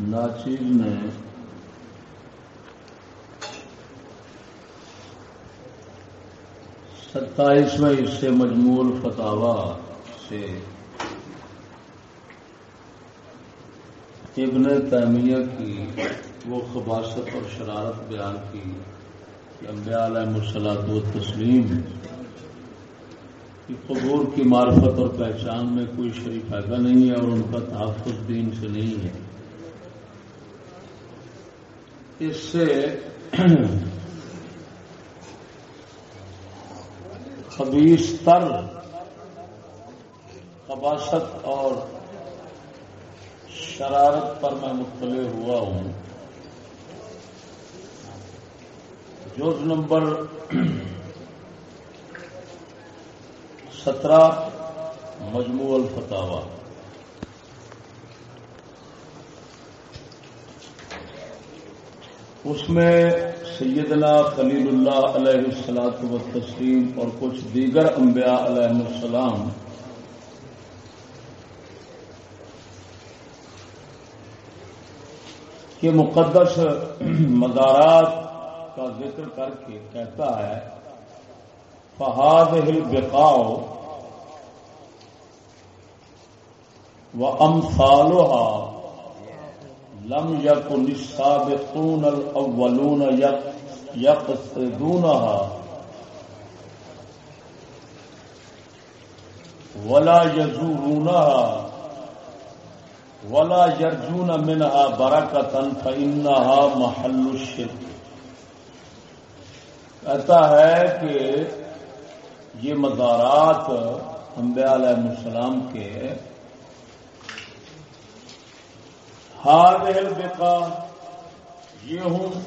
ناچیر نے ستائیسویں حصے مجمول فتوا سے۔ ابن تیمیہ کی وہ خباست اور شرارت بیان کی کہ انبیاء علیہ مسلاط و تسلیم کی قبور کی معرفت اور پہچان میں کوئی شریف فائدہ نہیں ہے اور ان کا تحفظ دین سے نہیں ہے۔ اس سے خبیص تر خباست اور شرارت پر میں مطلع ہوا ہوں۔ جوز نمبر سترہ، مجموع الفتاوا اس میں سیدنا خلیل اللہ علیہ السلاط و تسلیم اور کچھ دیگر انبیاء علیہ السلام کہ مقدس مزارات کا ذکر کر کے کہتا ہے فہاد ہل بکاؤ و امسالوہا لم یک السابقون الاولون یقصدونها. ولا یزورونها. ولا یرجون منہا برکتن فإنہا محل الشرک. کہتا ہے کہ یہ مزارات انبیاء علیہ السلام کے ہار بقا یہ ہوں۔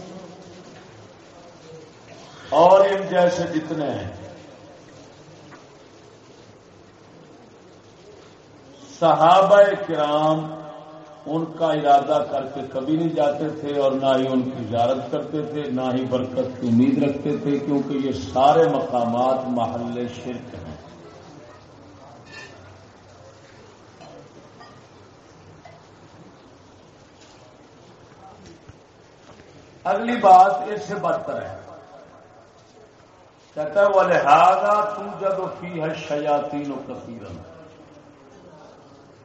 اور ان جیسے جتنے ہیں۔ صحابہ کرام ان کا ارادہ کر کے کبھی نہیں جاتے تھے اور نہ ہی ان کی زیارت کرتے تھے، نہ ہی برکت کی امید رکھتے تھے، کیونکہ یہ سارے مقامات محل شرک ہیں۔ اگلی بات اس سے بدتر ہے۔ کہتا ہے وہ لہٰذا تم جب فی ہے شیاتین و کثیرن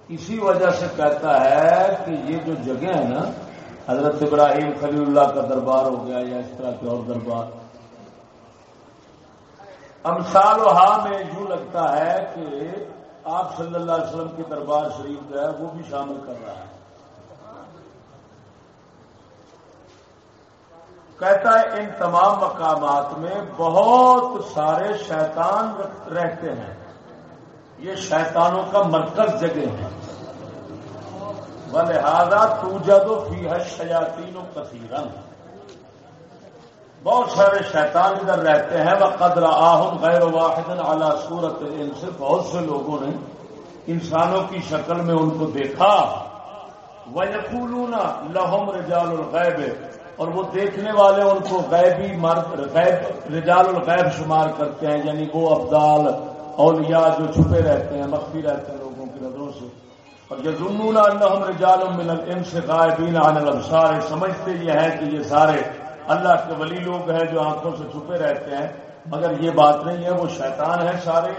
اسی وجہ سے کہتا ہے کہ یہ جو جگہ ہے نا، حضرت ابراہیم خلی اللہ کا دربار ہو گیا یا اس طرح کے اور دربار۔ امسال و ہاں میں یوں لگتا ہے کہ آپ صلی اللہ علیہ وسلم کے دربار شریف جو ہے وہ بھی شامل کر رہا ہے۔ کہتا ہے ان تمام مقامات میں بہت سارے شیطان رہتے ہیں۔ یہ شیطانوں کا مرکز جگہ ہے لہذا تو جدو فی ہے شیاتین و کثیرن بہت سارے شیطان ادھر رہتے ہیں۔ وہ قدر آہم غیر واحد اعلی صورت ان سے بہت سے لوگوں نے انسانوں کی شکل میں ان کو دیکھا۔ وہ یقولون لہم رجال الغیب اور وہ دیکھنے والے ان کو غیبی مرد، غیب، رجال الغیب شمار کرتے ہیں یعنی وہ ابدال اولیاء جو چھپے رہتے ہیں، مخفی رہتے ہیں لوگوں کی نظروں سے۔ اور یزنون انہم رجال من الانس غائبین عن الابصار۔ سمجھتے یہ ہے کہ یہ سارے اللہ کے ولی لوگ ہیں جو آنکھوں سے چھپے رہتے ہیں۔ مگر یہ بات نہیں ہے، وہ شیطان ہیں سارے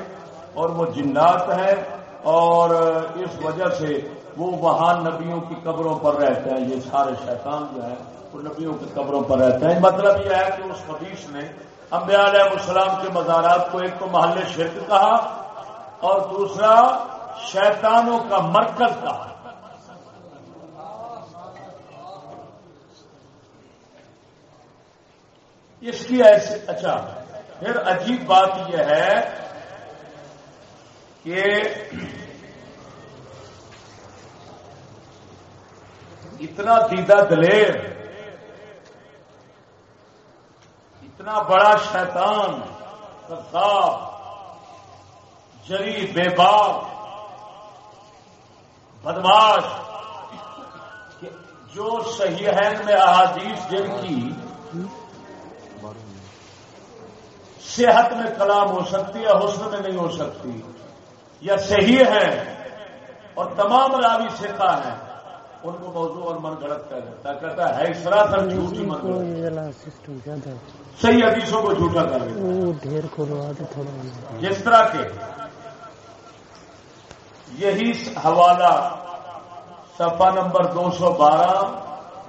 اور وہ جنات ہیں۔ اور اس وجہ سے وہ وہاں نبیوں کی قبروں پر رہتے ہیں۔ یہ سارے شیطان جو ہیں۔ وہ نبیوں کی قبروں پر رہتے ہیں۔ مطلب یہ ہے کہ اس حدیث نے انبیاء علیہ السلام کے مزارات کو ایک تو محل شرک کہا اور دوسرا شیطانوں کا مرکز کہا۔ اس کی ایسی اچھا پھر عجیب بات یہ ہے کہ اتنا دیدہ دلیر اتنا بڑا شیطان کتاب جری، بے باپ بدماش جو صحیح ہے میں احادیث جن کی صحت میں کلام ہو سکتی ہے، حسن میں نہیں ہو سکتی، یا صحیح ہے اور تمام راوی سکھا ہے ان کو موضوع اور من گڑت کہہ دیتا کہتا ہے سراسر جھوٹی من صحیح حدیثوں کو جھوٹا کر دیتا جس طرح کے یہی حوالہ سفا نمبر دو سو بارہ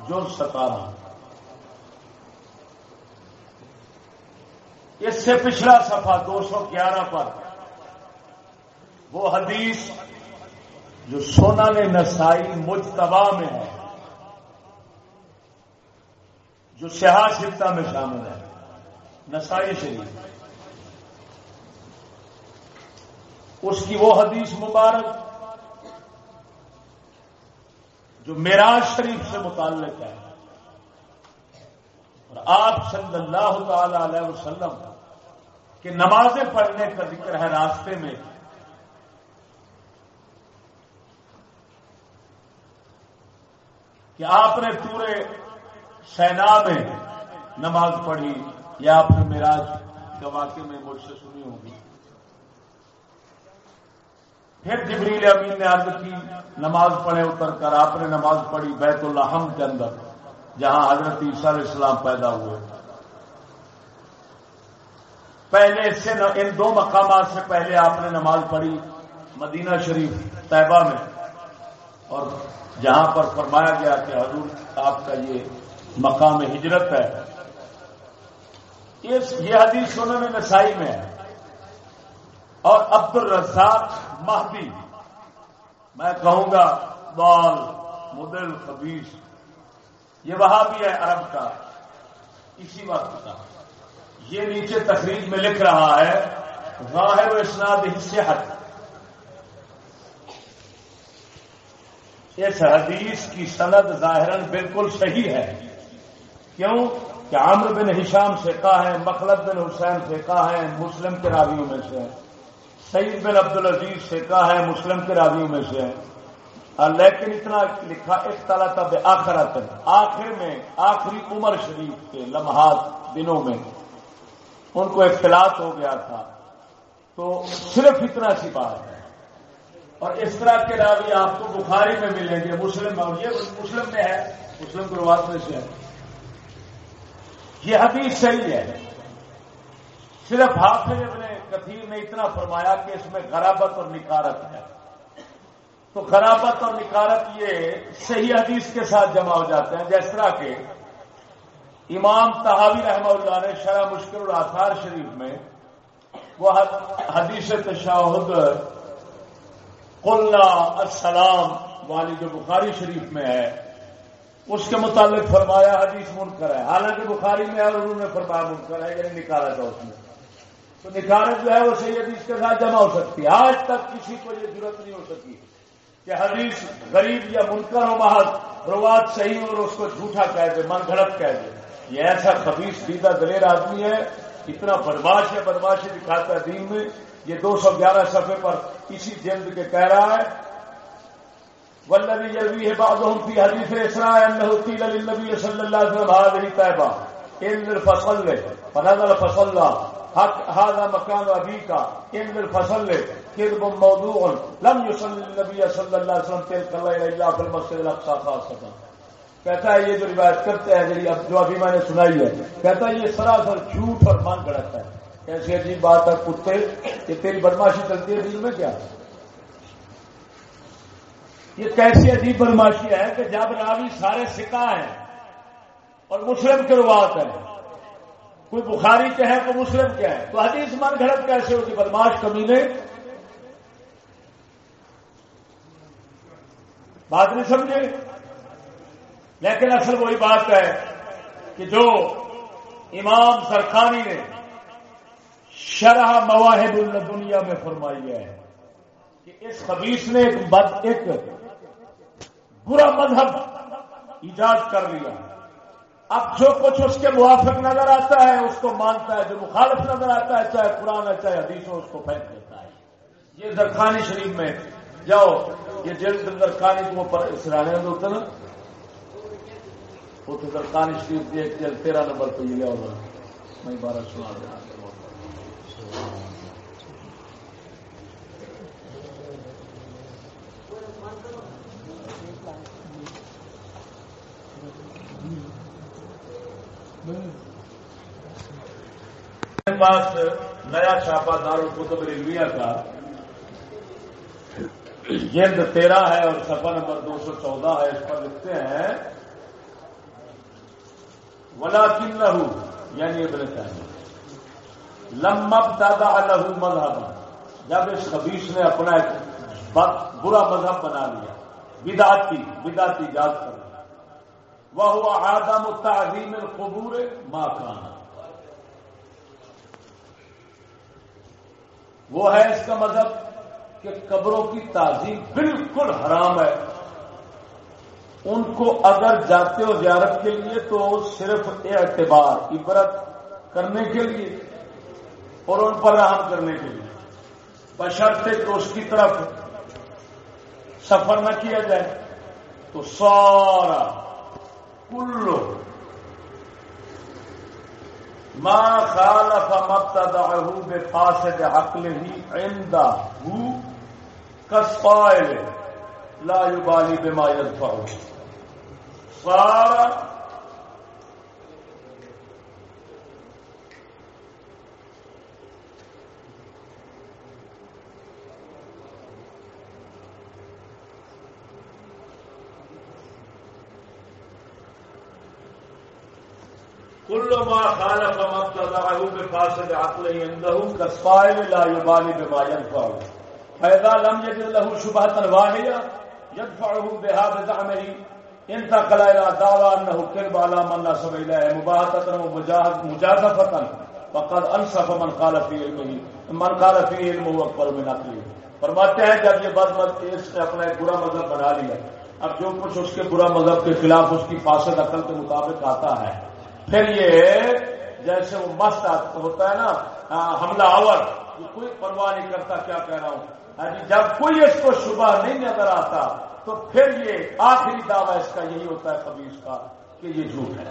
جو ستارہ۔ اس سے پچھلا سفا دو سو گیارہ پر وہ حدیث جو سونا نے نسائی مجتبا میں ہے، جو سیاح میں شامل ہے۔ نسائی شریف۔ اس کی وہ حدیث مبارک جو میراج شریف سے متعلق ہے۔ اور آپ صلی اللہ تعالی علیہ وسلم کہ نمازیں پڑھنے کا ذکر ہے راستے میں۔ کہ آپ نے پورے سینا میں نماز پڑھی یا آپ نے میراج گواقع میں مجھ سے سنی ہوگی۔ پھر جبریل امین نے عرض کی، نماز پڑھے اتر کر، آپ نے نماز پڑھی بیت الحم کے اندر، جہاں حضرت عیسیٰ علیہ السلام پیدا ہوئے۔ پہلے اس سے ان دو مقامات سے پہلے آپ نے نماز پڑھی مدینہ شریف، طیبہ میں، اور جہاں پر فرمایا گیا کہ حضور آپ کا یہ مقام ہجرت ہے۔ یہ حدیث سننے میں نسائی میں ہے۔ اور عبد الرزاق مہدی، میں کہوں گا، بال، مدل خبیص یہ وہاں بھی ہے عرب کا۔ اسی وقت کا۔ یہ نیچے تقریب میں لکھ رہا ہے، ظاہر و اسناد صحت۔ اس حدیث کی سند ظاہر بالکل صحیح ہے۔ کیوں؟ کہ عامر بن ہشام سے کہا ہے، مخلد بن حسین سے کہا ہے، مسلم کے راویوں میں سے ہے سعید بن عبد العزیز سے کہا ہے، مسلم کے راویوں میں سے ہے لیکن اتنا لکھا ایک تعالیٰ تب آخرت آخر میں، آخری عمر شریف کے لمحات دنوں میں ان کو اختلاط ہو گیا تھا۔ تو صرف اتنا سی بات ہے۔ اور اس طرح کے راوی آپ کو بخاری میں ملیں گے، مسلم میں یہ مسلم میں ہے، مسلم پرواد میں سے ہے۔ یہ حدیث صحیح ہے۔ صرف حافظ ابن کثیر نے اتنا فرمایا کہ اس میں غرابت اور نکارت ہے۔ تو غرابت اور نکارت یہ صحیح حدیث کے ساتھ جمع ہو جاتے ہیں، جس طرح کے امام تحاوی رحمہ اللہ نے شرح مشکل الاثار شریف میں وہ حدیث تشاہد قلنا السلام والی جو بخاری شریف میں ہے۔ اس کے متعلق فرمایا حدیث منکر ہے۔ حالانکہ بخاری میں اور انہوں نے فرمایا منکر ہے یعنی نکالا تھا اس میں۔ تو نکالت جو ہے وہ صحیح حدیث کے ساتھ جمع ہو سکتی ہے۔ آج تک کسی کو یہ ضرورت نہیں ہو سکی کہ حدیث غریب یا منکر و محض روات صحیح اور اس کو جھوٹا کہہ دے، من گھڑت کہہ دے۔ یہ ایسا خبیص سیدھا دلیر آدمی ہے، اتنا بدماش ہے بدماشی دکھاتا ہے دین میں۔ یہ دو سو گیارہ صفحے پر اسی جلد کے کہہ رہا ہے ولبی جلوی ہے بعض کی حدیث اسرا قیل صلی اللہ علیہ وسلم، هذه طيبه ان فصل فنزل فصل هذا مكان ابيك ان الفصل، كذب موضوع، لم يصل النبي صلى الله عليه وسلم تلك الليله الا في المسجد الاقصى خاصه کہتا ہے یہ جو روایت کرتے ہیں، جو ابھی میں نے سنائی ہے، کہتا ہے یہ سراسر جھوٹ اور مان گڑت ہے۔ ایسی عجیب بات ہے، کتے کہ تیری بدماشی چلتی ہے دل میں کیا؟ یہ کیسی عجیب بدماشی ہے کہ جب راوی سارے سکا ہیں اور مسلم کے روات ہیں۔ کوئی بخاری کے ہے تو مسلم کیا ہے تو حدیث من گھڑت کیسے ہوگی بدماش کمی نے بات نہیں سمجھے؟ لیکن اصل وہی بات ہے کہ جو امام سرخانی نے شرح مواہب دنیا میں فرمائی ہے کہ اس خبیص نے ایک بد ایک برا مذہب ایجاد کر لیا۔ اب جو کچھ اس کے موافق نظر آتا ہے، اس کو مانتا ہے، جو مخالف نظر آتا ہے، چاہے قرآن ہے، چاہے حدیث ہو، اس کو پھینک دیتا ہے۔ یہ درخانی شریف میں جاؤ، یہ جلد درخانی کو سرانے میں ہوتا نا، وہ تو درخانی شریف ایک جلد تیرہ نمبر پہ لیا ہوگا۔ میں بارہ سنا دیا۔ پاس نیا چھاپا دار القتب ریلویا کا جلد تیرہ ہے اور صفحہ نمبر دو سو چودہ ہے، اس پر لکھتے ہیں ولا کن یعنی ابن ہے لمب دادا لہو مذہب جب اس خبیص نے اپنا ایک برا مذہب بنا لیا بداتی بداتی یاد کر وہ ہوا آدم تعظیم القبور ماں کانا وہ ہے اس کا مذہب کہ قبروں کی تعظیم بالکل حرام ہے۔ ان کو اگر جاتے ہو زیارت کے لیے تو صرف اعتبار، عبرت کرنے کے لیے۔ اور ان پر رحم کرنے کے لیے۔ بشرطے کہ اس کی طرف سفر نہ کیا جائے۔ تو سارا کلو ما خالف مبتدعه بفاسد عقله عنده كالصائل لا يبالي بما يدفعه صار كل ما خالف مبتدعه بفاسد عقله عنده كالصائل لا يبالي بما ينفعه. فإذا لم يجد له شبهة واهية يدفعه بها بزعمه انتقل إلى دعوى أنه كذب على من نسب إليه مباهة ومجازفة فقد أنصف من قال في علمه. من قال في علمه أكبر من عقله. فرماتے ہیں، جب یہ بد مت اس نے اپنا ایک برا مذہب بنا لیا. اب جو کچھ اس کے برا مذہب کے خلاف اس کی فاسد عقل کے مطابق آتا ہے پھر یہ جیسے وہ مست ہوتا ہے نا حملہ آور کوئی پرواہ نہیں کرتا کیا کہہ رہا ہوں۔ ہاں جی، جب کوئی اس کو شبہ نہیں نظر آتا، تو پھر یہ آخری دعویٰ اس کا یہی ہوتا ہے کبھی اس کا کہ یہ جھوٹ ہے۔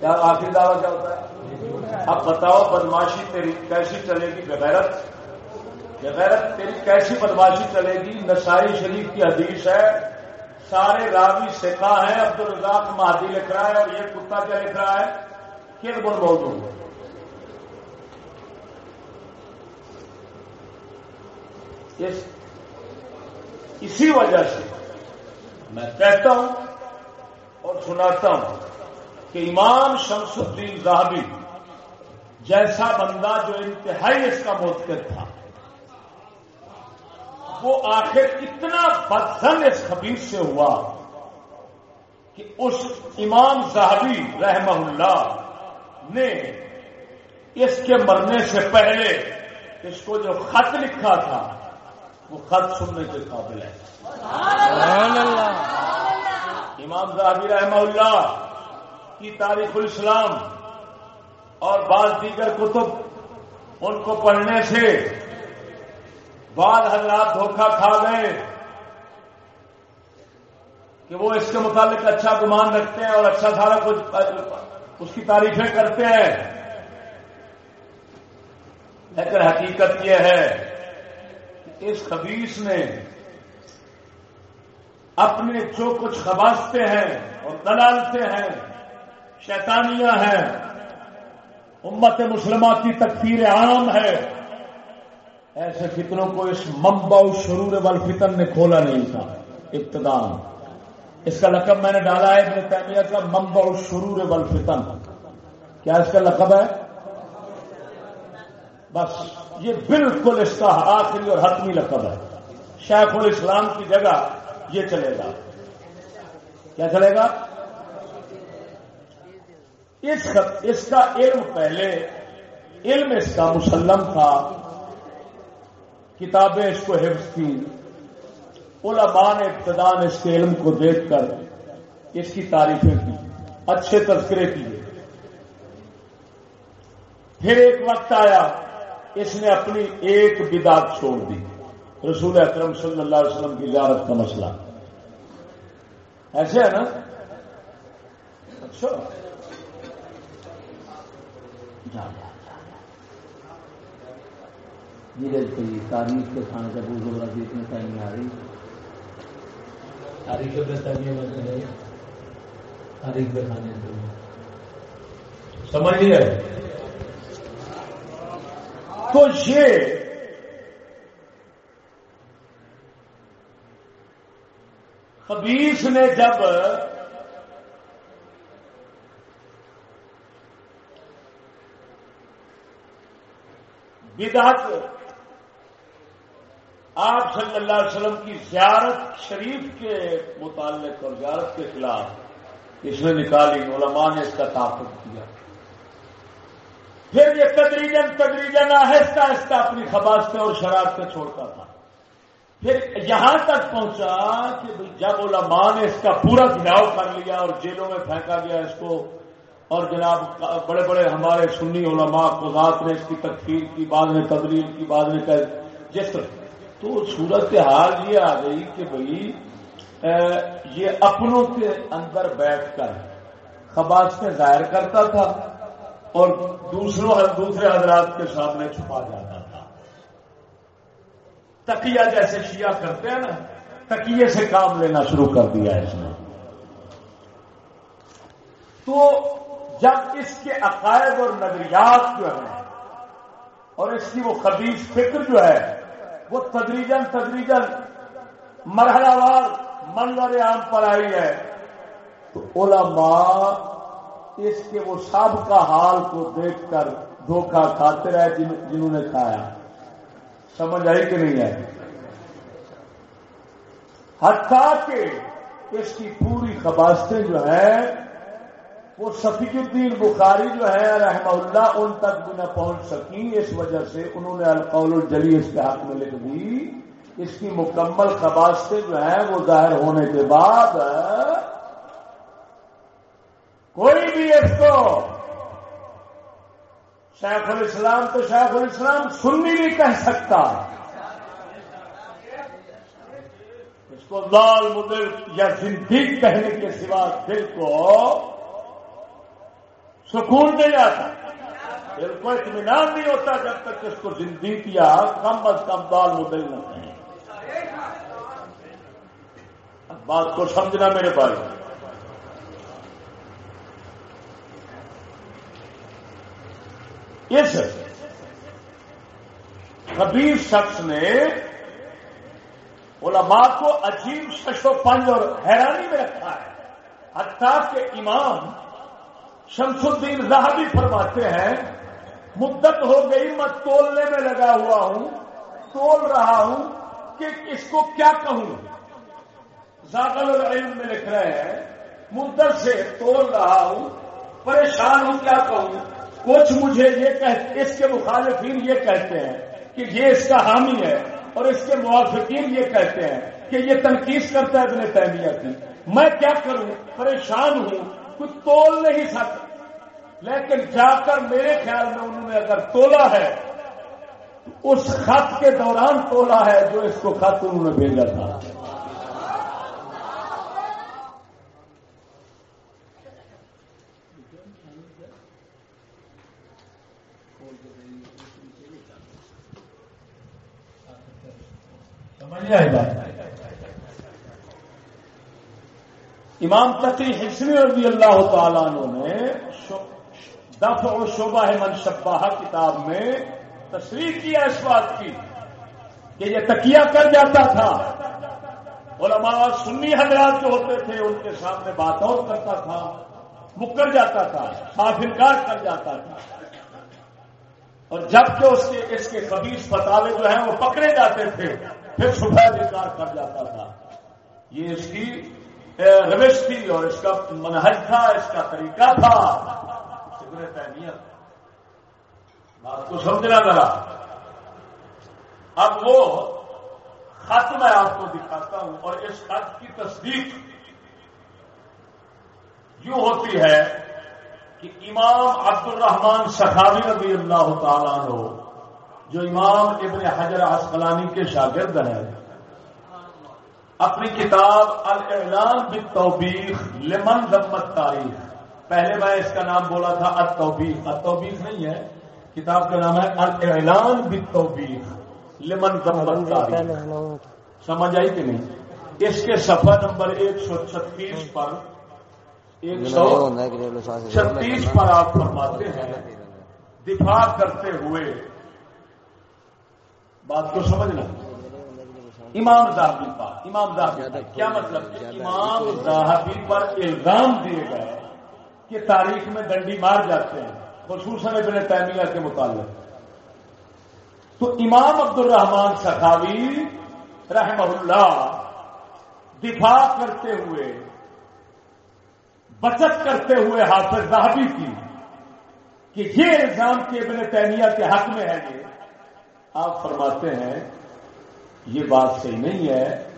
کیا آخری دعویٰ کیا ہوتا ہے؟ اب بتاؤ، بدماشی تیری کیسی چلے گی؟ بغیرت۔ بغیرت، تیری کیسی بدماشی چلے گی؟ نسائی شریف کی حدیث ہے سارے راوی سکھا ہیں عبد الرزاق مہادی لکھ رہا ہے اور یہ کتا کیا لکھ رہا ہے؟ کن گن بہت ہوں اسی وجہ سے میں کہتا ہوں اور سناتا ہوں کہ امام شمس الدین زاہبی جیسا بندہ جو انتہائی اس کا موتقد تھا وہ آخر اتنا بدزن اس خبیص سے ہوا کہ اس امام صاحبی رحمہ اللہ نے اس کے مرنے سے پہلے اس کو جو خط لکھا تھا وہ خط سننے کے قابل ہے۔ امام صاحبی رحمہ اللہ کی تاریخ الاسلام اور بعض دیگر کتب ان کو پڑھنے سے بعد حضرات دھوکہ کھا گئے کہ وہ اس کے متعلق اچھا گمان رکھتے ہیں اور اچھا سارا کچھ اس کی تعریفیں کرتے ہیں۔ لیکن حقیقت یہ ہے کہ اس خبیص نے اپنے جو کچھ خباستے ہیں اور دلالتے ہیں، شیطانیاں ہیں، امت مسلمہ کی تکفیر عام ہے۔ ایسے فتنوں کو اس ممبا شرور وال فتن نے کھولا نہیں تھا، ابتدا اس کا لقب میں نے ڈالا ہے ابن تیمیہ کا ممبا شرور وال فتن۔ کیا اس کا لقب ہے؟ بس، یہ بالکل اس کا آخری اور حتمی لقب ہے۔ شیخ الاسلام کی جگہ یہ چلے گا۔ کیا چلے گا؟ اس کا علم پہلے، علم اس کا مسلم تھا۔ کتابیں اس کو حفظ کی علماء نے ابتدان اس کے علم کو دیکھ کر اس کی تعریفیں کی، اچھے تذکرے کیے۔ پھر ایک وقت آیا، اس نے اپنی ایک بدات چھوڑ دی۔ رسول اکرم صلی اللہ علیہ وسلم کی زیارت کا مسئلہ۔ ایسے ہے نا؟ اچھا۔ جی چاہیے تاریخ کے کھانے کا بوجھ ہو رہا تھی اتنے ٹائم میں آ رہی تاریخ پہ تاریخ پہ کھانے سمجھ نہیں آئے تو یہ خبیص نے جب بدعت آپ صلی اللہ علیہ وسلم کی زیارت شریف کے متعلق اور زیارت کے خلاف اس نے نکالی، علماء نے اس کا تعاقب کیا۔ پھر یہ تدریجن تدریجن آہستہ آہستہ اپنی خباستیں اور شرارتیں چھوڑتا تھا۔ پھر یہاں تک پہنچا کہ جب علماء نے اس کا پورا گراؤ کر لیا اور جیلوں میں پھینکا گیا اس کو، اور جناب بڑے بڑے ہمارے سنی علماء قضات نے اس کی تکفیر کی، بعد میں تبلیغ کی، بعد میں کہ جس تو صورت حال یہ آ گئی کہ بھائی یہ اپنوں کے اندر بیٹھ کر خباز میں ظاہر کرتا تھا اور دوسروں دوسرے حضرات کے سامنے چھپا جاتا تھا۔ تکیہ جیسے شیعہ کرتے ہیں نا تکیے سے کام لینا شروع کر دیا اس نے۔ تو جب اس کے عقائد اور نظریات جو ہیں، اور اس کی وہ خبیص فکر جو ہے وہ تدریجن تدریجن مرحلہ وار منظر عام پر آئی ہے۔ تو علماء اس کے وہ سابقہ حال کو دیکھ کر دھوکہ کھاتے رہے جن جنہوں نے کھایا۔ سمجھ آئی کہ نہیں ہے؟ حتیٰ کہ اس کی پوری خباستیں جو ہیں وہ سفی الدین بخاری جو ہے رحمہ اللہ، ان تک بھی نہ پہنچ سکی۔ اس وجہ سے انہوں نے القول الجلی اس کے حق میں لکھ دی۔ اس کی مکمل خباستیں جو ہیں وہ ظاہر ہونے کے بعد، کوئی بھی اس کو شیخ الاسلام تو شیخ الاسلام سننی نہیں کہہ سکتا۔ اس کو لال مدل یا زندگی کہنے کے سوا دل کو سکون دے جاتا دل کو اطمینان نہیں ہوتا جب تک اس کو زندگی کیا کم از کم دال مدل نہ کہیں بات کو سمجھنا میرے بھائی۔ اس کبیر شخص نے علماء کو عجیب شش و پنج اور حیرانی میں رکھا ہے۔ حتیٰ کہ امام شمس الدین راہ بھی فرماتے ہیں، مدت ہو گئی، میں تولنے میں لگا ہوا ہوں، تول رہا ہوں کہ اس کو کیا کہوں۔ زاغل العلم میں لکھ رہے ہیں، مدت سے تول رہا ہوں، پریشان ہوں، کیا کہوں؟ کچھ مجھے یہ کہ اس کے مخالفین یہ کہتے ہیں کہ یہ اس کا حامی ہے اور اس کے موافقین یہ کہتے ہیں کہ یہ تنقید کرتا ہے ابن تیمیہ کی۔ میں کیا کروں؟ پریشان ہوں کچھ تول نہیں سکتا لیکن جا کر میرے خیال میں انہوں نے اگر تولا ہے اس خط کے دوران تولا ہے جو اس کو خط انہوں نے بھیجا تھا۔ سمجھ آئے بات۔ امام تقی حسنی رضی اللہ تعالیٰ نے دفع و شعبہ منشبہ کتاب میں تصریح کیا اس بات کی کہ یہ تکیہ کر جاتا تھا۔ علماء سنی حضرات جو ہوتے تھے، ان کے سامنے بات اور کرتا تھا، مکر جاتا تھا صاف انکار کر جاتا تھا۔ اور جبکہ اس کے اس کے قبیص فتالے جو ہیں، وہ پکڑے جاتے تھے، پھر سفید انکار کر جاتا تھا۔ یہ اس کی روش تھی اور اس کا منہج تھا، اس کا طریقہ تھا۔ تہمیت بات کو سمجھنا ذرا۔ اب وہ خط میں آپ کو دکھاتا ہوں اور اس خط کی تصدیق یوں ہوتی ہے کہ امام عبد الرحمان سخاوی رضی اللہ تعالیٰ ہو جو امام ابن حجر عسقلانی کے شاگرد ہیں اپنی کتاب الاعلان بالتوبیخ لمن ضمت تاریخ۔ پہلے میں اس کا نام بولا تھا التوبیخ۔ التوبیخ نہیں ہے کتاب کا نام ہے الاعلان بالتوبیخ لمن ضمت تاریخ۔ سمجھ آئی کہ نہیں؟ اس کے صفحہ نمبر ایک سو چھتیس پر ایک سو چھتیس پر آپ فرماتے ہیں دفاع کرتے ہوئے بات کو سمجھنا۔ امام زاہبی پر امام زاہبی کیا مطلب؟ امام زاہبی پر الزام دیے گئے کہ تاریخ میں ڈنڈی مار جاتے ہیں خصوصاً ابن تیمیہ کے متعلق۔ تو امام عبد الرحمان سخاوی رحمہ اللہ دفاع کرتے ہوئے بچت کرتے ہوئے حافظ زاہبی کی کہ یہ الزام کے ابن تیمیہ کے حق میں ہے یہ آپ فرماتے ہیں یہ بات صحیح نہیں ہے۔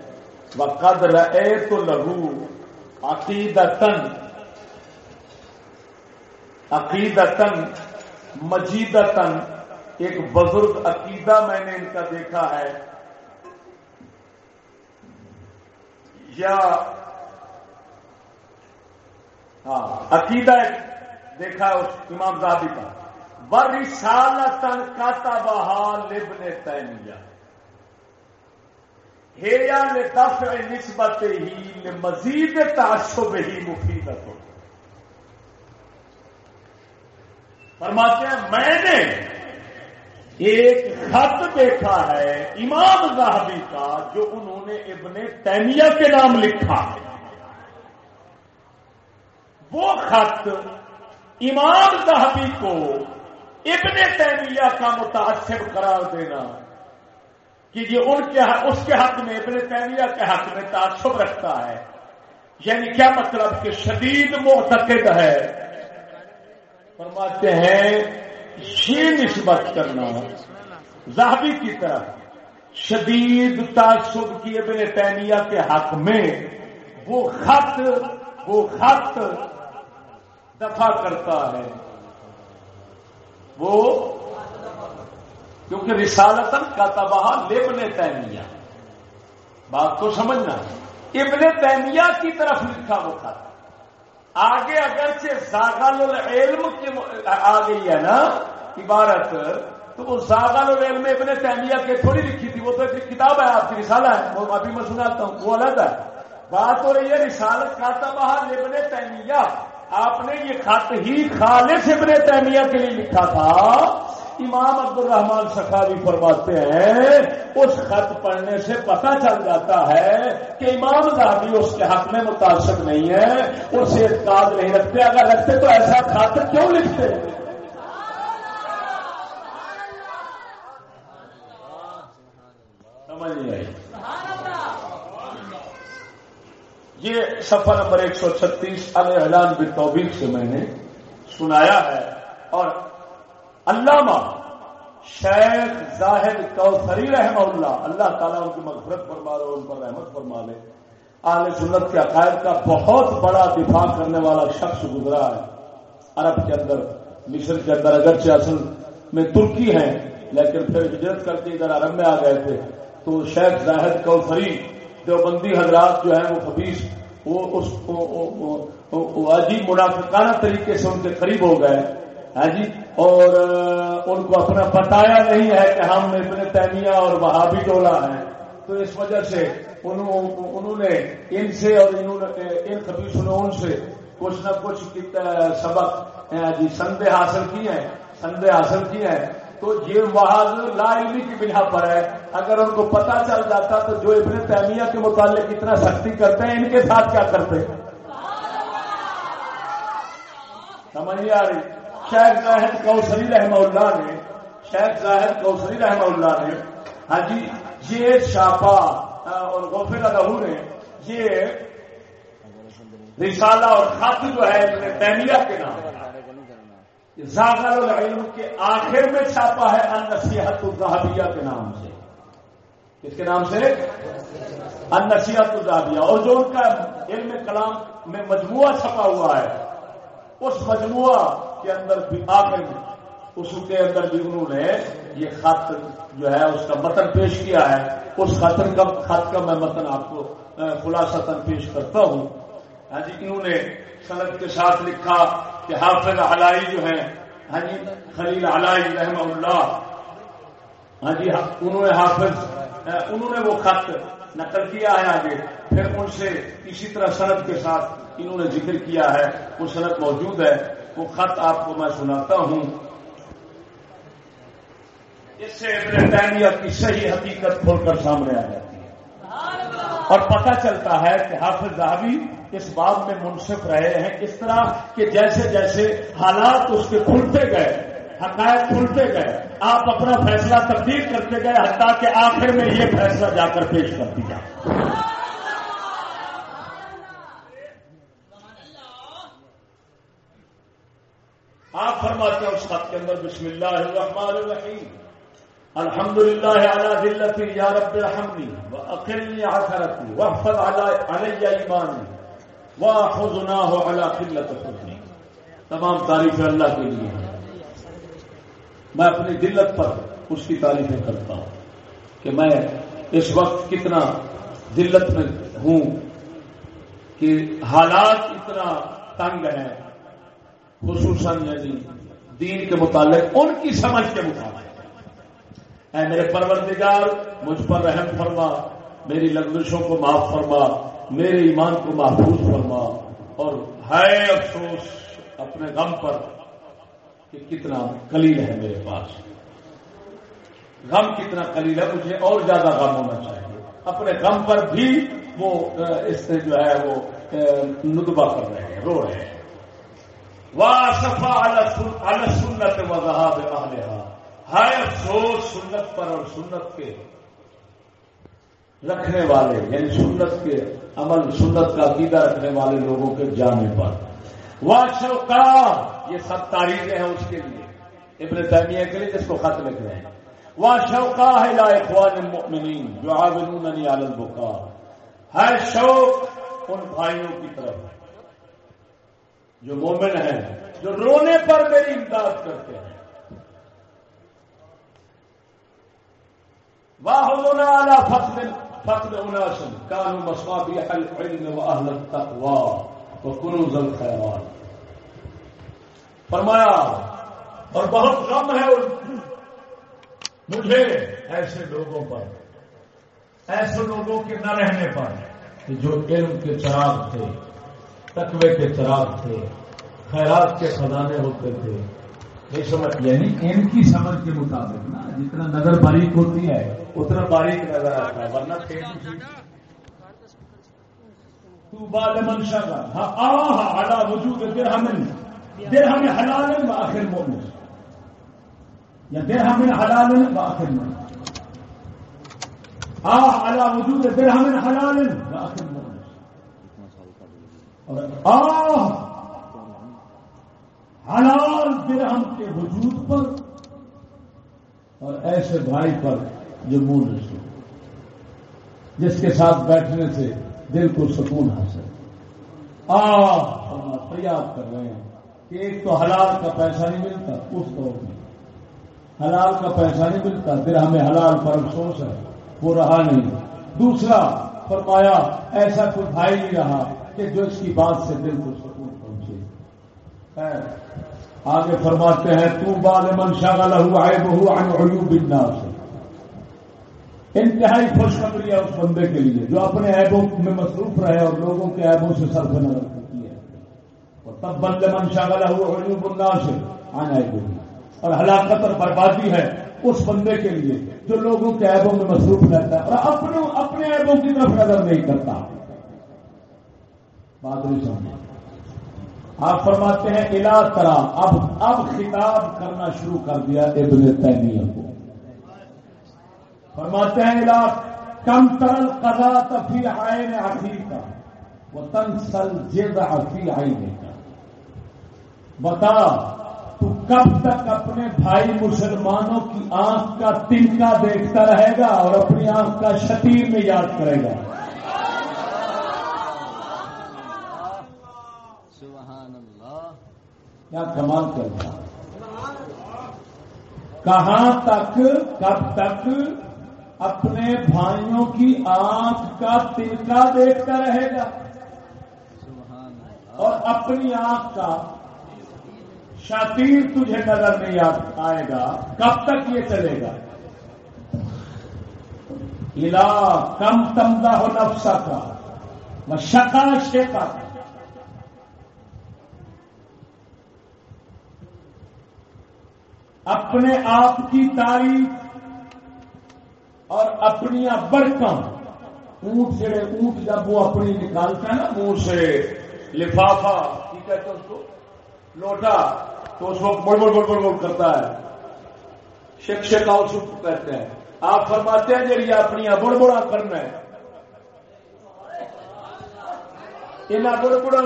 وہ قدر اے تو لہو عقید تن عقید ایک بزرگ عقیدہ میں نے ان کا دیکھا ہے۔ یا ہاں عقیدہ دیکھا اس امام زادی کا۔ ورسالتن کاتا بحال لبن تیمیہ ہیا نے دفع نسبت ہی مزید تعصب ہی مفید ہو فرماتے ہیں، میں نے ایک خط دیکھا ہے امام زاہبی کا، جو انہوں نے ابن تیمیہ کے نام لکھا وہ خط امام زاہبی کو ابن تیمیہ کا متاثر قرار دینا کہ یہ ان کے اس کے حق میں، ابن تیمیہ کے حق میں تعصب رکھتا ہے۔ یعنی کیا مطلب کہ شدید معتقد ہے؟ فرماتے ہیں، یہ نسبت کرنا۔ زاہبی کی طرف، شدید تعصب کی ابن تیمیہ کے حق میں وہ خط وہ خط دفاع کرتا ہے۔ وہ کیونکہ رسالتن کا تباہ لبن تیمیہ۔ بات کو سمجھنا ابن تیمیہ کی طرف لکھا وہ خط آگے اگرچہ زاغل العلم کی آ گئی ہے نا، عبارت، تو وہ زاغل العلم ابن تیمیہ کے تھوڑی لکھی تھی۔ وہ تو ایک کتاب ہے، آپ کی رسالہ ہے۔ وہ ابھی میں سناتا ہوں، وہ الگ ہے۔ بات ہو رہی ہے رسالت کا تباہ لبن تیمیہ۔ آپ نے یہ خط ہی خالص ابن تیمیہ کے لیے لکھا تھا۔ امام عبد الرحمان سخاوی فرماتے ہیں، اس خط پڑھنے سے پتہ چل جاتا ہے کہ امام زہبی اس کے حق میں متاثر نہیں ہے، اس سے اعتقاد نہیں رکھتے، اگر رکھتے تو ایسا خط کیوں لکھتے؟ سمجھ نہیں آئی۔ یہ سفر نمبر ایک سو چھتیس، اعلان بن توبیق سے میں نے سنایا ہے اور علامہ شیخ زاہد کوثری رحمہ اللہ اللہ تعالیٰ ان کی مغفرت فرما لے ان پر رحمت فرما لے آل سنت کے عقائد کا بہت بڑا دفاع کرنے والا شخص گزرا ہے۔ عرب کے اندر، مصر کے اندر اگرچہ اصل میں ترکی ہیں، لیکن پھر ہجرت کر کے ادھر عرب میں آ گئے تھے۔ تو شیخ زاہد کوثری دیوبندی حضرات جو ہیں، وہ خبیص وہ اس عجیب منافقانہ طریقے سے ان کے قریب ہو گئے۔ ہاں جی اور ان کو اپنا بتایا نہیں ہے کہ ہم ابن تیمیہ اور وہابی ٹولا ہیں۔ تو اس وجہ سے انہوں نے ان سے اور ان خبیصوں نے، ان سے کچھ نہ کچھ سبق جی سندے حاصل کی ہیں، سندے حاصل کی ہیں۔ تو یہ محاذ لا علمی کی بنا پر ہے۔ اگر ان کو پتا چل جاتا تو جو ابن تیمیہ کے متعلق اتنا سختی کرتے ہیں، ان کے ساتھ کیا کرتے؟ ہیں سمجھ نہیں آ رہی؟ شیخ زاہد کوسری رحمہ اللہ نے شیخ زاہد کوسری رحمہ اللہ نے ہاں جی یہ شاپا اور غفر رہو نے، یہ رسالہ اور خط جو ہے، ابن تیمیہ کے نام زاغر العلم کے آخر میں چھاپا ہے ان نصیحت الزہبیہ کے نام سے۔ کس کے نام سے؟ ان نصیحت الزہبیہ اور جو ان کا علم کلام میں مجموعہ چھپا ہوا ہے اس مجموعہ کے اندر بھی آخر میں اس کے اندر بھی انہوں نے یہ خط جو ہے اس کا متن پیش کیا ہے۔ اس خطر کا خط کا میں متن آپ کو خلاصہ پیش کرتا ہوں۔ ہاں جی انہوں نے سند کے ساتھ لکھا کہ حافظ علائی جو ہے ہاں جی خلیل علائی رحمہ اللہ ہاں جی ہاں، انہوں نے حافظ انہوں نے وہ خط نقل کیا ہے آگے۔ پھر ان سے اسی طرح صنعت کے ساتھ انہوں نے ذکر کیا ہے۔ وہ صنعت موجود ہے۔ وہ خط آپ کو میں سناتا ہوں۔ اس سے ابن تیمیہ کی صحیح حقیقت کھول کر سامنے آ جاتی ہے۔ اور پتہ چلتا ہے کہ حافظ زہبی اس بات میں منصف رہے ہیں۔ اس طرح کہ جیسے جیسے حالات اس کے کھلتے گئے حقائق کھلتے گئے۔ آپ اپنا فیصلہ تبدیل کرتے گئے، حتیٰ کہ آخر میں یہ فیصلہ جا کر پیش کر دیا آپ فرماتے ہیں اس خط کے اندر، بسم اللہ الرحمن الرحیم۔ الحمد للہ اعلیٰ دلتی یا رب الحمدی و عقلی آخرتی وحفظ علی ایمانی و خزنا ہو قلت خزنی تمام تعریفیں اللہ کے لیے ہیں۔ میں اپنی دلت پر اس کی تعریفیں کرتا ہوں کہ میں اس وقت کتنا دلت میں ہوں کہ حالات اتنا تنگ ہیں، خصوصاً یعنی دین کے متعلق، ان کی سمجھ کے مطابق۔ اے میرے پروردگار، مجھ پر رحم فرما، میری لغزشوں کو معاف فرما، میرے ایمان کو محفوظ فرما اور ہے افسوس، اپنے غم پر کہ کتنا کلیل ہے میرے پاس۔ غم کتنا کلیل ہے، مجھے اور زیادہ غم ہونا چاہیے۔ اپنے غم پر بھی وہ اس سے جو ہے وہ ندبا کر رہے ہیں، رو رہے ہیں۔ سنت وضاحب ہائے افسوس سنت پر اور سنت کے رکھنے والے یعنی سنت کے عمل، سنت کا عقیدہ رکھنے والے لوگوں کے جانے پر۔ وہ شوکا یہ سب تاریخیں ہیں اس کے لیے۔ ابن تیمیہ کے لیے جس کو خط لکھ رہے ہیں وہ شوکا ہے لا اخوان المؤمنین جو آبنون عالم بکا ہے شوق ان بھائیوں کی طرف جو مومن ہیں، جو رونے پر میری امداد کرتے ہیں۔ واہ اعلی فصل فصل اناسن کانو مسوابی العلم و اہل التقوى و کنوز فرمایا، اور بہت کم ہے مجھے ایسے لوگوں پر، ایسے لوگوں کے نہ رہنے پر جو علم کے چراغ تھے، تقوی کے چراغ تھے، خیرات کے خزانے ہوتے تھے. یہ سمجھ یعنی ان کی سمجھ کے مطابق نا، جتنا نظر باریک ہوتی ہے، اتنا باریک نظر آتا ہے، ورنہ تو بال منشا کا ہاں آ ہاں وجود دیر ہمیں دیر ہمیں حلال آخر مومن یا دیر ہمیں حلال آخر مومن آ اعلی وجود دیر ہمیں حلال آخر مومن اور حلال درہم کے وجود پر۔ اور ایسے بھائی پر جو منہ جس کے ساتھ بیٹھنے سے دل کو سکون حاصل۔ آپ یاد کر رہے ہیں۔ کہ ایک تو حلال کا پیسہ نہیں ملتا، اس دور میں حلال کا پیسہ نہیں ملتا، پھر ہمیں حلال پر افسوس ہے، وہ رہا نہیں۔ دوسرا، فرمایا، ایسا کوئی بھائی نہیں رہا کہ جو اس کی بات سے دل کو سکون پہنچے۔ آگے فرماتے ہیں، تو بال منشا کا لہو آئے بہو آئے بننا سے انتہائی خوشخبری ہے اس بندے کے لیے، جو اپنے ایبوں میں مصروف رہے اور لوگوں کے ایبوں سے سرف نظر تب بند منشا کا لہو اڑو بننا سے اور ہلاکت اور بربادی ہے اس بندے کے لیے جو لوگوں کے ایبوں میں مصروف رہتا ہے اور اپنے اپنے ایبوں کی طرف نظر نہیں کرتا۔ بات نہیں سمجھ آپ فرماتے ہیں علا کرام اب اب خطاب کرنا شروع کر دیا ابن تیمیہ کو۔ فرماتے ہیں علا کم ترل قضا تفی آئے نے کا وہ تن سل جد افی آئینے کا بتا، تو کب تک اپنے بھائی مسلمانوں کی آنکھ کا تنکا دیکھتا رہے گا اور اپنی آنکھ کا شتیر میں یاد کرے گا؟ کیا کمال کرتا کہاں تک، کب تک اپنے بھائیوں کی آنکھ کا تلکا دیکھتا رہے گا؟ اور اپنی آنکھ کا شاطیر تجھے نظر نہیں آئے گا، کب تک یہ چلے گا؟ علا کم تمدہ ہو نفسا کا وہ شکا شیکا اپنے آپ کی تعریف اور اپنی برکم، اونٹ جڑے اونٹ جب وہ اپنی نکالتا ہے نا منہ سے لفافہ کی کہتے اس کو لوٹا تو اس وقت بڑ بڑ بڑ بڑ بڑ کرتا ہے۔ شک شک آؤ کہتے ہیں۔ آپ فرماتے ہیں جی اپنی بڑ بڑا کرنا ہے۔ یہاں بڑ بڑا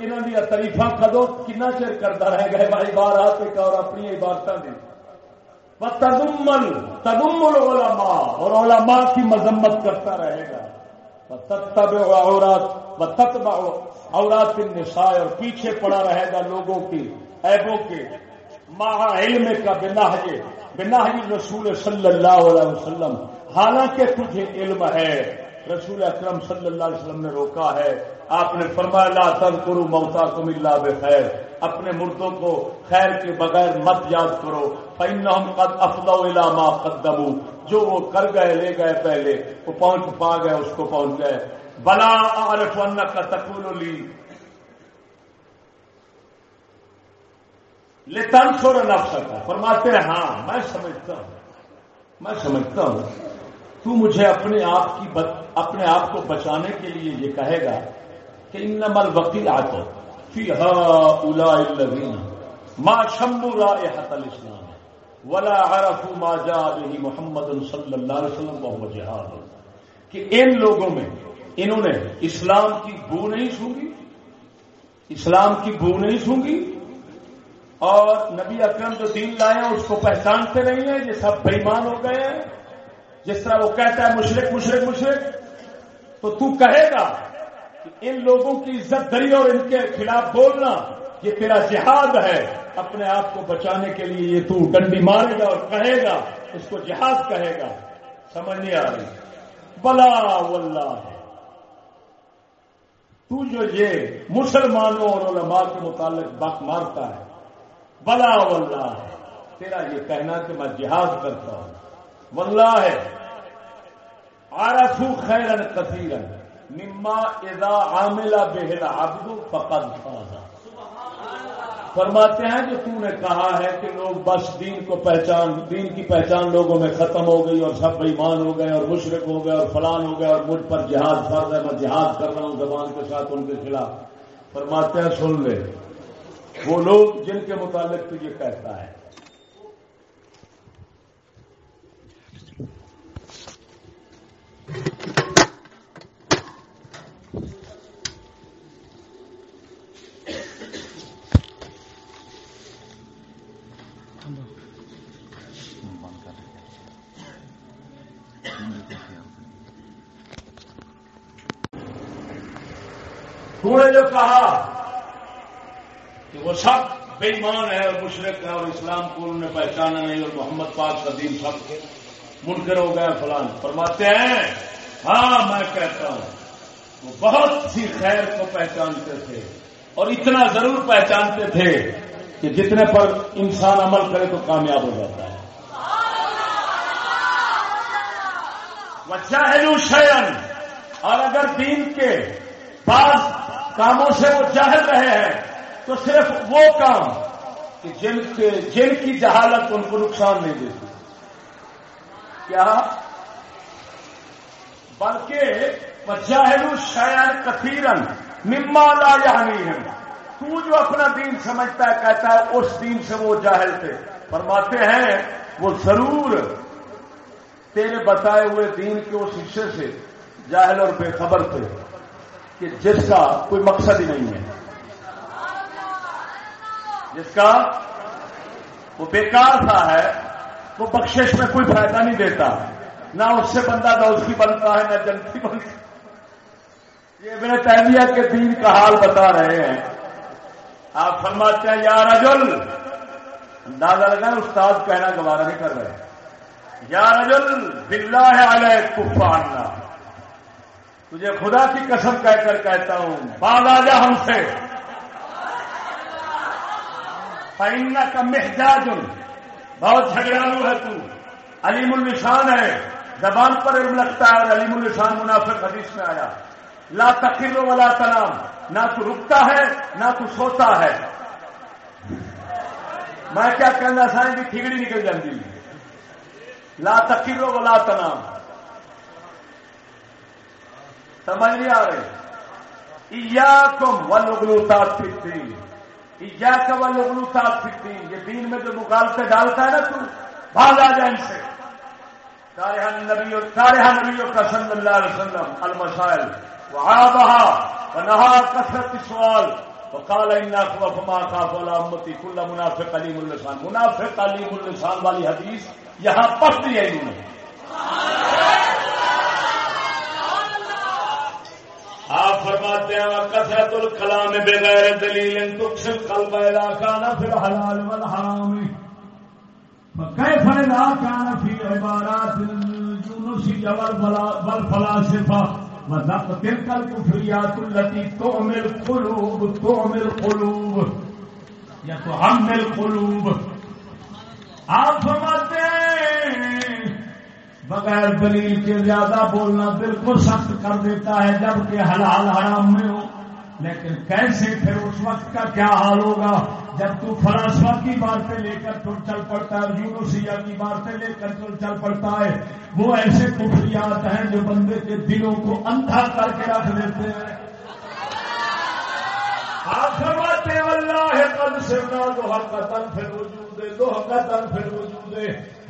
یہاں دیا تریفا کدو کنا چر کرتا رہے گا بھائی باہر آ کے اور اپنی عبادت دی تدمل تدمل علماء اور علماء کی مذمت کرتا رہے گا۔ تب اور عورات عورات النساء اور پیچھے پڑا رہے گا لوگوں کی ایبوں کے۔ ماہ علم کا بنا بنا رسول صلی اللہ علیہ وسلم۔ حالانکہ تجھے علم ہے۔ رسول اکرم صلی اللہ علیہ وسلم نے روکا ہے۔ آپ نے فرمایا، لا تذکروا موتاکم الا بخیر۔ اپنے مردوں کو خیر کے بغیر مت یاد کرو۔ فإنهم قد افضوا الى ما جو وہ کر گئے، لے گئے پہلے۔ وہ پہنچ پا گئے، اس کو پہنچ گئے۔ بلا اعرف انك تقول لي لتنصر نفسك فرماتے ہیں ہاں میں سمجھتا ہوں. میں سمجھتا ہوں. تو مجھے اپنے آپ کی اپنے آپ کو بچانے کے لیے یہ کہے گا کہ ان نمل وکیل آتا فی الذین. ما شمو رائحت الاسلام. ولا عرفوا ما جاء به محمد صلی اللہ علیہ وسلم وهو جہاد. کہ ان لوگوں میں انہوں نے اسلام کی بو نہیں سونگی، اسلام کی بو نہیں سونگی، اور نبی اکرم جو دین لائے ہیں، اس کو پہچانتے نہیں ہیں، یہ سب بےمان ہو گئے ہیں۔ جس طرح وہ کہتا ہے مشرق مشرق مشرق تو تو کہے گا کہ ان لوگوں کی عزت دری اور ان کے خلاف بولنا، یہ تیرا جہاد ہے۔ اپنے آپ کو بچانے کے لیے یہ تو ڈنڈی مارے گا اور کہے گا، اس کو جہاد کہے گا۔ سمجھ نہیں آ رہی۔ بلا واللہ۔ تو جو یہ مسلمانوں اور علماء کے متعلق بک مارتا ہے، بلا واللہ تیرا یہ کہنا کہ میں جہاد کرتا ہوں۔ واللہ ہے آرسو خیرن کثیرن، مما اذا عاملہ بہلا عبد فقد فاضا فرماتے ہیں جو تو نے کہا ہے کہ لوگ بس دین کو پہچان دین کی پہچان لوگوں میں ختم ہو گئی اور سب بےمان ہو گئے اور مشرق ہو گئے اور فلان ہو گئے اور مجھ پر جہاد فرض ہے، میں جہاد کر رہا ہوں زبان کے ساتھ ان کے خلاف۔ فرماتے ہیں، سن لے۔ وہ لوگ جن کے متعلق تو یہ کہتا ہے۔ نے جو کہا کہ وہ سب بے ایمان ہے اور مشرق ہے اور اسلام کو انہوں نے پہچانا نہیں اور محمد پاک قدیم سب منکر ہو گئے فلان۔ فرماتے ہیں ہاں میں کہتا ہوں، وہ بہت سی خیر کو پہچانتے تھے اور اتنا ضرور پہچانتے تھے کہ جتنے پر انسان عمل کرے تو کامیاب ہو جاتا ہے۔ وہ شیئن اور اگر دین کے بعض کاموں سے وہ جاہل رہے ہیں، تو صرف وہ کام کہ جن کے جن کی جہالت ان کو نقصان نہیں دیتی۔ کیا؟ بلکہ جاہل شاید کثیرن مما لا یعنی ہے تو جو اپنا دین سمجھتا ہے، کہتا ہے، اس دین سے وہ جاہل تھے۔ فرماتے ہیں، وہ ضرور تیرے بتائے ہوئے دین کے اس حصے سے جاہل اور بے خبر تھے کہ جس کا کوئی مقصد ہی نہیں ہے۔ جس کا وہ بیکار تھا ہے، وہ بخشش میں کوئی فائدہ نہیں دیتا۔ نہ اس سے بندہ نہ اس کی بنتا ہے، نہ جنتی بنتا یہ میرے تہلیہ کے دین کا حال بتا رہے ہیں۔ آپ فرماتے ہیں، یا رجل، اندازہ لگا استاد کہنا گوارا نہیں کر رہے۔ یا رجل بلا ہے علیہ کفاننا تجھے خدا کی قسم کہہ کر کہتا ہوں باغ آ جا ہم سے۔ پینا کا محجاج۔ بہت جھگڑالو ہے تو۔ علیم النشان ہے۔ زبان پر علم لگتا ہے اور علیم النشان منافق حدیث میں آیا۔ لا تقیر ولا تنام۔ نہ تو رکتا ہے، نہ تو سوتا ہے۔ میں کیا کہنا سائیں کی ٹھیکڑی نکل جاتی لا تقیر ولا تنام. سمجھ نہیں آ رہے یا کم و لگلو تاج فکتی یا کم و لگلو تاج فکتی یہ دین میں جو مغالطے ڈالتا ہے نا تو بھاگ آ جائے ان سے. تارہ نبی تارہ نبیوں کا صلی اللہ علیہ وسلم المسائل. وہاں بہا نہا کثرت سوال. وقال ان اخوف ما خاف ولا امتی. كل منافق علیم اللسان. منافق علیم اللسان والی حدیث یہاں پڑھ دی ہے انہوں نے۔ آپ فرماتے ہیں، کثرت الکلام بغیر دلیل تکسل قلب اذا كان في الحلال والحرام۔ فكيف اذا كان في عبارات الجنوسية والفلاسفة وذق تلك الكفريات التي تعمل قلوب تعمل قلوب یا تو ہم قلوب آپ فرماتے ہیں بغیر دلیل کے زیادہ بولنا بالکل سخت کر دیتا ہے جبکہ حلال حرام میں ہو۔ لیکن کیسے پھر اس وقت کا کیا حال ہوگا؟ جب تو فلاسفہ کی باتیں لے کر تم چل پڑتا ہے یونوسیا کی باتیں لے کر تم چل پڑتا ہے۔ وہ ایسے کفریات ہیں جو بندے کے دلوں کو اندھا کر کے رکھ دیتے ہیں۔ آپ فرماتے اللہ قد سرنا دو حق تن پھر وجود دو حق تن پھر وجود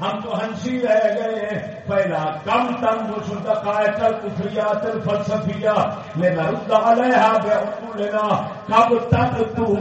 ہم تو ہنسی رہ گئے ہیں۔ پہلا کم تنگ وہ شدہ قائل کفریات الفلسفیہ لینا رد علیہا بے لینا کب تک تو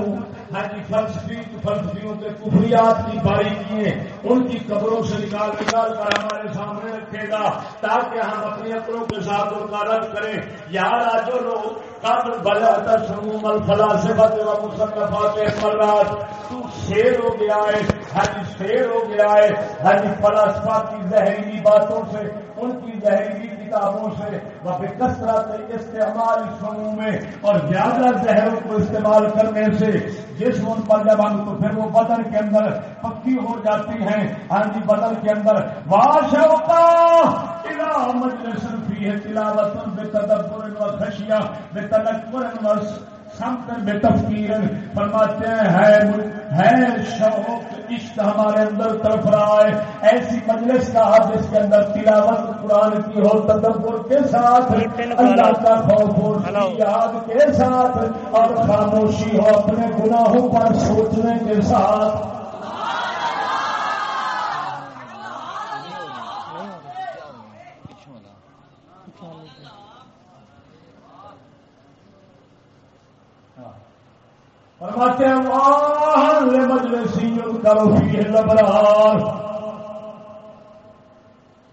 ہاں جی فلسفی فلسفیوں کے کفریات کی باریکیاں ان کی قبروں سے نکال نکال کر ہمارے سامنے رکھے گا، تاکہ ہم اپنی عقلوں کے ساتھ ان کا رد کریں۔ یار آج لوگ قبل بلا تشموم الفلاسفت و مصنفات مرات تو شیر ہو گیا ہے، ہر شیر ہو گیا ہے، ہر فلاسفہ کی زہریلی باتوں سے، ان کی زہریلی کتابوں سے. وہ کثرت استعمال سموں میں اور زیادہ زہروں کو استعمال کرنے سے جسم ان پر جب ہم تو پھر وہ بدن کے اندر پکی ہو جاتی ہیں۔ ہاں جی بدن کے اندر. واشوتا مجلس ہے تلاوت بے تدبر و خشیہ بے تنقر و سمتن بے تفکیر۔ فرماتے ہیں ہے شوق عشق ہمارے اندر طرف رہا ہے۔ ایسی مجلس کا جس کے اندر تلاوت قرآن کی ہو تدبر کے ساتھ اللہ کا خوف ہو یاد کے ساتھ اور خاموشی ہو اپنے گناہوں پر سوچنے کے ساتھ۔ فرماتے ہیں واہن مجلسی کرو فی الابرار.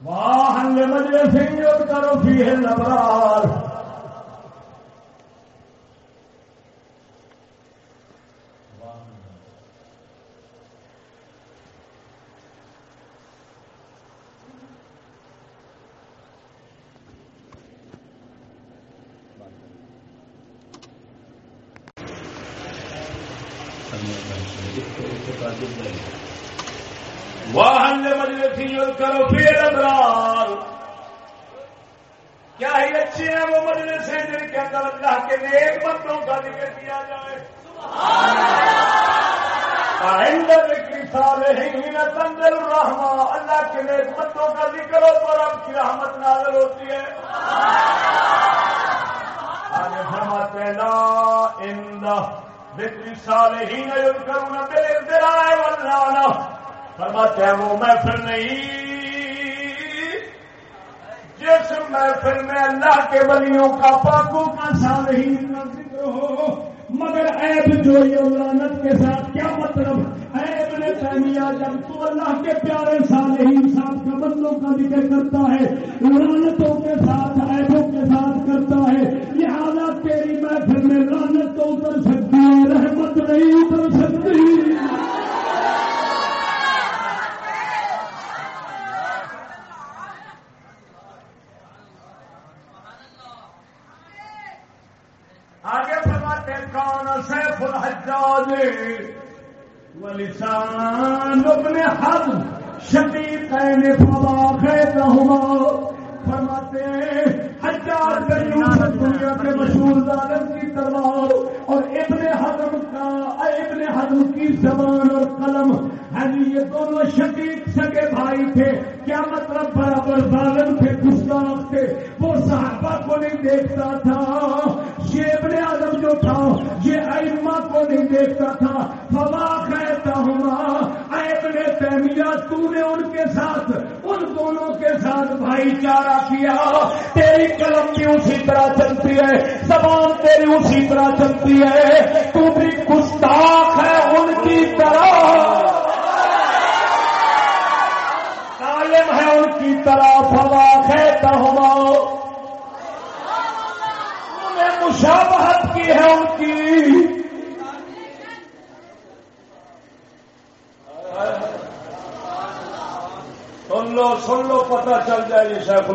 واہن مجلسی کرو فی الابرار واہن مجلسی کرو پھر ابرار کیا ہی اچھے ہیں وہ مجلس ہیں جن کے اندر اللہ کے نیک بندوں کا ذکر کیا جائے تندر رحما اللہ کے نیک بندوں کا ذکر ہو تو رب کی رحمت نازل ہوتی ہے آگے فرماتے لا ان بکری سال ہی نہیں کروں نہ میرے درائے واللہ فرماتے ہیں وہ محفل نہیں جس محفل میں اللہ کا پاکوں کا سال ذکر ہو، مگر عیب جو یہ لانت کے ساتھ، کیا مطلب؟ عیب نے تہمیا جب تو اللہ کے پیارے صالحین صاحب کا بندوں کا ذکر کرتا ہے لانتوں کے ساتھ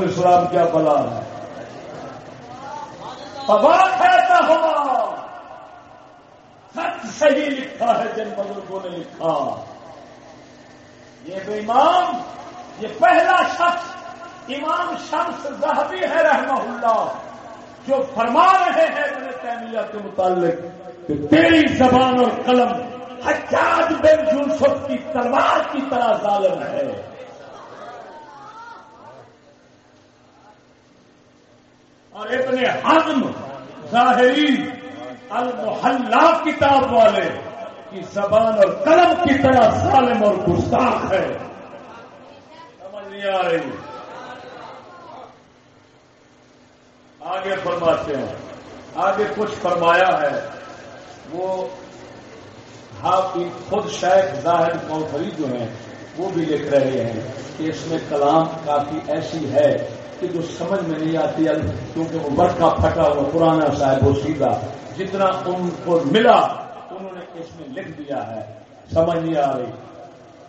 جائے یہ کیا بلا ہے؟ کہتا ہوا۔ سچ صحیح لکھا ہے جن بزرگوں نے لکھا۔ یہ بے امام، یہ پہلا شخص، امام شمس زہبی ہے رحمہ اللہ، جو فرما رہے ہیں اپنے تیمیہ کے متعلق کہ تیری زبان اور قلم حجاج بن یوسف کی تلوار کی طرح ظالم ہے۔ اور ابن حزم ظاہری المحلہ کتاب والے کی زبان اور قلم کی طرح ظالم اور گستاخ ہے۔ سمجھ نہیں آ رہی۔ آگے فرماتے ہیں۔ آگے کچھ فرمایا ہے۔ وہ ہاں، خود شیخ ظاہر کوثری جو ہیں، وہ بھی لکھ رہے ہیں کہ اس میں کلام کافی ایسی ہے۔ کہ جو سمجھ میں نہیں آتی کیونکہ وہ بڑکا پھٹا ہوا پرانا صاحب وہ سیدھا جتنا ان کو ملا، انہوں نے اس میں لکھ دیا ہے۔ سمجھ نہیں آ رہی۔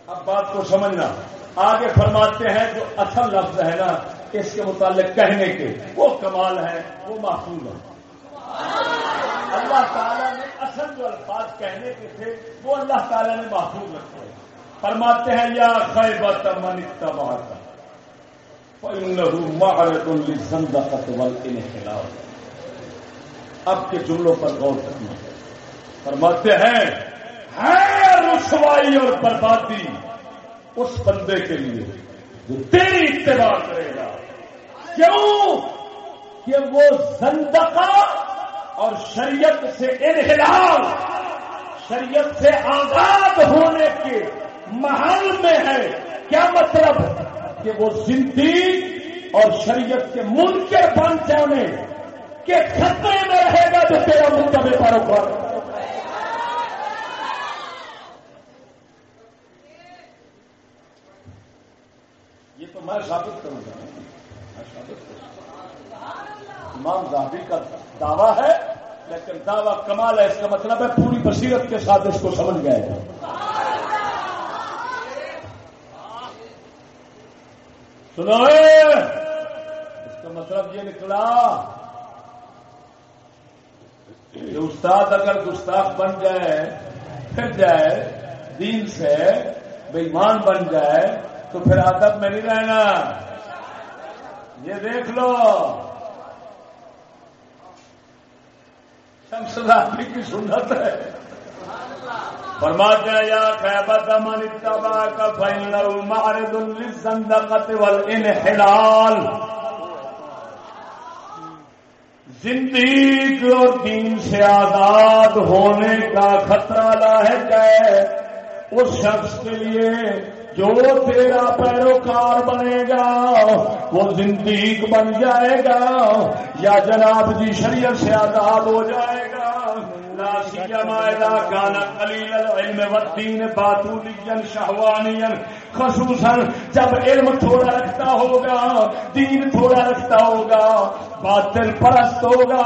اب بات کو سمجھنا۔ آگے فرماتے ہیں جو اصل لفظ ہے نا، اس کے متعلق کہنے کے۔ وہ کمال ہے، وہ محفوظ ہے۔ اللہ تعالیٰ نے اصل جو الفاظ کہنے کے تھے، وہ اللہ تعالیٰ نے محفوظ رکھے۔ فرماتے ہیں، یا خیبت من اتبعت اب کے جملوں پر غور کرنا۔ فرماتے ہیں، ہے رسوائی اور بربادی اس بندے کے لیے جو تیری اتباع کرے گا۔ کیوں؟ کہ وہ زندقہ اور شریعت سے انحلال، شریعت سے آزاد ہونے کے محل میں ہے۔ کیا مطلب؟ کہ وہ زندگی اور شریعت کے منکر بن جانے کے خطرے میں رہے گا جو تیرا منتبے پر یہ تو میں ثابت کروں گا۔ امام زہبی کا دعویٰ ہے، لیکن دعویٰ کمال ہے، اس کا مطلب ہے پوری بصیرت کے ساتھ اس کو سمجھ گئے۔ سنو اس کا مطلب یہ نکلا کہ استاد اگر گستاخ بن جائے، پھر جائے، دین سے بےمان بن جائے، تو پھر ادب میں نہیں رہنا۔ یہ دیکھ لو۔ شمسلامی کی سنت ہے۔ فرماتے ہیں، یا خیبت من اتباع کا معرض والانحلال زندگی اور دین سے آزاد ہونے کا خطرہ لاحق ہے۔ اس شخص کے لیے جو تیرا پیروکار بنے گا، وہ زندگی بن جائے گا، یا جناب جی شریعت سے آزاد ہو جائے گا۔ خصوصاً جب علم تھوڑا رکھتا ہوگا، دین تھوڑا رکھتا ہوگا، باطل پرست ہوگا،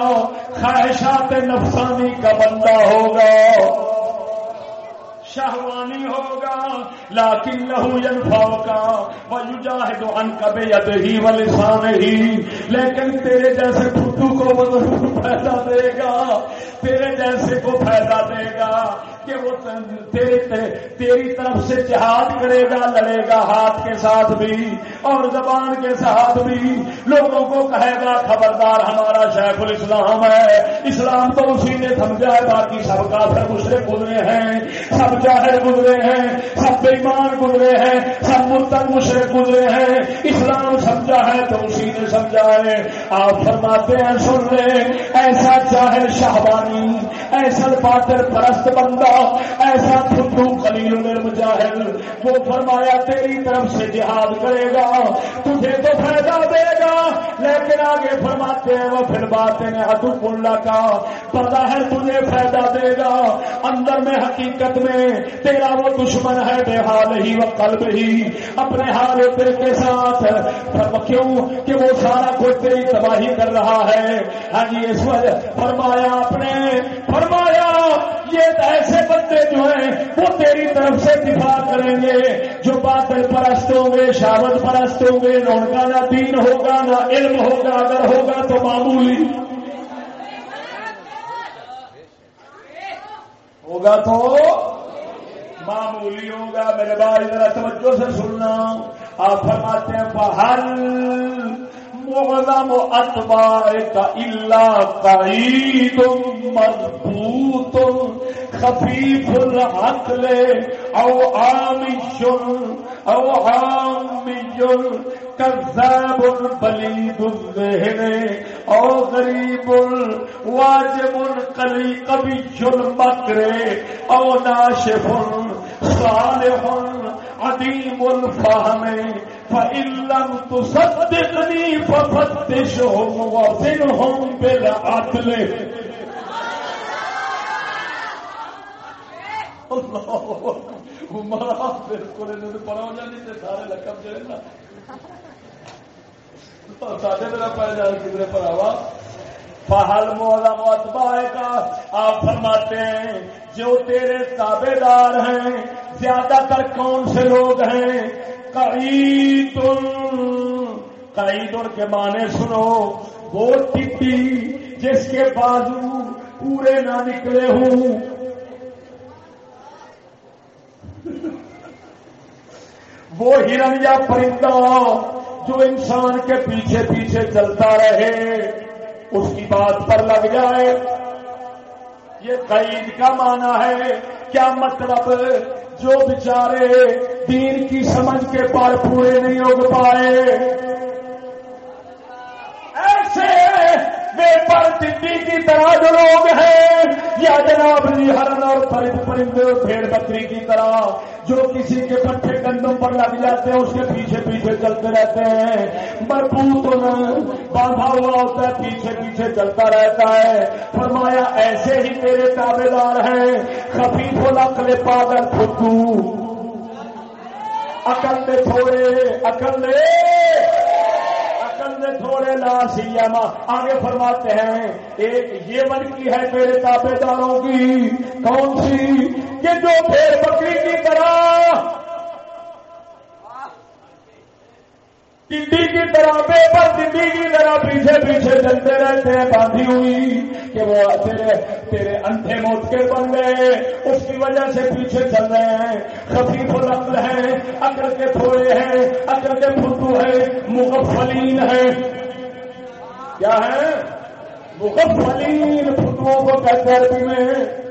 خواہشات نفسانی کا بندہ ہوگا۔ شہوانی ہوگا لاکن لہو ینفاؤ کا وہ جو ان کبے ید ہی ولسان ہی لیکن تیرے جیسے خودو کو وہ فائدہ دے گا، تیرے جیسے کو فائدہ دے گا۔ کہ وہ تیرے تیری طرف سے جہاد کرے گا، لڑے گا، ہاتھ کے ساتھ بھی اور زبان کے ساتھ بھی۔ لوگوں کو کہے گا، خبردار ہمارا شیخ الاسلام ہے۔ اسلام تو اسی نے سمجھا ہے، باقی سب کا پھر گزرے گزرے ہیں، سب جاہر گزرے ہیں، سب بےمان گزرے ہیں، سب مرتب مشرق گزرے ہیں۔ اسلام سمجھا ہے تو اسی نے سمجھا ہے۔ آپ فرماتے ہیں، سن لیں، ایسا جاہر شاہبانی ایسا پاتر پرست بندہ ایسا خدو خلیل مجاہد، وہ فرمایا، تیری طرف سے جہاد کرے گا، تجھے تو فائدہ دے گا۔ لیکن آگے فرماتے ہیں، وہ پھر بات نے ادب اللہ کا، پتا ہے تجھے فائدہ دے گا۔ اندر میں حقیقت میں تیرا وہ دشمن ہے، بے حال ہی وہ قلب ہی۔ اپنے حال تیرے کے ساتھ۔ کیوں؟ کہ وہ سارا کچھ تیری تباہی کر رہا ہے۔ ہاں جی اس وجہ فرمایا اپنے فرمایا، یہ ایسے بندے جو ہیں، وہ تیری طرف سے دفاع کریں گے۔ جو بادل پرست ہوں گے شاوت پرست ہوں گے، نہ ان کا نہ دین ہوگا، نہ علم ہوگا، اگر ہوگا تو معمولی۔ ہوگا تو معمولی ہوگا۔ میرے بھائی، ذرا توجہ سے سننا۔ آپ فرماتے ہیں باہر معظم اتباع کا اللہ قعید مضبوط. خفیف العقل او عامش او عامج. كذاب بلید الذهن او غریب واجب قلی قبی المکر او ناشف صالح عدیم الفهم فإن لم تصدقني ففتشهم وزنهم بالعدل بالکل پڑا ہو جانی سارے لقب جڑے نا۔ ساڈے میرا پہ جان کدھر پراوا فہل مولا متبائے کا، آپ فرماتے ہیں، جو تیرے تابے دار ہیں، زیادہ تر کون سے لوگ ہیں؟ قعید قعید کے معنی سنو، وہ ٹپی جس کے بازو پورے نہ نکلے ہوں۔ وہ ہرن یا پرندہ جو انسان کے پیچھے پیچھے چلتا رہے۔ اس کی بات پر لگ جائے۔ یہ قید کا معنی ہے، کیا مطلب؟ جو بیچارے دین کی سمجھ کے پار پورے نہیں ہو پائے۔ ایسے بے پر ٹڈی کی طرح جو لوگ ہیں، یا جناب جی ہرن اور پرند پرندے اور بھیڑ بکری کی طرح، جو کسی کے پٹھے کندوں پر لگ جاتے ہیں، اس کے پیچھے پیچھے چلتے رہتے ہیں۔ مربوط باندھا ہوا ہوتا ہے، پیچھے پیچھے چلتا رہتا ہے۔ فرمایا، ایسے ہی تیرے تابے دار ہیں۔ خفیف و نقل پاگل خدو اکل نے تھوڑے، اکل نے تھوڑے لا سیما آگے فرماتے ہیں، ایک یہ من کی ہے میرے تابے داروں کی، کون سی؟ کہ جو پھر بکری کی طرح ٹڈی کی طرح بے پر ٹڈی کی طرح پیچھے پیچھے چلتے رہتے ہیں، باندھی ہوئی کہ وہ تیرے تیرے انٹھے موت کے بن گئے، اس کی وجہ سے پیچھے چل رہے ہیں۔ خفیف العقل ہیں اکڑ کے تھوڑے ہیں اکڑ کے فٹو ہے، مغفلین ہے کیا ہے مغفلین فٹوؤں کو کہتے عربی میں۔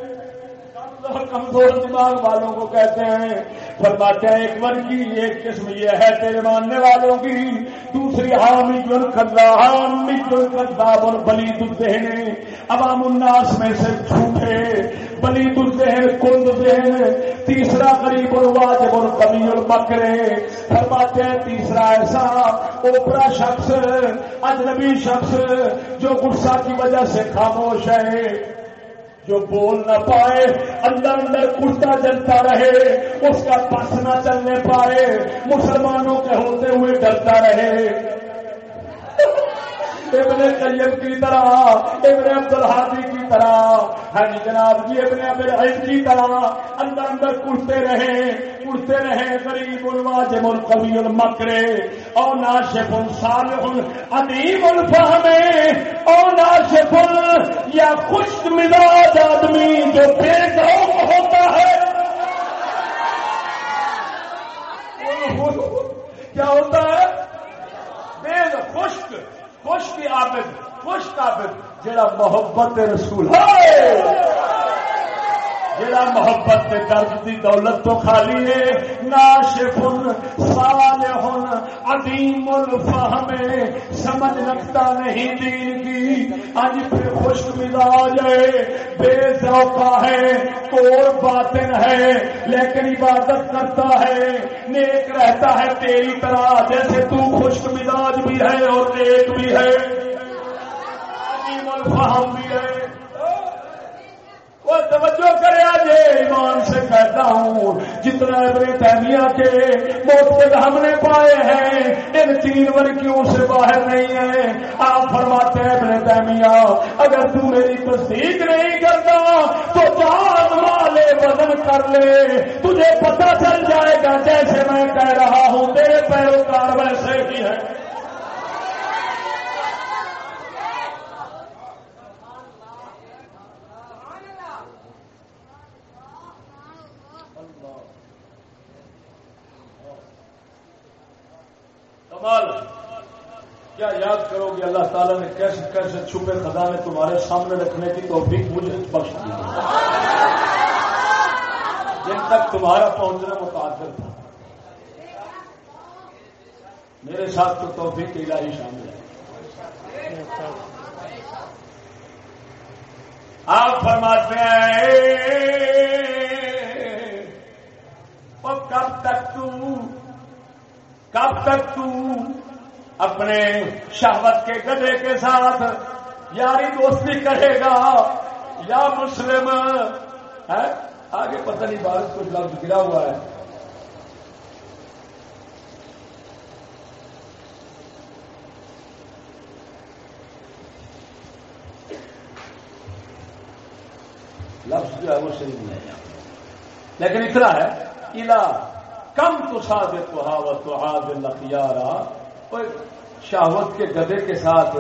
کمزور دماغ والوں کو کہتے ہیں، فرماتے ہیں، ایک ون کی ایک قسم یہ ہے تیرے ماننے والوں کی۔ دوسری حامی جن کدا حامی جن کدا اور بلی دہنے عوام الناس میں سے جھوٹے بلی دہن کند دہن تیسرا قریب اور واجب اور کبھی اور بکرے فرماتے ہیں، تیسرا ایسا اوپرا شخص، اجنبی شخص، جو غصہ کی وجہ سے خاموش ہے۔ جو بول نہ پائے، اندر اندر کٹتا جلتا رہے، اس کا پس نہ چلنے پائے، مسلمانوں کے ہوتے ہوئے ڈرتا رہے۔ ابن قیم کی طرح، ابن عبد الحادی کی طرح۔ ہاں جی جناب جی ابن اب کی طرح۔ اندر اندر کٹتے رہے کٹتے رہے غریب الواجب القوی المکرے۔ او ناشف الصالح ادیب الفہم۔ او ناشف یا خوش مزاج آدمی جو بے ذوق ہوتا ہے۔ کیا ہوتا ہے؟ خشک۔ خوش خشک عابد خوش عابد جڑا محبت رسول ہے۔ جڑا محبت کے درد کی دولت تو خالی ہے، ناشف صالح عظیم الفہم سمجھ رکھتا نہیں دین کی اج پھر خشک مزاج ہے۔ بے ذوقا ہے کور باطن ہے، لیکن عبادت کرتا ہے۔ نیک رہتا ہے تیری طرح، جیسے تو خشک مزاج بھی ہے اور نیک بھی ہے۔ عظیم الفہم بھی ہے۔ وہ توجہ کرے، آج ایمان سے کہتا ہوں، جتنا ابن تیمیہ کے موت ہم نے پائے ہیں، ان تین ورکیوں سے باہر نہیں ہے آپ فرماتے ہیں، ابن تیمیہ، اگر تو میری تصدیق نہیں کرتا، تو جان والے بدن کر لے، تجھے پتہ چل جائے گا جیسے میں کہہ رہا ہوں، تیرے پیروکار ویسے ہی ہے کمال کیا یاد کرو گے اللہ تعالیٰ نے کیسے کیسے چھپے خزانے تمہارے سامنے رکھنے کی توفیق مجھے بخش دی۔ جن تک تمہارا پہنچنا متاثر تھا۔ میرے ساتھ تو توفیق الہی شامل ہے۔ آپ فرماتے ہیں اور کب تک تو کب تک تو اپنے شہوت کے گدے کے ساتھ یاری دوستی کرے گا؟ یا مسلم؟ ہے؟ آگے پتہ نہیں بارش کچھ لفظ گرا ہوا ہے۔ لفظ جو ہے وہ صحیح نہیں ہے۔ لیکن اتنا ہے الا کم تو ساد تو ہاد لخیارا شہوت کے گدے کے ساتھ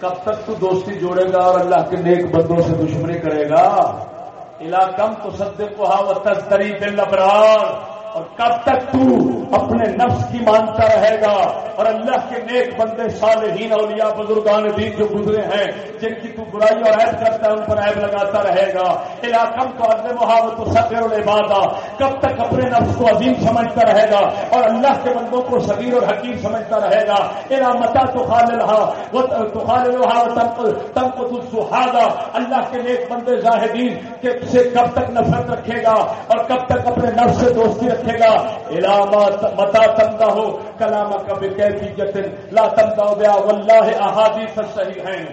کب تک تو دوستی جوڑے گا اور اللہ کے نیک بندوں سے دشمنی کرے گا؟ الا کم تو سد کو تری دل ابرار اور کب تک تو اپنے نفس کی مانتا رہے گا؟ اور اللہ کے نیک بندے صالحین اولیاء بزرگان دین جو گزرے ہیں، جن کی تو برائی اور عیب کرتا ہے، ان پر عیب لگاتا رہے گا۔ علاقم تو عدم محاوت و سفر العبادہ۔ کب تک اپنے نفس کو عظیم سمجھتا رہے گا؟ اور اللہ کے بندوں کو صغیر اور حکیم سمجھتا رہے گا۔ الا متا تو خال رہا وہ تو خال تم کو تو اللہ کے نیک بندے زاہدین کے سے کب تک نفرت رکھے گا؟ اور کب تک اپنے نفس سے دوستی رکھے رکھے گا۔ علامہ متا تمدا ہو کلام کبھی کیفیت لا تمدا ہو گیا واللہ احادیث صحیح ہیں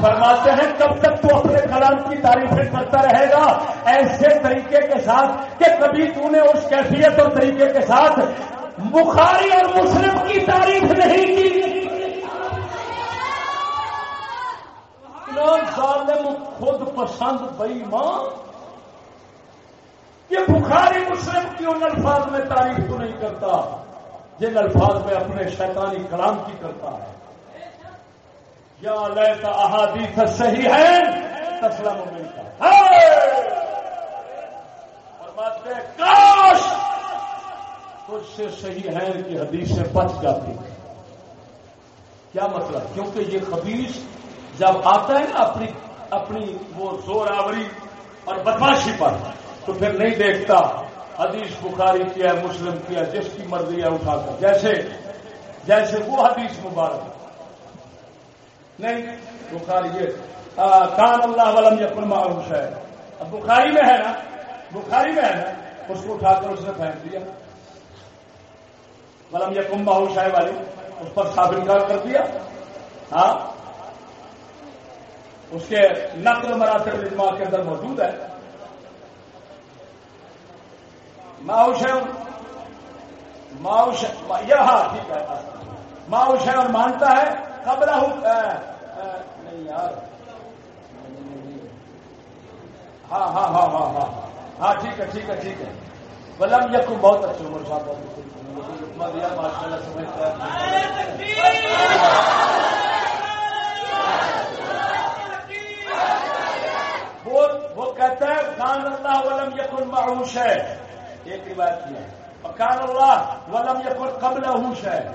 فرماتے ہیں، کب تک تو اپنے کلام کی تعریفیں کرتا رہے گا؟ ایسے طریقے کے ساتھ کہ کبھی تو نے اس کیفیت اور طریقے کے ساتھ بخاری اور مسلم کی تعریف نہیں کی۔ ظالم خود پسند بئی ماں یہ بخاری مسلم کی ان الفاظ میں تعریف تو نہیں کرتا، جن الفاظ میں اپنے شیطانی کلام کی کرتا ہے۔ یا لیتا احادیث صحیح ہے۔ تسلم ملتا فرماتے کاش کچھ سے صحیح ہے کہ حدیثیں بچ جاتی۔ کیا مطلب؟ کیونکہ یہ خبیص جب آتا ہے نا اپنی اپنی وہ زور آوری اور بدماشی پر تو پھر نہیں دیکھتا۔ حدیث بخاری کیا ہے، مسلم کیا جس کی مرضی ہے اٹھا کر۔ جیسے جیسے وہ حدیث مبارک۔ نہیں، بخاری یہ۔ کان اللہ ولم یقن معروف ہے اب بخاری میں ہے نا، بخاری میں ہے نا، اس کو اٹھا کر اس نے پھینک دیا۔ ولم یقم معروف ہے والی، اس پر ثابت کر دیا۔ ہاں؟ اس کے نقل مراتب اجماع کے اندر موجود ہے۔ ماؤش ماؤش ہاں ٹھیک ہے ماؤش اور مانتا ہے خبر نہیں یار ہاں ہاں ہاں ہاں ہاں ہاں ٹھیک ہے ٹھیک ہے ٹھیک ہے بلم یقو بہت اچھے عمر صاحب بہت دیا ماشاء اللہ سمجھتا وہ کہتا ہے خان اللہ ولم یقن معروش ہے ایک روایت کی ہے۔ پکان اللہ ولم یقر قبل ہوش ہے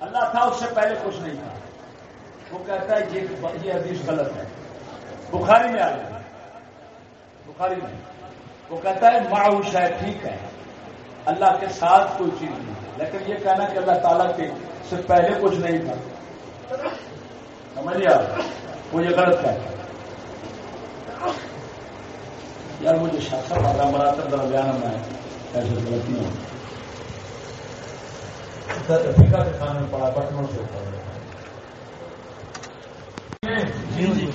اللہ تھا اس سے پہلے کچھ نہیں تھا۔ وہ کہتا ہے یہ حدیث غلط ہے۔ بخاری میں آ گیا۔ بخاری میں۔ وہ کہتا ہے معاوش ہے ٹھیک ہے۔ اللہ کے ساتھ کوئی چیز نہیں ہے۔ لیکن یہ کہنا کہ اللہ تعالیٰ کے سے پہلے کچھ نہیں تھا۔ سمجھ لیا وہ یہ غلط ہے۔ یار مجھے شاخا پڑا مراتب درمیان میں ایسے غلط نہیں ہوتا افریقہ کے میں پڑا پٹنوں سے جی جی۔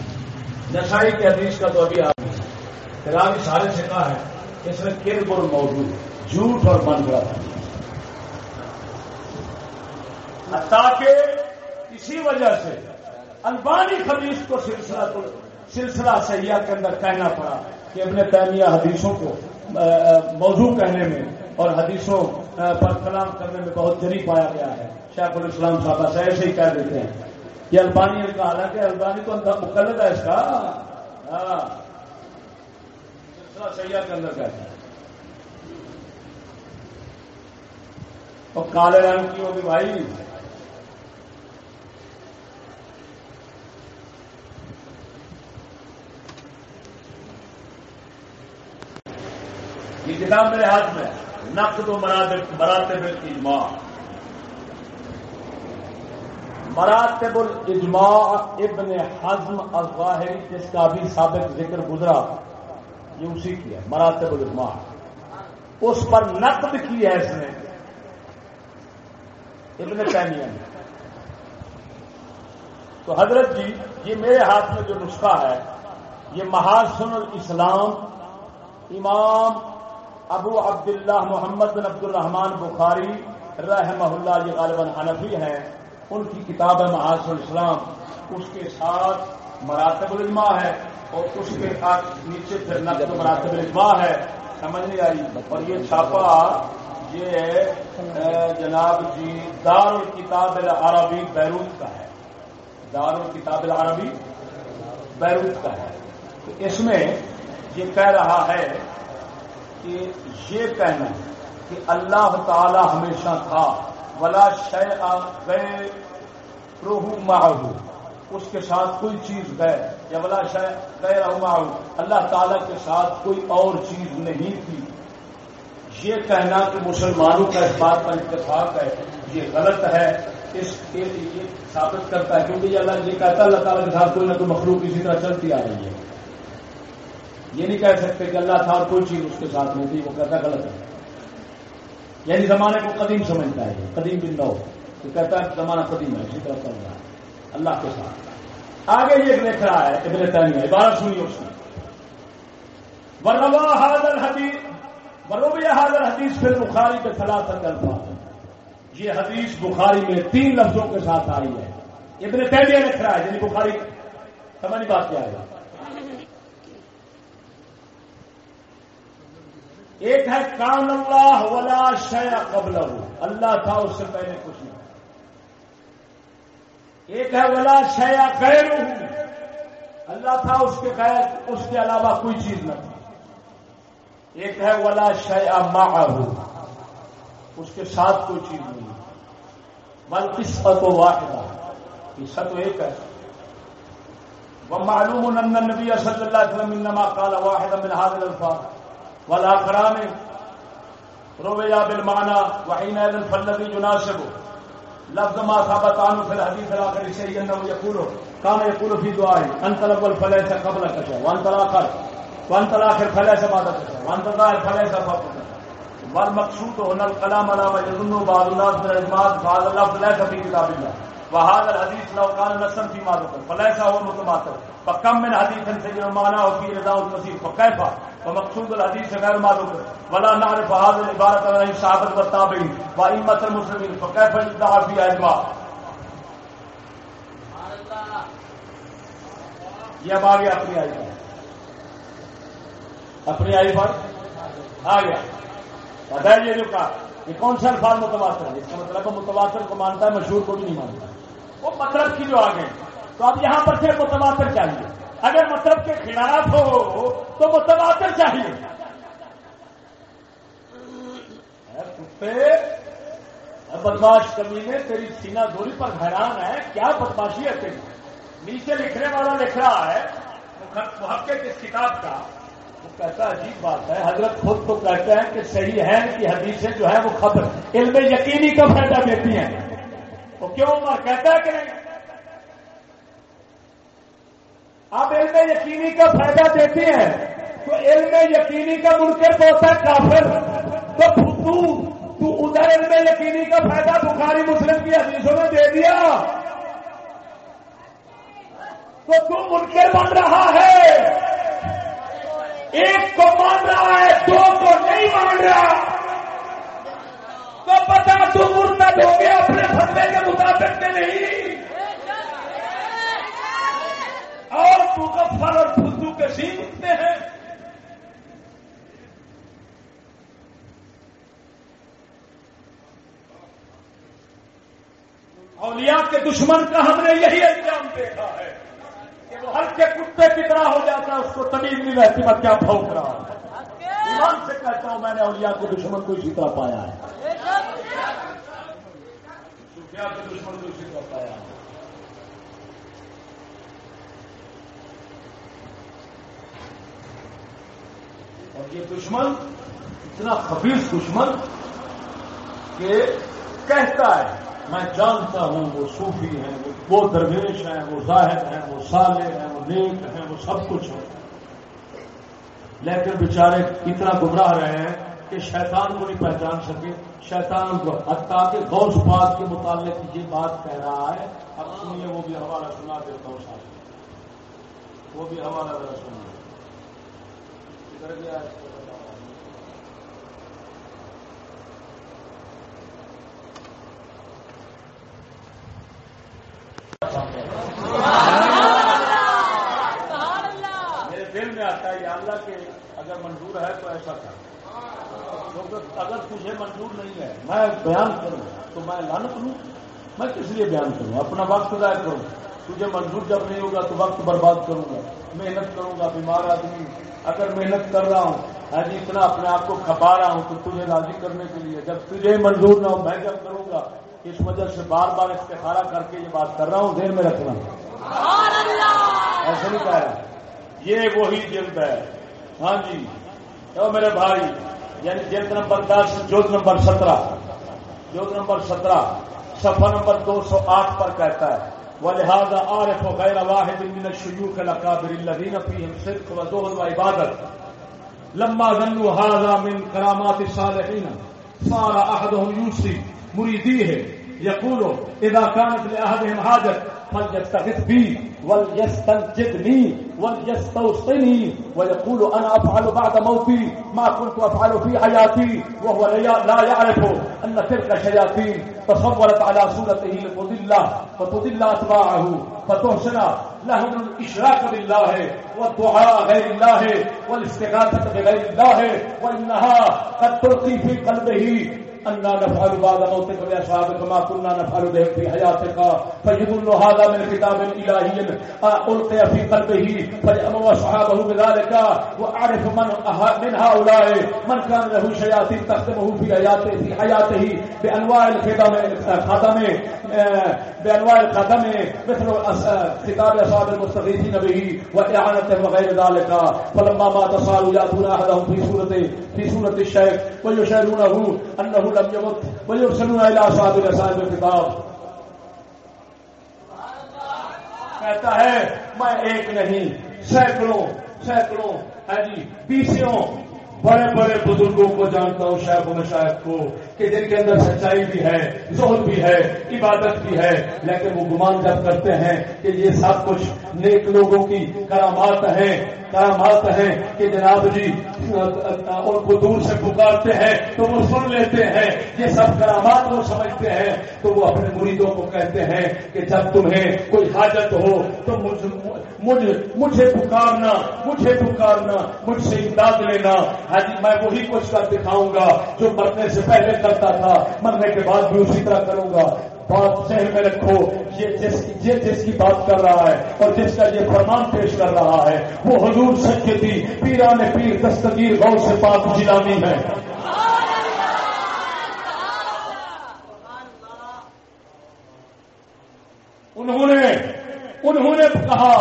کے حدیث کا تو ابھی آپ فلحال سارے سے کہا ہے اس میں کر پور موجود جھوٹ اور من گڑا تاکہ اسی وجہ سے البانی خدیث کو سلسلہ سلسلہ سیاح کے اندر کہنا پڑا۔ کہ ابن تعمیہ حدیثوں کو موضوع کہنے میں اور حدیثوں پر کلام کرنے میں بہت جری پایا گیا ہے۔ شیخ الاسلام صاحب سے ایسے ہی کہہ دیتے ہیں یہ البانی کا حالانکہ البانی تو مقلد ہے اس کا۔ ہاں۔ سیاح کے اندر کہتے ہیں۔ اور کالے رنگ کی ہوگی بھائی۔ یہ کتاب میرے ہاتھ میں، نقد و مراتب اجماع مراتب الاجماع ابن حزم الظاہری، جس کا بھی سابق ذکر گزرا، یہ اسی کی ہے، مراتب الاجماع۔ اس پر نقد کی ہے اس نے۔ ابن تیمیہ نے۔ تو حضرت جی یہ میرے ہاتھ میں جو نسخہ ہے، یہ محاسن الاسلام، امام ابو عبداللہ محمد بن عبد الرحمان بخاری رحمہ اللہ یہ غالباً حنفی ہیں۔ ان کی کتاب ہے محاذ الاسلام۔ اس کے ساتھ مراتب الجما ہے اور اس کے ساتھ نیچے پھر نقد مراتب الجما ہے۔ سمجھ نہیں آئی اور یہ چھاپا یہ جناب جی دار الکتاب العربی بیروت کا ہے۔ دار الکتاب العربی بیروت کا ہے۔ تو اس میں یہ کہہ رہا ہے کہ یہ کہنا کہ اللہ تعالی ہمیشہ تھا، ولا شے گئے روح معه، اس کے ساتھ کوئی چیز گئے یا ولا شے گئے رہو اللہ تعالی کے ساتھ کوئی اور چیز نہیں تھی۔ یہ کہنا کہ مسلمانوں کا اس بات کا اتفاق ہے، یہ غلط ہے، اس کے لیے ثابت کرتا ہے، کیونکہ یہ اللہ یہ کہتا ہے اللہ تعالیٰ کے ساتھ کوئی نہ کوئی مخلوق اسی طرح چلتی آ رہی ہے۔ یہ نہیں کہہ سکتے کہ اللہ تھا اور کوئی چیز اس کے ساتھ نہیں تھی، وہ کہتا غلط ہے۔ یعنی زمانے کو قدیم سمجھتا ہے، قدیم بن لو تو کہتا ہے زمانہ قدیم ہے، اسی طرح چل رہا ہے۔ اللہ کے ساتھ۔ آگے یہ لکھ رہا ہے ابن تعلیم عبارت سنی اس نے۔ وروا حاضر حدیث بروب حاضر حدیث پھر بخاری کے خلاف الفاظ یہ حدیث بخاری میں تین لفظوں کے ساتھ آئی ہے۔ ابن تعلیہ لکھ رہا ہے یعنی بخاری، سمجھ بات کیا ہے۔ ایک ہے کان اللہ ولا شیا قبل اللہ تھا اس سے پہلے کچھ نہیں۔ ایک ہے ولا شیا غیر اللہ تھا اس کے غیر اس کے علاوہ کوئی چیز نہ تھی۔ ایک ہے ولا شیا ماہ اس کے ساتھ کوئی چیز نہیں۔ بلکہ سب واحد حصہ تو ایک ہے۔ وہ معلوم نبی صلی اللہ علیہ وسلم انما قال واحد من هذه الالفاظ والآخران رویا بالمعنى وحينئذ فالذي يناسب لفظ ما ثبت عنه في الحديث الاخر شيء انه يقول كان يقول في دعائه انت الاول فليس قبلك شيء وانت الاخر وانت الاخر فليس بعدك شيء وانت الظاهر فليس فوقك والمقصود هنا الكلام على ما يظن بعض الناس من الاجماع فهذا اللفظ ليس في كتاب الله وهذا الحديث لو كان نصا فيما ذكر فليس هو متواتر فكم من حديث سيد معناه في رضا المسيح؟ فكيف؟ ومقصود الحديث غير معلوم ولا نعرف هذه العبارة عن الصحابة والتابعين وأئمة المسلمين. فكيف يدعى فيها إجماع یہ اب آگے اپنی آئی پر اپنی آئی پر آ گیا بتائیے جو کہا یہ کون سا الفاظ متواتر ہے اس کا مطلب متواتر کو مانتا ہے مشہور کو بھی نہیں مانتا. وہ مطلب کی جو آگے تو اب یہاں پر پھر متواتر چاہیے۔ اگر مطلب کے خلاف ہو، تو متواتر چاہیے۔ بدماش کمی نے تیری سینا دوری پر حیران ہے۔ کیا بدماشی ہے تیری؟ نیچے لکھنے والا لکھ رہا ہے۔ محقق اس کتاب کا۔ وہ کہتا عجیب بات ہے۔ حضرت خود تو کہتا ہے کہ صحیح ہے کہ حدیثیں جو ہے وہ خبر، علم یقینی کا فائدہ دیتی ہیں۔ وہ کیوں عمر کہتا ہے کہ نہیں؟ آپ علم یقینی کا فائدہ دیتے ہیں تو علم یقینی کا منکر تو ہوتا ہے کافر۔ تو تو, تو ادھر علم یقینی کا فائدہ بخاری مسلم کی حدیثوں میں دے دیا۔ تو تم منکر بن رہا ہے۔ ایک کو مان رہا ہے دو کو نہیں مان رہا۔ تو پتا تم مرتد ہو گیا، اپنے فتوے کے مطابق میں نہیں۔ اور مغفر اور خدو کے سین اٹھتے ہیں۔ اولیاء کے دشمن کا ہم نے یہی انجام دیکھا ہے کہ وہ ہر کے کتے کی طرح ہو جاتا ہے، اس کو تمیز نہیں رہتی، میں کیا پھونک رہا ہوں۔ ایمان سے کہتا ہوں میں نے اولیاء کے دشمن کو اسی طرح پایا ہے؟ دشمن کو اسی طرح پایا ہے۔ اور یہ دشمن اتنا خبیص دشمن کہ کہتا ہے، میں جانتا ہوں وہ صوفی ہیں، وہ درویش ہیں، وہ ظاہر ہیں، وہ سالے ہیں، وہ نیک ہیں، وہ سب کچھ ہے لیکن بیچارے اتنا گمراہ رہے ہیں کہ شیطان کو نہیں پہچان سکے۔ شیطان کو حتیٰ کہ غوث پاک کے متعلق یہ بات کہہ رہا ہے۔ اب سنیے، وہ بھی حوالہ سنا دیتا ہوں ساتھ۔ وہ بھی حوالہ ذرا سنیے۔ گیا دل میں آتا ہے یا اللہ کے اگر منظور ہے تو ایسا کر۔ اگر تجھے منظور نہیں ہے میں بیان کروں تو میں لانت لوں۔ میں کس لیے بیان کروں؟ اپنا وقت ضائع کروں۔ تجھے منظور جب نہیں ہوگا تو وقت برباد کروں گا۔ محنت کروں گا بیمار آدمی۔ اگر محنت کر رہا ہوں جی اتنا اپنے آپ کو کھپا رہا ہوں تو تجھے راضی کرنے کے لیے۔ جب تجھے منظور نہ ہو میں جب کروں گا اس وجہ سے بار بار استخارہ کر کے یہ بات کر رہا ہوں دیر میں رکھنا۔ ایسا نہیں کہہ رہا یہ وہی جلد ہے۔ ہاں جی۔ تو میرے بھائی یعنی جلد نمبر دس، جلد نمبر سترہ۔ جلد نمبر سترہ سفر نمبر دو سو آٹھ پر کہتا ہے۔ ولهذا عارف غير واحد من الشيوخ الاكابر الذين فيهم صدق وزهد وعبادت لما ظنوا هذا من كرامات الصالحين، صار احدهم يوصي مريديه، يقول اذا كانت لاحدهم حاجه فليستغث بي وليستنجدني وليستوصني ويقول انا افعل بعد موتي ما كنت افعل في حياتي وهو لا يعرف ان تلك شياطين تصورت على صورته لتضل فتضل اتباعه فتحسن لهم الاشراك بالله والدعاء غير الله والاستغاثه بغير الله وانها قد تلقي في قلبه أننا نفعل بعد موتك بأصحابك ما كنا نفعل بهم في حياتك فيظن هذا من كتاب إلهي۔ ألقي في قلبه فيأمر أصحابه بذلك۔ وأعرف من من هؤلاء۔ من كان له شياطين تخدمه في حياته في حياته، بأنواع الخدم خدم بأنواع الخدم۔ مثل خطاب أصحاب المستغيثين به وإعانته وغير ذلك۔ فلما ما تصالوا يأتون أحدهم في سورة في سورة الشيخ ويشيرونه أنه لم يمت ويرسلون الى اصحاب رسائل الكتاب کہتا ہے، میں ایک نہیں، سینکڑوں سینکڑوں ہے جی بیسوں بڑے بڑے بزرگوں کو جانتا ہوں شاید و مشاہد کو، کہ جن کے اندر سچائی بھی ہے زہد بھی ہے، عبادت بھی ہے، لیکن وہ گمان جب کرتے ہیں کہ یہ سب کچھ نیک لوگوں کی کرامات ہیں کرامات ہیں کہ جناب جی ان کو دور سے پکارتے ہیں تو وہ سن لیتے ہیں، یہ سب کرامات وہ سمجھتے ہیں، تو وہ اپنے مریدوں کو کہتے ہیں کہ جب تمہیں کوئی حاجت ہو تو مجھ، مجھے پکارنا مجھے پکارنا، مجھ سے امداد لینا۔ ہاں جی میں وہی کچھ کر دکھاؤں گا جو مرنے سے پہلے کرتا تھا، مرنے کے بعد بھی اسی طرح کروں گا۔ بات ذہن میں رکھو یہ جس, یہ جس کی بات کر رہا ہے اور جس کا یہ فرمان پیش کر رہا ہے وہ حضور سچتی پیران پیر دستگیر غور سے پاک جلانی ہے۔ انہوں نے انہوں نے کہا،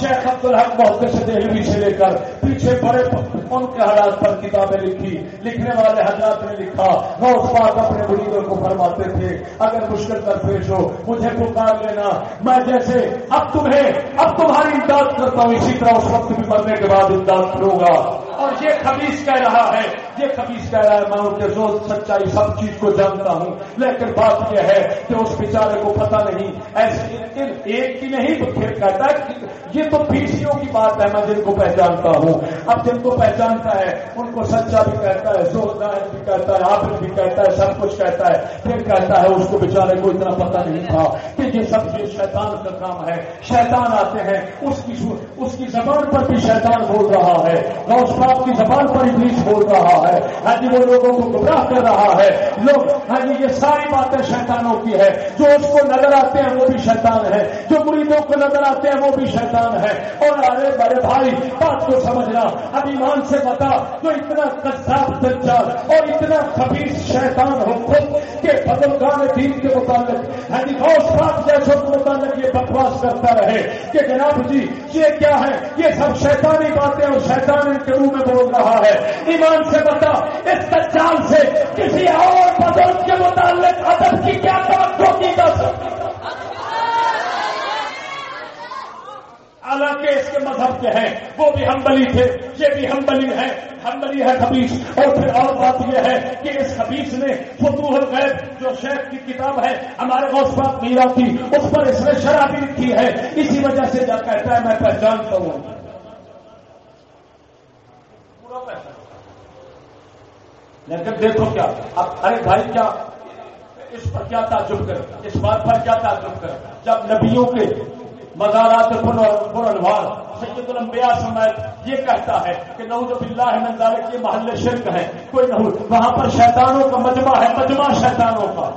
شیخ عبد الحق بہت سے دہلوی سے لے کر پیچھے بڑے ان کے حالات پر کتابیں لکھی، لکھنے والے حضرات نے لکھا وہ اس بات اپنے مریدوں کو فرماتے تھے، اگر مشکل کر پیش ہو، مجھے پکار لینا۔ میں جیسے اب تمہیں، اب تمہاری امداد کرتا ہوں، اسی طرح اس وقت بھی مرنے کے بعد امداد کروں گا۔ اور یہ خبیص کہہ رہا ہے، یہ خبیص کہہ رہا ہے، میں ان کے زور سچائی سب چیز کو جانتا ہوں، لیکن بات یہ ہے کہ اس بیچارے کو پتہ نہیں، ایسے ایک کی نہیں، تو پھر کہتا ہے یہ تو پیسیوں کی بات ہے، میں جن کو پہچانتا ہوں۔ اب جن کو پہچانتا ہے، ان کو سچا بھی کہتا ہے، زوردار بھی کہتا ہے، عابد بھی کہتا ہے، سب کچھ کہتا ہے، پھر کہتا ہے اس کو بیچارے کو اتنا پتہ نہیں تھا کہ یہ سب یہ شیطان کا کام ہے۔ شیطان آتے ہیں، اس کی اس کی زبان پر بھی شیطان بول رہا ہے۔ غوث پاک کی زبان پر ابلیس بول رہا ہے۔ ہاں جی وہ لوگوں کو گمراہ کر رہا ہے۔ لوگ ہاں جی یہ ساری باتیں شیطانوں کی ہے جو اس کو نظر آتے ہیں، وہ بھی شیطان ہے جو مریدوں کو نظر آتے ہیں، وہ بھی شیطان ہے اور ارے بڑے بھائی، بات کو سمجھنا، اب ایمان سے بتا، جو اتنا کساب دجال اور اتنا خبیص شیطان ہو خود کہ بدل گانے دین کے متعلق ہاں جی غوث پاک جیسوں کے متعلق یہ بکواس کرتا رہے کہ جناب جی یہ کیا ہے؟ یہ سب شیطانی باتیں اور شیطان ان کے منہ میں بول رہا ہے۔ ایمان سے بتا اس دجال سے کسی اور بدل کے متعلق ادب کی کیا توقع کی جا سکتی حالانکہ اس کے مذہب کے ہیں، وہ بھی ہم بلی تھے، یہ بھی ہم بلی ہے ہم بلی ہے خبیص اور پھر اور بات یہ ہے کہ اس خبیص نے فتوح الغیب جو شیخ کی کتاب ہے، ہمارے غوث پاک میرا کی اس پر اس نے شرابی لکھی ہے۔ اسی وجہ سے جا کہتا ہے، میں پہچانتا ہوں پورا پیسہ لیکن دیکھو کیا، اب ارے بھائی کیا، اس پر کیا تعجب کر اس بات پر کیا تعجب کر جب نبیوں کے مزارات پرنوار سید الانبیاء سمیت یہ کہتا ہے کہ نعوذ باللہ من ذالک، یہ محل شرک ہے۔ کوئی نہ وہاں پر شیطانوں کا مجمع ہے، مجمع شیطانوں کا۔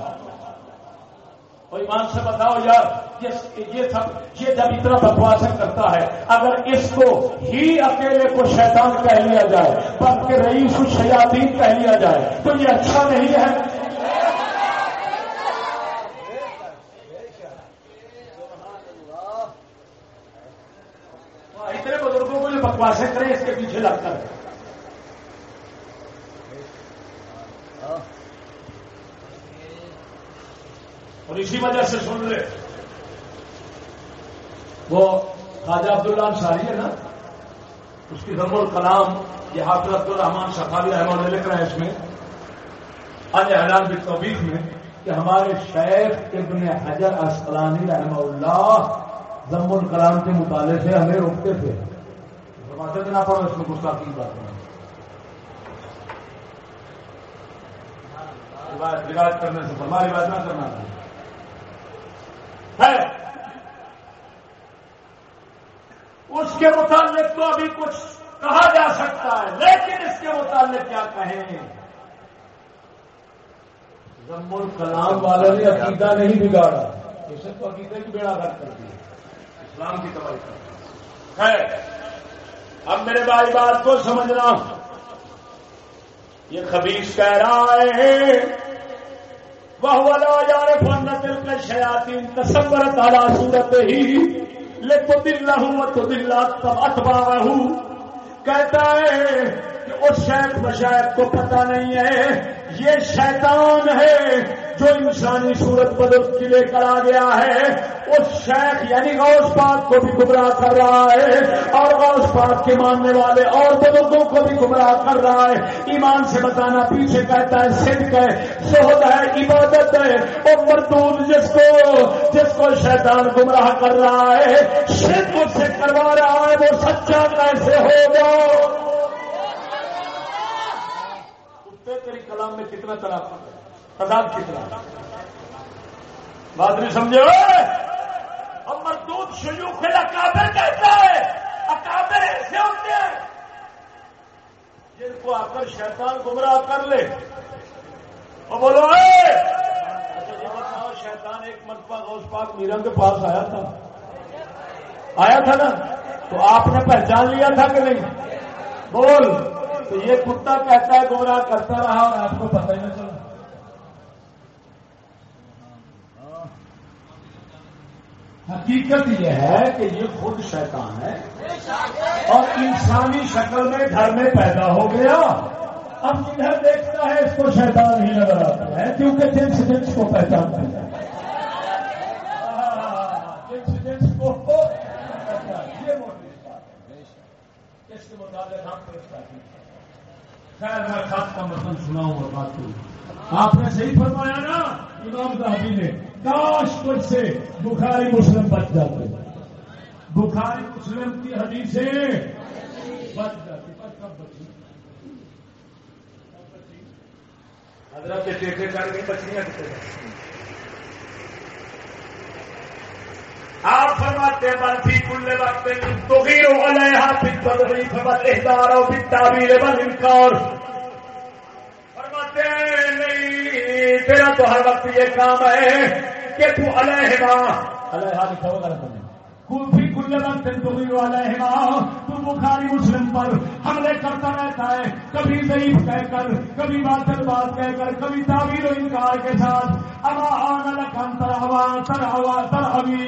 ایمان سے بتاؤ یار، یہ سب، یہ جب اتنا بکواس کرتا ہے، اگر اس کو ہی اکیلے کو شیطان کہہ لیا جائے بلکہ رئیس الشیاطین کہہ لیا جائے، تو یہ اچھا نہیں ہے؟ اتنے بزرگوں کو جو بکواسیں کریں، اس کے پیچھے لگتا ہے اور اسی وجہ سے سن لے وہ خواجہ عبداللہ انصاری ہے نا؟ اس کی ضم الکلام یہ حافظ عبد الرحمان شفالی احمد لکھ رہے ہیں اس میں۔ ان اعلان کی توبیخ میں کہ ہمارے شیخ ابن حجر اسقلانی رحمہ اللہ ضم الکلام کے مطالعے سے ہمیں روکتے تھے۔ نہ پڑو اس میں گستاخی کی بات رواج کرنے سے فرما رواج نہ کرنا۔ ہے۔ اس کے متعلق تو ابھی کچھ کہا جا سکتا ہے لیکن اس کے متعلق کیا کہیں؟ ضم الکلام والے نے عقیدہ نہیں بگاڑا اسے تو عقیدے کی بیڑا گھر کر دیا۔ اسلام کی تباہی کر ہے۔ اب میرے بھائی بات کو سمجھنا۔ یہ خبیص کہہ رہا ہے وہ والا یار فن دل کا شیاتی تصور تعالی صورت ہی لے تو دل رہوں تو دل تب اتبا ہوں کہتا ہے اس شیخ بشیخ کو پتہ نہیں ہے، یہ شیطان ہے جو انسانی صورت بدل کے لے کر آ گیا ہے۔ اس شیخ یعنی غوث پاک کو بھی گمراہ کر رہا ہے اور غوث پاک کے ماننے والے اور بزرگوں کو بھی گمراہ کر رہا ہے۔ ایمان سے بتانا پیچھے کہتا ہے، صدق ہے سہد ہے، عبادت ہے۔ وہ مردود جس کو جس کو شیطان گمراہ کر رہا ہے، صدق اس سے کروا رہا ہے، وہ سچا کیسے ہوگا؟ تیری کلام میں کتنا طرح تضاد کتنا بات نہیں سمجھے اور مردود شیوخ اکابر کہتا ہے اکابر ایسے ہوتے ہیں جن کو آ کر شیطان گمراہ کر لے۔ اور بولو اچھا شیطان ایک مرتبہ غوث پاک میرا کے پاس آیا تھا۔ آیا تھا نا؟ تو آپ نے پہچان لیا تھا کہ نہیں؟ بول۔ تو یہ کتا کہتا ہے گمراہ کرتا رہا اور آپ کو پتہ ہی نہیں چلا۔ حقیقت یہ ہے کہ یہ خود شیطان ہے۔ اور انسانی شکل میں، گھر میں پیدا ہو گیا۔ اب جدھر دیکھتا ہے، اس کو شیطان ہی نظر آتا ہے، کیونکہ جنس جنس کو پہچانتا ہے خیر، میں خاص کا مطلب سناؤں اور بات کروں۔ آپ نے صحیح فرمایا نا، امام صاحبی نے، کاش کچھ سے بخاری مسلم بچ جاتے۔ بخاری مسلم کی حدیثیں بچ جاتی، پر کب بچی حضرت کے ٹیکے کر کے بچیاں کتنے آپ فرماتے ہیں، بل فی کل وقت تغیر علیہا فی التضعیف والاحدار و فی التعبیر والانکار. فرماتے ہیں، نہیں، تیرا تو ہر وقت یہ کام ہے کہ تو علیہما، علیہا لکھا ہوگا رقم کلفی کل وقت تغیر تو بخاری مسلم پر حملے کرتا رہتا ہے۔ کبھی ضعیف کہہ کر، کبھی باطل بات کہہ کر، کبھی تعبیر و انکار کے ساتھ۔ اما آن لکن ترہوا ترہوا، ترہوی۔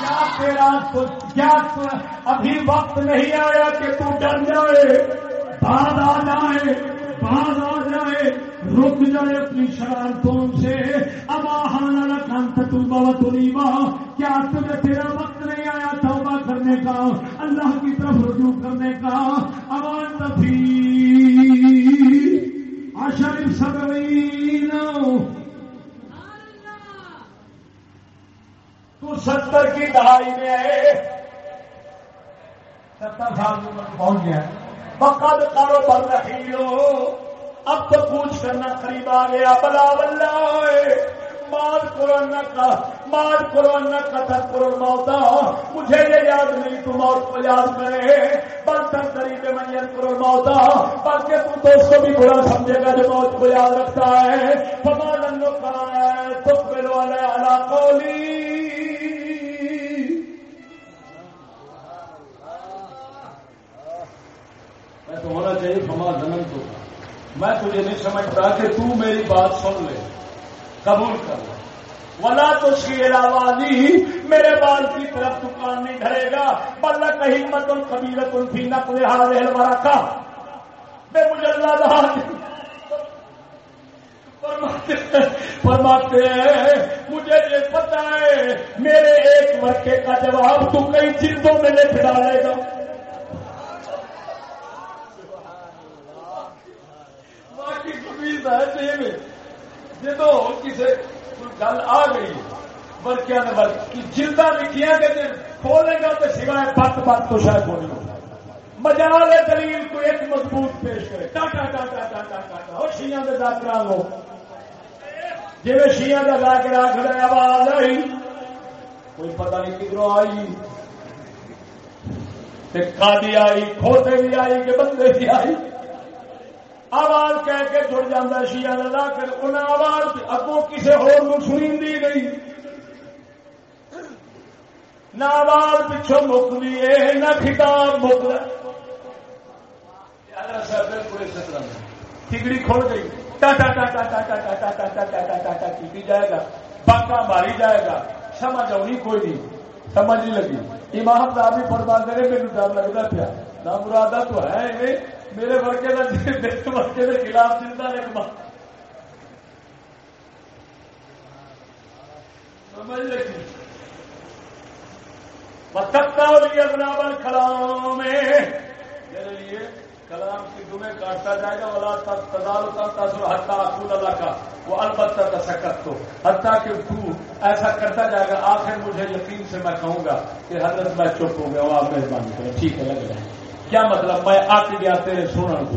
کیا تیرا تو کیا ابھی وقت نہیں آیا کہ تو ڈر جائے بعد آ جائے۔ بعد آ جائے، رک جائے اپنی شرارتوں سے۔ اب آہانا کانت تو بہت کیا تمہیں تیرا وقت نہیں آیا توبہ کرنے کا؟ اللہ کی طرف رجوع کرنے کا۔ امان تفی اشرف سبعین۔ تو ستر کی دہائی میں ہے ستر سال کی پہنچ گیا۔ بقد کاروبار رہی ہو اب تو پوچھ کرنا قریب آ گیا، بلا بلا مال قرآن کا مال قرآن کا تذکر موتا مجھے یہ یاد نہیں تو موت کو یاد کرے۔ برتن قریب من کرو موتا بلکہ تو دوست کو بھی برا سمجھے گا جو موت کو یاد رکھتا ہے۔ فمان کا ہے تو پھر والے علاقولی میں تو ہونا چاہیے فما جنم تو میں تجھے نہیں سمجھتا کہ تو میری بات سن لے۔ قبول کر لے۔ ولا تو اس میرے بال کی طرف دکان نہیں دھرے گا۔ بلّہ کہیں مت ان قبیلت ان کی نقل ہار ہمارا کا بے مجھے اللہ فرماتے ہیں، مجھے یہ پتا ہے، میرے ایک مرکے کا جواب تو کئی جلدوں میں لکھ ڈالے گا۔ باقی قبیل ہے جدو کسی گل آ گئی برکیا نے جلدا لکھیا کہ کھولے گا تو سوائے بت بت تو شاید بولے گا مجال دلیل کو ایک مضبوط پیش کرے۔ ٹاٹا ٹاٹا ٹاٹا ٹاٹا اور شیاں کے ڈاکٹر لو جی شیاں کا لا کے رکھ رہے آواز آئی۔ کوئی پتہ نہیں کدھروں آئی۔ کادی آئی، کھوتے بھی آئی کہ بندے بھی آئی۔ آواز کہہ کے جڑ جانا شیا لا کر انہیں آواز اگوں کسی ہو سنی دی گئی نہ آواز پچھوں مک ہے نہ خطاب مک ٹھگڑی کھول گئی ٹاٹا ٹاٹا ٹاٹا ٹاٹا ٹاٹا ٹاٹا ٹاٹا کی جائے گا باقا ماری جائے گا سمجھ آؤ کوئی نہیں سمجھ نہیں لگی امام صاحب بھی پڑھوا کرے میرے ڈر لگتا پیا نہ مرادہ تو ہے میرے ورکے کا ورکے کے خلاف چنتا ایک بات سمجھ لگی بتکتا کلام میں میرے لیے کلام کی دمیں کاٹتا جائے گا۔ والا تدال کرتا سو حتہ اصول اللہ کا وہ البتہ کا سکت تو حتیٰ کہ تو ایسا کرتا جائے گا۔ آخر مجھے یقین سے میں کہوں گا کہ حضرت میں چپ ہو گیا آپ مہربانی کریں۔ ٹھیک ہے لگ جائے کیا مطلب؟ میں آ گیا تیرے سنن کو۔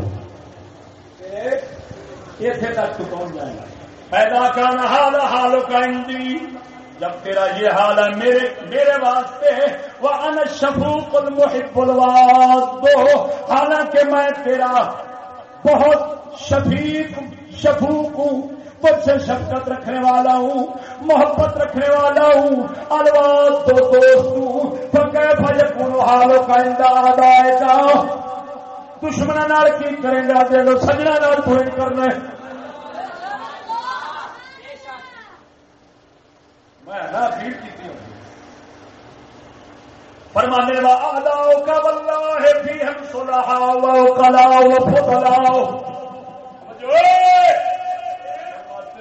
اتنے تک تو پہنچ جائے گا۔ پیدا کرنا حال حال کا جب تیرا یہ حال ہے میرے میرے واسطے وہ ان شفوق المحب الواز دو حالانکہ میں تیرا بہت شفیق شفوق ہوں تجھ سے شفقت رکھنے والا ہوں، محبت رکھنے والا ہوں، الواز دو دوست ہوں۔ تو کہ فجکون حالوں کا انداز آئے گا دشمن کی کریں گا دے سجنا نال تھوڑی کرنا میں نہ اپیل کی فرمانے وا آداؤ کا بندہ ہے بھی ہم سلاحا و کلاؤ فلاؤ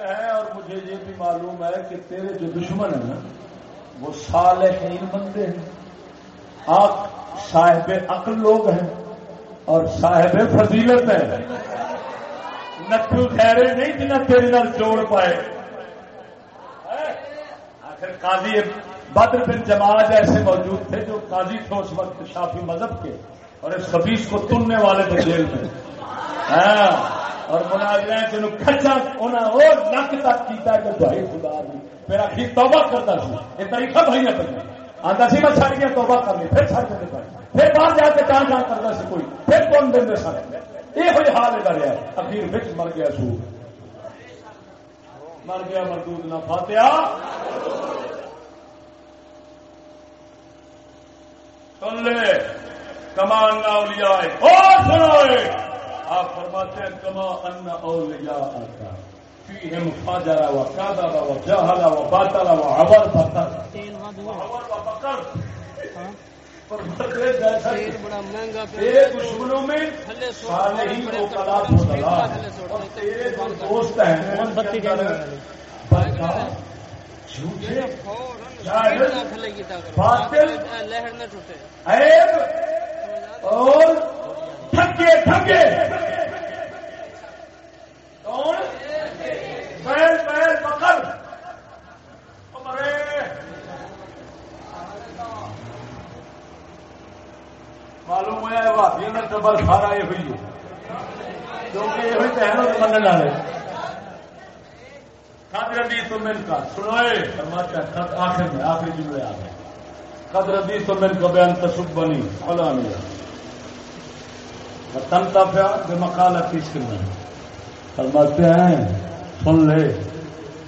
ہیں اور مجھے یہ بھی معلوم ہے کہ تیرے جو دشمن ہیں نا، وہ صالحین بندے ہیں۔ آپ صاحب عقل لوگ ہیں اور صاحب فضیلت ہیں۔ نٹو خیرے نہیں جنہیں تیرے نال جوڑ پائے۔ آخر قاضی بدر بن جماعت ایسے موجود تھے جو قاضی تھے اس وقت شافی مذہب کے اور اس خبیص کو تننے والے تھے جیل میں۔ ہاں۔ اور مناظر تین کچا انہیں وہ نک تک کیتا کہ بھائی خدا دی، پھر آخر توبہ کرتا سی۔ یہ طریقہ بھائی اپنے آتا سی، میں چھڑ گیا توبہ کر لی، پھر چھڑ کے پھر باہر جا کے کہاں کہاں کرتا سی کوئی، پھر کون دن سر یہ ہوئی حال کر رہا اخیر بچ مر گیا سو مر گیا مردود نہ فاتیا سن کمان نہ اولیاء۔ اور سنو آپ فرماتے ہیں کما ان اولیاء آتا فیہم فاجرا و کاذبا و جہلا و باطلا و عبر فقر۔ عبر و فقر۔ دشمنوں میں صالحین کو و دلال اور تیرے جو دوست ہیں۔ جھوٹے باطل عیب اور ٹھگے ٹھگے کون بیل بیل پکڑ معلوم ہوا ہے بھابی کا ٹبر سارا یہ ہوئی ہے کیونکہ یہ ہوئی تہن اور منع والے قدر دی تو من کا سنوئے فرماتا آخر میں آخری جملے آ گئے قدر دی تو من کا بیان تصب بنی علانیہ تنتا پیا بے مکالا کس کرنا فرماتے ہیں، سن لے،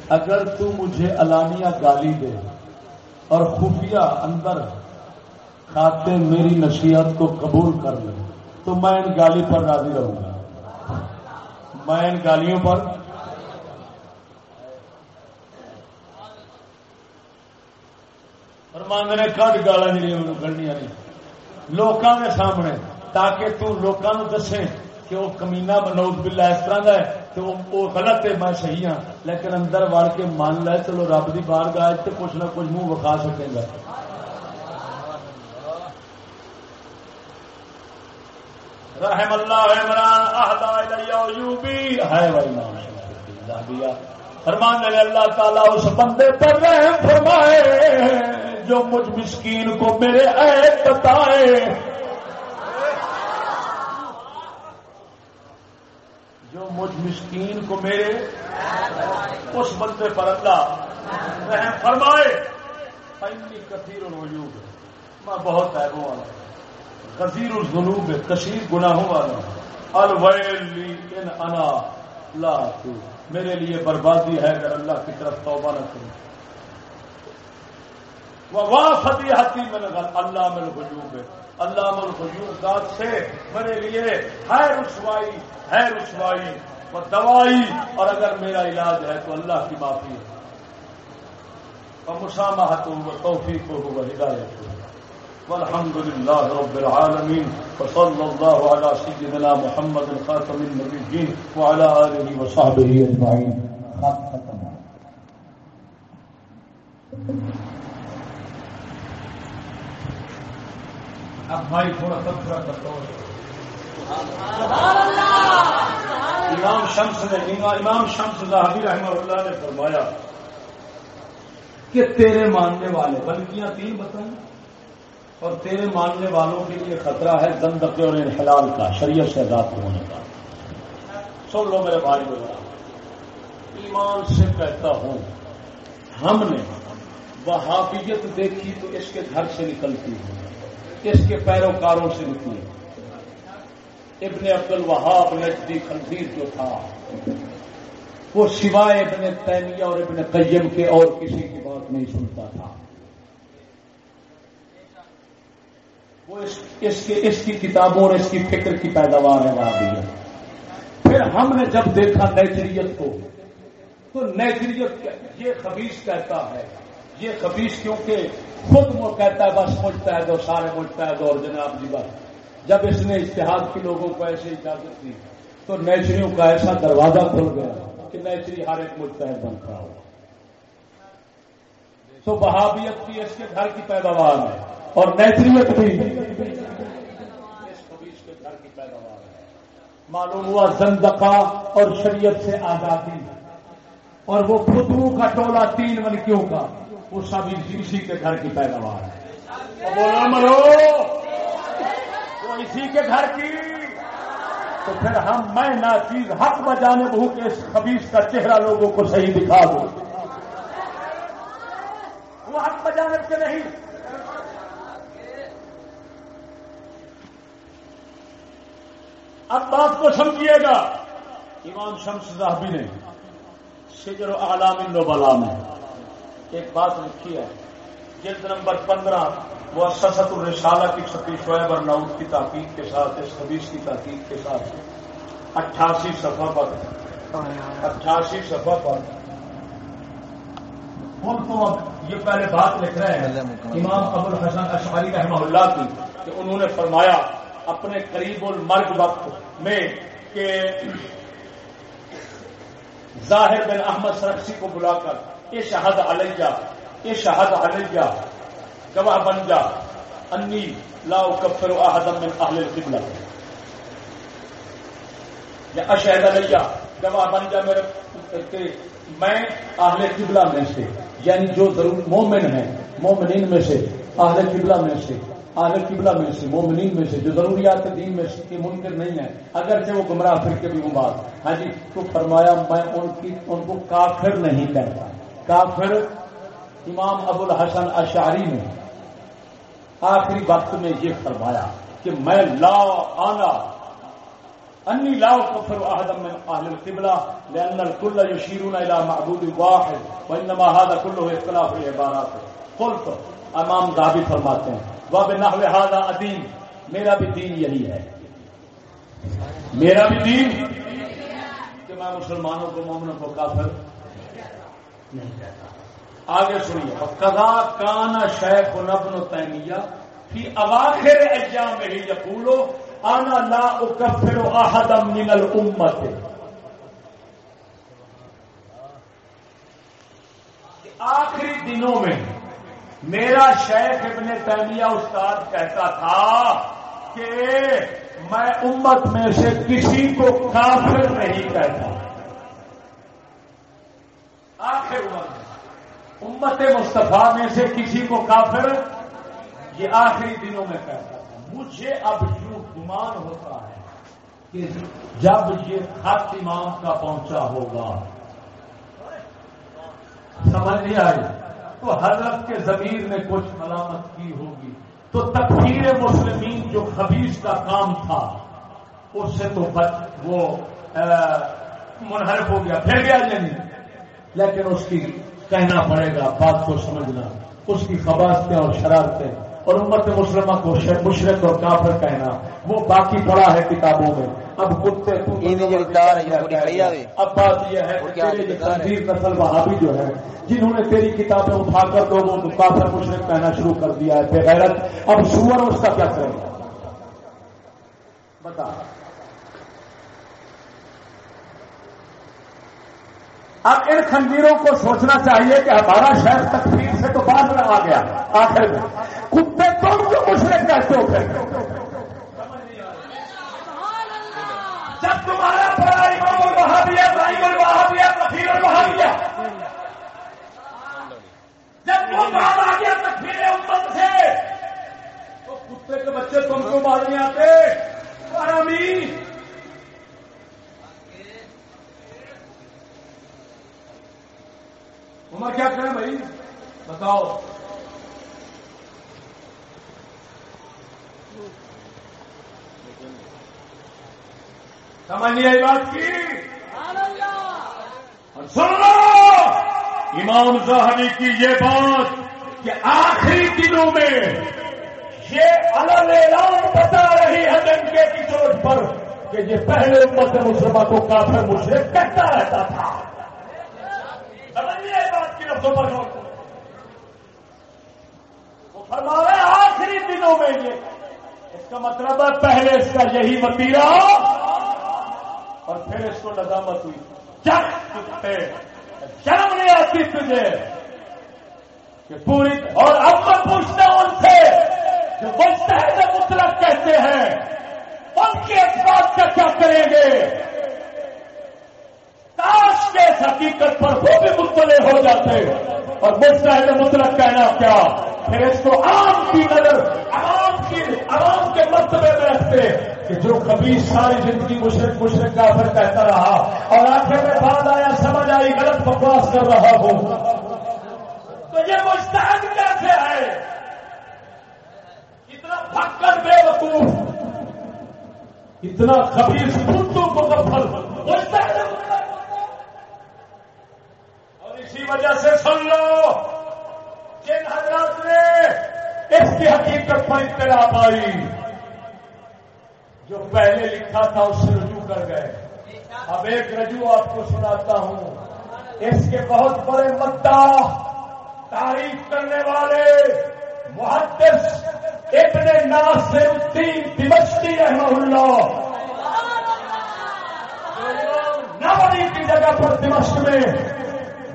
اگر تو مجھے علانیہ گالی دے اور خفیہ اندر کھاتے میری نصیحت کو قبول کر لے، تو میں ان گالی پر راضی رہوں گا۔ میں ان گالیوں پر فرماند نے کٹ گالا جی گڑنیا نہیں۔ لوگوں کے سامنے تاکہ تو لوگوں دسے کہ وہ کمینا بنوت بلا اس طرح کا ہے کہ وہ غلط ہے، میں صحیح ہاں۔ لیکن اندر وڑ کے مان لے، چلو رب کی بار گاہ تو کچھ نہ کچھ منہ وکھا سکے گا رحم اللہ عمران احدا ہے فرمان لے اللہ تعالیٰ اس بندے پر رحم فرمائے جو مجھ مسکین کو میرے عیب بتائے۔ جو مجھ مسکین کو میرے اس بندے پر اللہ رحم فرمائے کثیر الوجود میں بہت ایبوں والا کثیر الجنوب کثیر گناہوں والا الویل ان انا لا تو۔ میرے لیے بربادی ہے اگر اللہ کی طرف توبہ نہ کروں واہ فتی حتی میں لگا اللہ میں الجوب ہے۔ اللہ مل الجوب ذات سے میرے لیے ہے رسوائی ہے رسوائی وہ دوائی، اور اگر میرا علاج ہے تو اللہ کی معافی ہے۔ اور مسامہ تو توفیق ہو ہدایت ہو۔ والحمد لله رب العالمين وصلى الله على سيدنا محمد خاتم النبيين وعلى آله وصحبه أجمعين ختم اب بھائی تھوڑا تبصرہ کرتا ہوں امام شمس نے امام شمس ظاہری رحمہ اللہ نے فرمایا کہ تیرے ماننے والے بلکیاں تین بتائیں۔ اور تیرے ماننے والوں کے لیے خطرہ ہے دندقے اور انحلال کا، شریعت سے آزاد ہونے کا۔ سن لو میرے بھائی وغیرہ ایمان سے کہتا ہوں، ہم نے وہابیت دیکھی تو اس کے گھر سے نکلتی ہے اس کے پیروکاروں سے نکلی ابن عبد الوہاب نجدی خنزیر جو تھا، وہ سوائے ابن تیمیہ اور ابن قیم کے اور کسی کی بات نہیں سنتا تھا۔ وہ اس کی اس کی کتابوں اور اس کی فکر کی پیداوار ہے وہاں پھر ہم نے جب دیکھا نیچریت کو، تو نیچریت یہ خبیص کہتا ہے، یہ خبیص کیونکہ خود وہ کہتا ہے بس مجھتا ہے دو سارے مجھتا ہے دور جناب جی بس۔ جب اس نے اشتہاد کی لوگوں کو ایسے اجازت دی، تو نیچریوں کا ایسا دروازہ کھل گیا کہ نیچری ہر ایک مجتہد بن کھڑا ہو۔ تو بہابیت بھی اس کے گھر کی پیداوار ہے اور نیچریت بھی۔ اس خبیص کے گھر کی پیداوار ہے۔ معلوم ہوا زندقہ اور شریعت سے آزادی۔ اور وہ خطروں کا ٹولہ تین منکیوں کا۔ وہ سب اسی کے گھر کی پیداوار ہے۔ بولو مرو۔ وہ اسی کے گھر کی۔ تو پھر ہم میں نہ چیز حق بجانے بہو کے اس خبیص کا چہرہ لوگوں کو صحیح دکھا دو وہ حق بجانے کے نہیں۔ اب بات کو سمجھیے گا۔ امام شمس صاحبی نے سجر عالام بلا میں۔ ایک بات لکھی ہے۔ جلد نمبر پندرہ وہ سست الرسالہ کی چھپی شعیب اور نعود کی تحقیق کے ساتھ، اس حدیث کی تحقیق کے ساتھ۔ اٹھاسی صفحہ پر۔ اٹھاسی صفحہ پر۔ تو اب یہ پہلے بات لکھ رہے ہیں۔ امام ابو الحسن اشعری رحمہ اللہ کی کہ انہوں نے فرمایا، اپنے قریب المرگ وقت میں کہ ظاہر بن احمد سرخسی کو بلا کر یہ شہد علیہ یہ شہد علیہ، گواہ بن جا، انی لا کفر احدم من اہل القبلہ۔ یا اشہد علیہ، گواہ بن جا میرے میں اہل قبلہ میں سے یعنی جو ضرور مومن ہے مومنین میں سے، اہل قبلہ میں سے آگے قبلہ میں سے، مومنین میں سے، جو ضروریات دین میں سے منکر نہیں ہے اگر سے وہ گمراہ پھر کے بھی ہوں ہاں جی تو فرمایا میں ان کی، ان کو کافر نہیں کہتا۔ کافر امام ابو الحسن اشاری نے آخری وقت میں یہ فرمایا کہ میں لا آنا، انی لا کفر احدم من اهل القبلہ لان الكل يشيرون الى معبود واحد، وانما هذا كله اختلاف العبارات۔ قلت، امام ذهبی فرماتے ہیں وب نہ ادیم میرا بھی دین یہی ہے۔ میرا بھی دین؟ کہ میں مسلمانوں کو، مومنوں کو کافر نہیں کہتا۔ آگے سنیے۔ کدا کانا شیخ نبن و تیمیہ فی اواخر ایام ہی یقولو، آنا لا اکفر احدم من الامت. آخری دنوں میں میرا شیخ ابن تیمیہ استاد کہتا تھا کہ میں امت میں سے کسی کو کافر نہیں کہتا۔ آخر امت امت مصطفیٰ میں سے کسی کو کافر یہ آخری دنوں میں کہتا تھا مجھے اب یوں گمان ہوتا ہے کہ جب یہ خط امام کا پہنچا ہوگا، سمجھ نہیں آئی؟ تو حضرت کے ضمیر نے کچھ ملامت کی ہوگی۔ تو تکفیر مسلمین جو خبیص کا کام تھا، اس سے تو وہ منحرف ہو گیا، پھر گیا نہیں؟ لیکن اس کی کہنا پڑے گا بات کو سمجھنا اس کی خباستیں اور شرارتیں اور امت مسلمہ کو مشرق اور کافر کہنا وہ باقی پڑا ہے کتابوں میں۔ اب کتے اب بات یہ ہے تنظیر نسل وہابی جو ہے جنہوں نے تیری کتابیں اٹھا کر لوگوں کو کافر مشرق کہنا شروع کر دیا ہے بغیرت اب سور اس کا کیا کرے گا بتا۔ اب ان خنجیروں کو سوچنا چاہیے کہ ہمارا شہر تکفیر سے تو بعد میں آ گیا، آخر میں۔ کتے تم جو مشرق کہتے ہو پھر جب تمہارا بڑا امام بہا دیا ابراہیم دیا جب وہ بعد آ گیا تکفیر امت سے تو کتے کے بچے تم کو مارنے آتے۔ عمر کیا کریں بھائی؟ بتاؤ۔ سمجھ آئی بات کی؟ اور سن لو، امام زہری کی یہ بات کہ آخری دنوں میں یہ الگ اعلان بتا رہی ہے ڈنکے کی چوٹ پر کہ یہ پہلے امت مسلمہ کو کافر مشرق کہتا رہتا تھا۔ سمجھ آئے بات کے لفظوں پر غور کرو وہ فرما رہے آخری دنوں میں یہ۔ اس کا مطلب ہے پہلے اس کا یہی وتیرا اور پھر اس کو ندامت ہوئی۔ شرم نہیں آتی تجھے کہ پوری اور اب میں پوچھتا ہوں ان سے جو مستحد مطلب کہتے ہیں۔ ان کے اس بات کا کیا کریں گے؟ کاش کے حقیقت پر وہ بھی مطلع ہو جاتے اور مستحد مطلق کہنا کیا؟ پھر اس کو عام کی نظر عوام کی عوام کے مرتبے میں رکھتے کہ جو کبھی ساری زندگی مشرق مشرق کا پھر کہتا رہا اور آخر میں بعد آیا، سمجھ آئی، غلط بکواس کر رہا ہو۔ تو یہ مستحد کیسے ہے اتنا پھکر بے وقوف، اتنا کبھی خود کو کفل مستحد اسی وجہ سے سن لو جن حضرات نے اس کی حقیقت پر اطلاع پائی، جو پہلے لکھا تھا اس سے رجوع کر گئے۔ اب ایک رجوع آپ کو سناتا ہوں۔ اس کے بہت بڑے مدعا تعریف کرنے والے محدث ابن ناصر الدین دمشقی رحمہ اللہ۔ نوری کی جگہ پر دمشق میں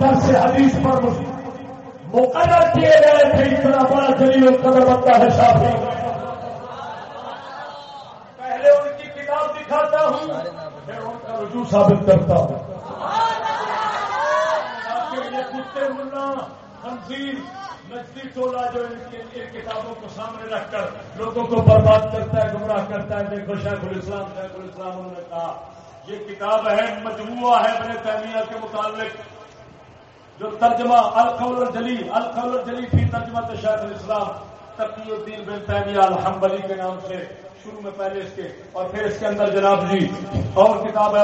درس حدیث پر مقرر کیے گئے تھے اتنا بڑا جلیل قدر بنتا ہے شافی۔ پہلے ان کی کتاب دکھاتا ہوں، پھر ان کا رجوع ثابت کرتا ہوں۔ یہ کتے ملنا تنظیم نجدی ٹولہ جو ان کی کتابوں کو سامنے رکھ کر لوگوں کو برباد کرتا ہے، گمراہ کرتا ہے، دیکھو شیخ الاسلام شیخ الاسلام نے کہا، یہ کتاب ہے مجموعہ ہے اپنے تعمیہ کے متعلق۔ جو ترجمہ القول الجلی القول الجلی تھی ترجمہ تو شیخ الاسلام تقی الدین بن تیمیہ الحمبلی کے نام سے شروع میں پہلے اس کے اور پھر اس کے اندر جناب جی اور کتاب ہے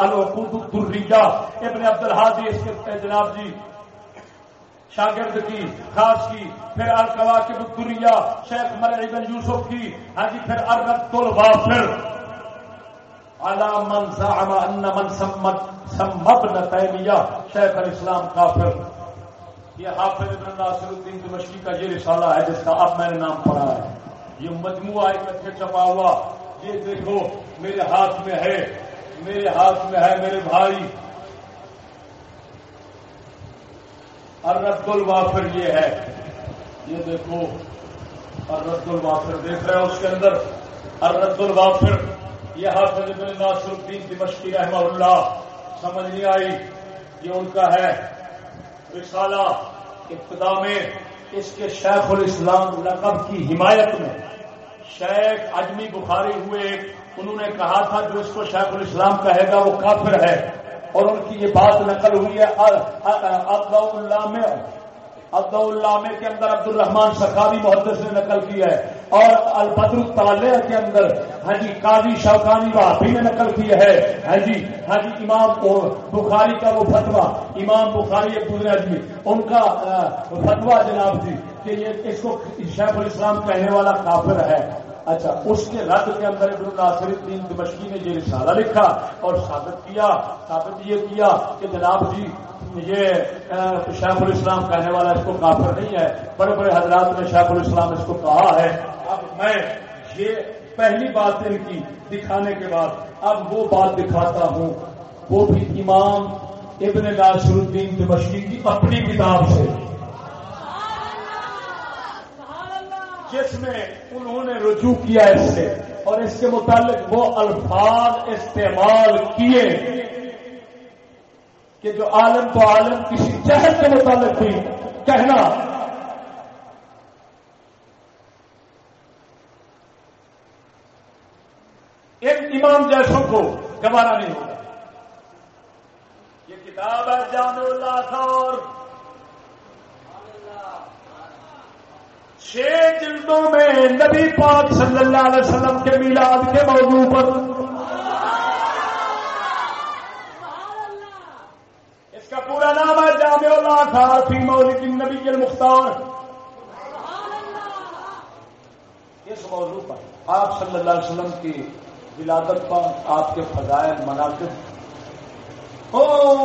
الدریجہ ابن عبد الحادی اس کے جناب جی شاگرد کی، خاص کی، پھر القوا کے شیخ مرعی بن یوسف کی ہاں جی پھر ارد الوافر على من زعم ان من سمت سمبن تیمیہ شیخ الاسلام کافر. یہ حافظ ابن ناصر الدین دمشقی کا یہ رسالہ ہے جس کا اب میں نے نام پڑھا ہے۔ یہ مجموعہ اکٹھے چھپا ہوا۔ یہ دیکھو، میرے ہاتھ میں ہے، میرے ہاتھ میں ہے میرے بھائی۔ ارد الوافر یہ ہے۔ یہ دیکھو ارد الوافر دیکھ رہے ہیں اس کے اندر؟ ارد الوافر۔ یہ حافظ ابن ناصر الدین دمشقی رحمہ اللہ، سمجھ نہیں آئی یہ ان کا ہے رسالہ ابتدا میں اس کے شیخ الاسلام لقب کی حمایت میں۔ شیخ اجمی بخاری ہوئے، انہوں نے کہا تھا جو اس کو شیخ الاسلام کہے گا وہ کافر ہے۔ اور ان کی یہ بات نقل ہوئی ہے اللہ میں۔ اللہ کے اندر عبد الرحمان سخاوی محدث نے نقل کیا ہے۔ اور البدر الطالیہ کے اندر ہاں جی قاضی شوقانی وہابی نے نقل کیا ہے۔ ہاں جی ہاں جی امام بخاری کا وہ فتوا امام بخاری پورے آدمی، ان کا فتوا جناب جی کہ یہ اس کو شیخ الاسلام کہنے والا کافر ہے۔ اچھا اس کے رد کے اندر ابن ناصر الدین دمشقی نے یہ رسالہ لکھا اور ثابت کیا، ثابت یہ کیا کہ جناب جی یہ شیخ الاسلام کہنے والا اس کو کافر نہیں ہے، بڑے بڑے حضرات نے شیخ الاسلام اس کو کہا ہے۔ اب میں یہ پہلی بات ان کی دکھانے کے بعد، اب وہ بات دکھاتا ہوں۔ وہ بھی امام ابن ناصر الدین دمشقی کی اپنی کتاب سے۔ جس میں انہوں نے رجوع کیا اس سے اور اس کے متعلق وہ الفاظ استعمال کیے کہ جو عالم تو عالم، کسی جہر کے متعلق تھی کہنا۔ ایک امام جیسوں کو گوارا نہیں ہوگا یہ کتاب ہے جان اللہ اور چھ جلدوں میں نبی پاک صلی اللہ علیہ وسلم کے میلاد کے موضوع پر۔ اس کا پورا نام ہے جامع اللہ تھا فی مولد النبی المختار۔ اس موضوع پر آپ صلی اللہ علیہ وسلم کی ولادت پر آپ کے فضائل مناقب او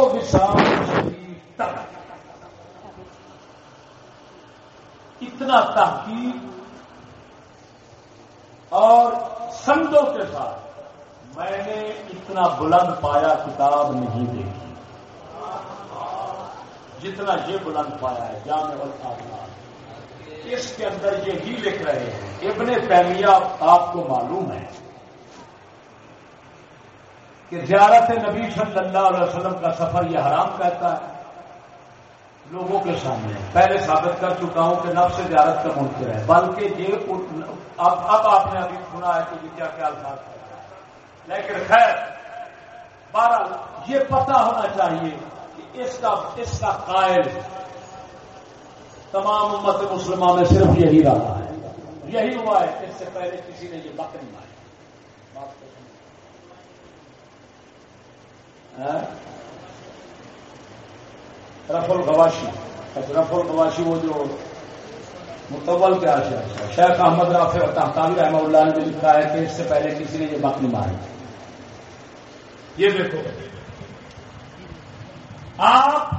وشال شریف تک۔ اتنا تحقیق اور سندوں کے ساتھ میں نے اتنا بلند پایا کتاب نہیں دیکھی۔ جتنا یہ بلند پایا ہے، جامع اس کے اندر یہ لکھ رہے ہیں۔ ابن تیمیہ آپ کو معلوم ہے کہ زیارت نبی صلی اللہ علیہ وسلم کا سفر یہ حرام کہتا ہے۔ لوگوں کے سامنے پہلے ثابت کر چکا ہوں کہ نفس زیارت کا منکر ہے۔ بلکہ یہ اب اب آپ نے ابھی سنا ہے کہ یہ کیا کیا الفاظ ہے۔ لیکن خیر بارہ یہ پتا ہونا چاہیے کہ اس کا اس کا قائل تمام امت مسلمان میں صرف یہی رہا ہے۔ یہی ہوا ہے، اس سے پہلے کسی نے یہ بک نہیں ماری رف الغواشی. رف الغواشی وہ جو متول کے آشا شیخ احمد رافع تحتانی رحمہ اللہ نے لکھا ہے کہ اس سے پہلے کسی نے یہ بک نہیں ماری یہ دیکھو. آپ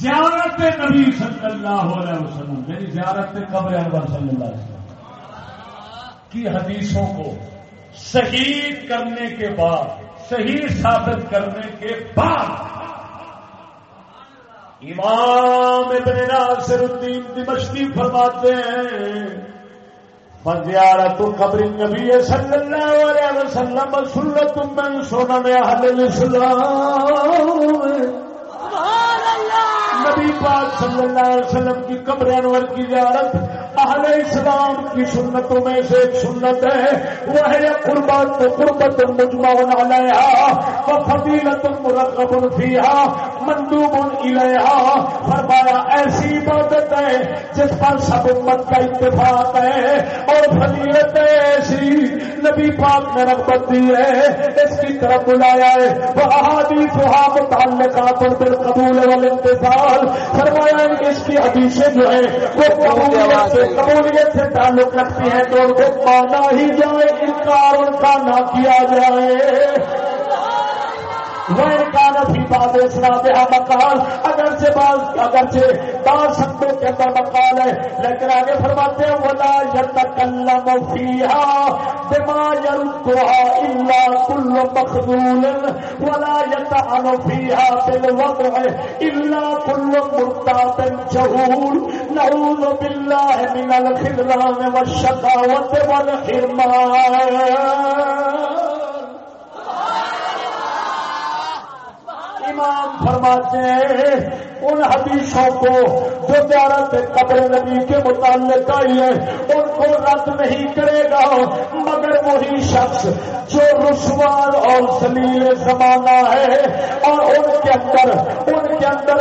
زیارت نبی صلی اللہ علیہ وسلم یعنی زیارت قبر انور صلی اللہ علیہ وسلم کی حدیثوں کو شہید کرنے کے بعد، صحیح ثابت کرنے کے بعد امام ابن ناصر الدین دمشقی فرماتے ہیں فزیارت قبر النبی صلی اللہ علیہ وسلم، سنت من سنن اہل الاسلام. سبحان اللہ! نبی پاک صلی اللہ علیہ وسلم کی قبر انور کی زیارت، اہل اسلام کی سنتوں میں سے ایک سنت ہے۔ وہ ہے قربت قربت مجمع علیہا و فضیلت مرغب فیہا مندوب الیہا۔ فرمایا، ایسی عبادت ہے جس پر سب امت کا اتفاق ہے اور فضیلت ایسی۔ نبی پاک نے رغبت دی ہے، اس کی طرف بلایا ہے۔ وہ احادیث متعلقات بالقبول سوال فرمایا اس کی حدیثیں جو ہیں وہ قبولیت سے قبولیت سے تعلق رکھتی ہیں تو ان کو مانا ہی جائے، انکار ان کا نہ کیا جائے۔ مکان اگر سے بعض اگر سے بعض شبدوں کے اندر مکان ہے، لیکن آگے فرماتے ہیں، ولا يتكلم فيها بما يردها الا كل مخذول، ولا يتعن فيها بالوضع الا كل مرتاب جهول. نعوذ بالله من الخذلان والشقاوة والحرمان. امام فرماتے ہیں۔ ان حدیثوں کو جو زیارت قبر نبی کے متعلق آئی ہے، ان کو رد نہیں کرے گا۔ مگر وہی شخص جو رسوار اور سلیل زمانہ ہے، اور ان کے اندر، ان کے اندر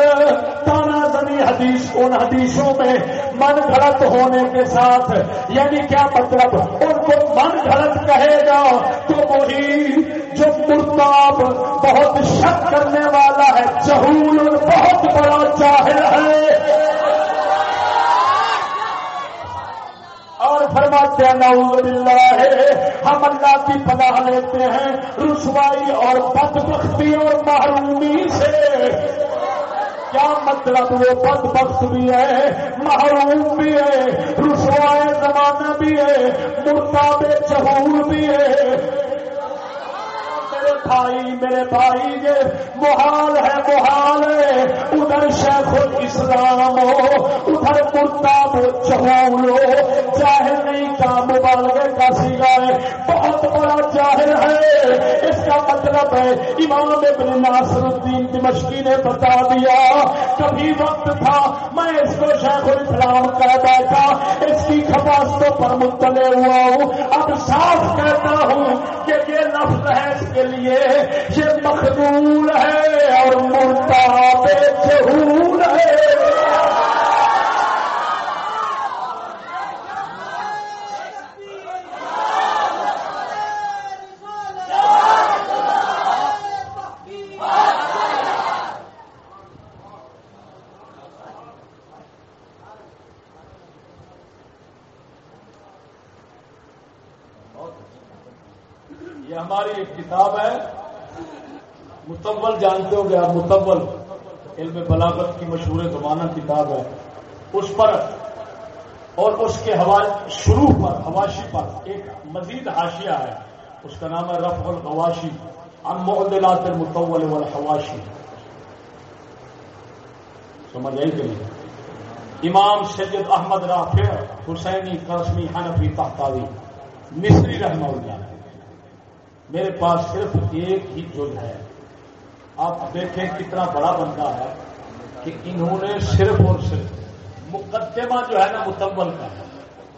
تانا زنی حدیث، ان حدیثوں میں من گھڑت ہونے کے ساتھ یعنی کیا مطلب؟ ان کو من گھڑت کہے گا تو وہی جو مرتاب بہت شک کرنے والا ہے چہول بہت بڑا چاہل ہے۔ اور فرماتے ہیں، نعوذ باللہ، ہم اللہ کی پناہ لیتے ہیں رسوائی اور بدبختی اور محرومی سے۔ کیا مطلب وہ بد بخت بھی ہے، محروم بھی ہے، رسوائے زمانہ بھی ہے مرتاب چہور بھی ہے۔ بھائی، میرے بھائی، یہ محال ہے محال ہے۔ ادھر شیخ الاسلام ہو، ادھر مرتاب چہول ہو۔ چاہے نہیں کا مبالغے کا سگائے بہت بڑا چاہل ہے۔ اس کا مطلب ہے، امام ابن ناصر الدین دمشقی نے بتا دیا، کبھی وقت تھا، میں اس کو شیخ الاسلام کہہ بیٹھا، اس کی خباستوں پر مطلع ہوا ہوں۔ اب صاف کہتا ہوں کہ یہ لفظ ہے اس کے لیے یہ مخدول ہے اور مرتاب چہول ہے۔ یہ ہماری ایک کتاب ہے۔ متول جانتے ہو گے آپ، متول۔ علم بلاغت کی مشہور زمانہ کتاب ہے۔ اس پر اور اس کے حوالے شروع پر، حواشی پر ایک مزید حاشیہ ہے۔ اس کا نام ہے رف الغواشی ام معدلات المطول والحواشی۔ سمجھ آئی کہ نہیں؟ امام سید احمد رافع، حسینی قسمی حنفی تحتاوی مصری رحمہ اللہ۔ میرے پاس صرف ایک ہی جز ہے۔ آپ دیکھیں کتنا بڑا بندہ ہے کہ انہوں نے صرف اور صرف مقدمہ جو ہے نا متبل کا ہے،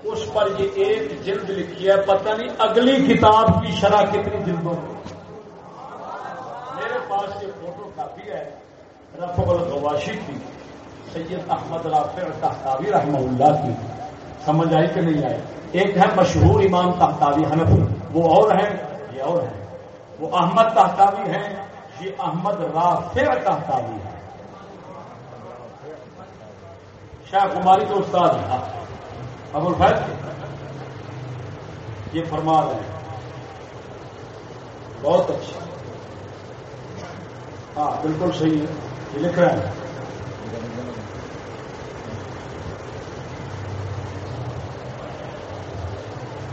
اس پر یہ ایک جلد لکھی ہے، پتہ نہیں اگلی کتاب کی شرح کتنی جلدوں میں۔ میرے پاس یہ فوٹو کاپی ہے رف الغواشی کی، سید احمد رافع تحتاوی رحمہ اللہ کی۔ سمجھ آئی کہ نہیں آئی؟ ایک ہے مشہور امام تحتاوی حنفی، وہ اور ہیں۔ یہ اور ہیں وہ احمد تحتاوی ہیں یہ احمد رافع تحتاوی ہے۔ شاہ کماری کے استاد ہیں۔ ابو الفیض یہ فرما رہے ہیں۔ بہت اچھا۔ ہاں بالکل صحیح ہے۔ یہ لکھ رہے ہیں۔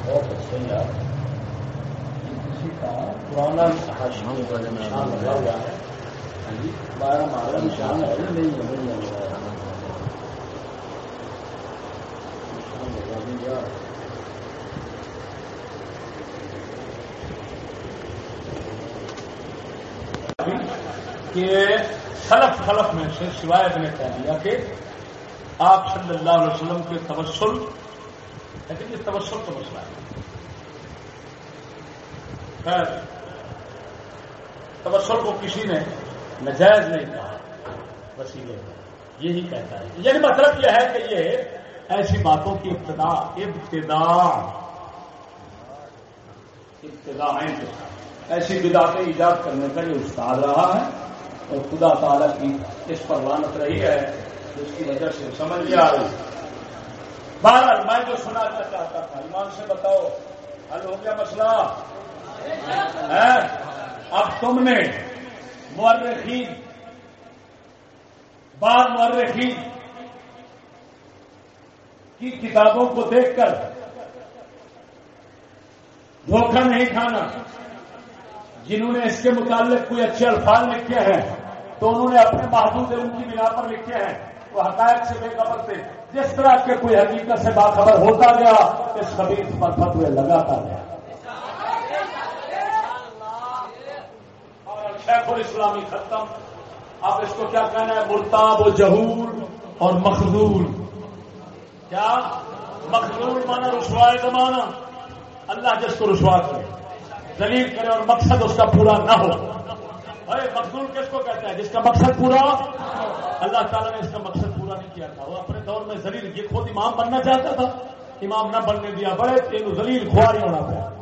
بہت اچھا یار۔ پرانا نشان لگا ہوا ہے بارہ ہمارا نشان ہے نہیں کہ خلف خلف میں سے سوائے نے کہہ دیا کہ آپ صلی اللہ علیہ وسلم کے تبسل لیکن یہ تبسل کا مسئلہ ہے۔ تبسل کو کسی نے نجائز نہیں کہا، وسیلے یہی کہتا ہے۔ یعنی مطلب یہ ہے کہ یہ ایسی باتوں کی ابتدا ابتدا۔ ابتدا ایسی بداتیں ایجاد کرنے کا یہ استاد رہا ہے اور خدا تعالیٰ کی اس پر لانت رہی ہے، جس کی وجہ سے سمجھ لیا بہرحال، میں جو سنانا چاہتا تھا، ایمان سے بتاؤ، حل ہو گیا مسئلہ۔ اب تم نے مورخین، بعض مورخین کی کتابوں کو دیکھ کر دھوکہ نہیں کھانا، جنہوں نے اس کے متعلق کوئی اچھے الفاظ لکھے ہیں، تو انہوں نے اپنے محدود ان کی بنا پر لکھے ہیں۔ وہ حقائق سے بے خبر تھے۔ جس طرح کے کوئی حقیقت سے باخبر ہوتا گیا، اس خبیر پر فتوے لگاتا گیا۔ شیخ الاسلامی ختم۔ اب اس کو کیا کہنا ہے؟ مرتاب و جہور اور مخدور کیا؟ مخدور مانا رسوائے زمانہ۔ اللہ جس کو رسوا کرے۔ دلیل کرے اور مقصد اس کا پورا نہ ہو۔ مخدور کس کو کہتا ہے جس کا مقصد پورا اللہ تعالیٰ نے اس کا مقصد پورا نہیں کیا تھا۔ وہ اپنے دور میں زلیل یہ خود امام بننا چاہتا تھا۔ امام نہ بننے دیا، بڑے تین زلیل خواری ہونا پڑا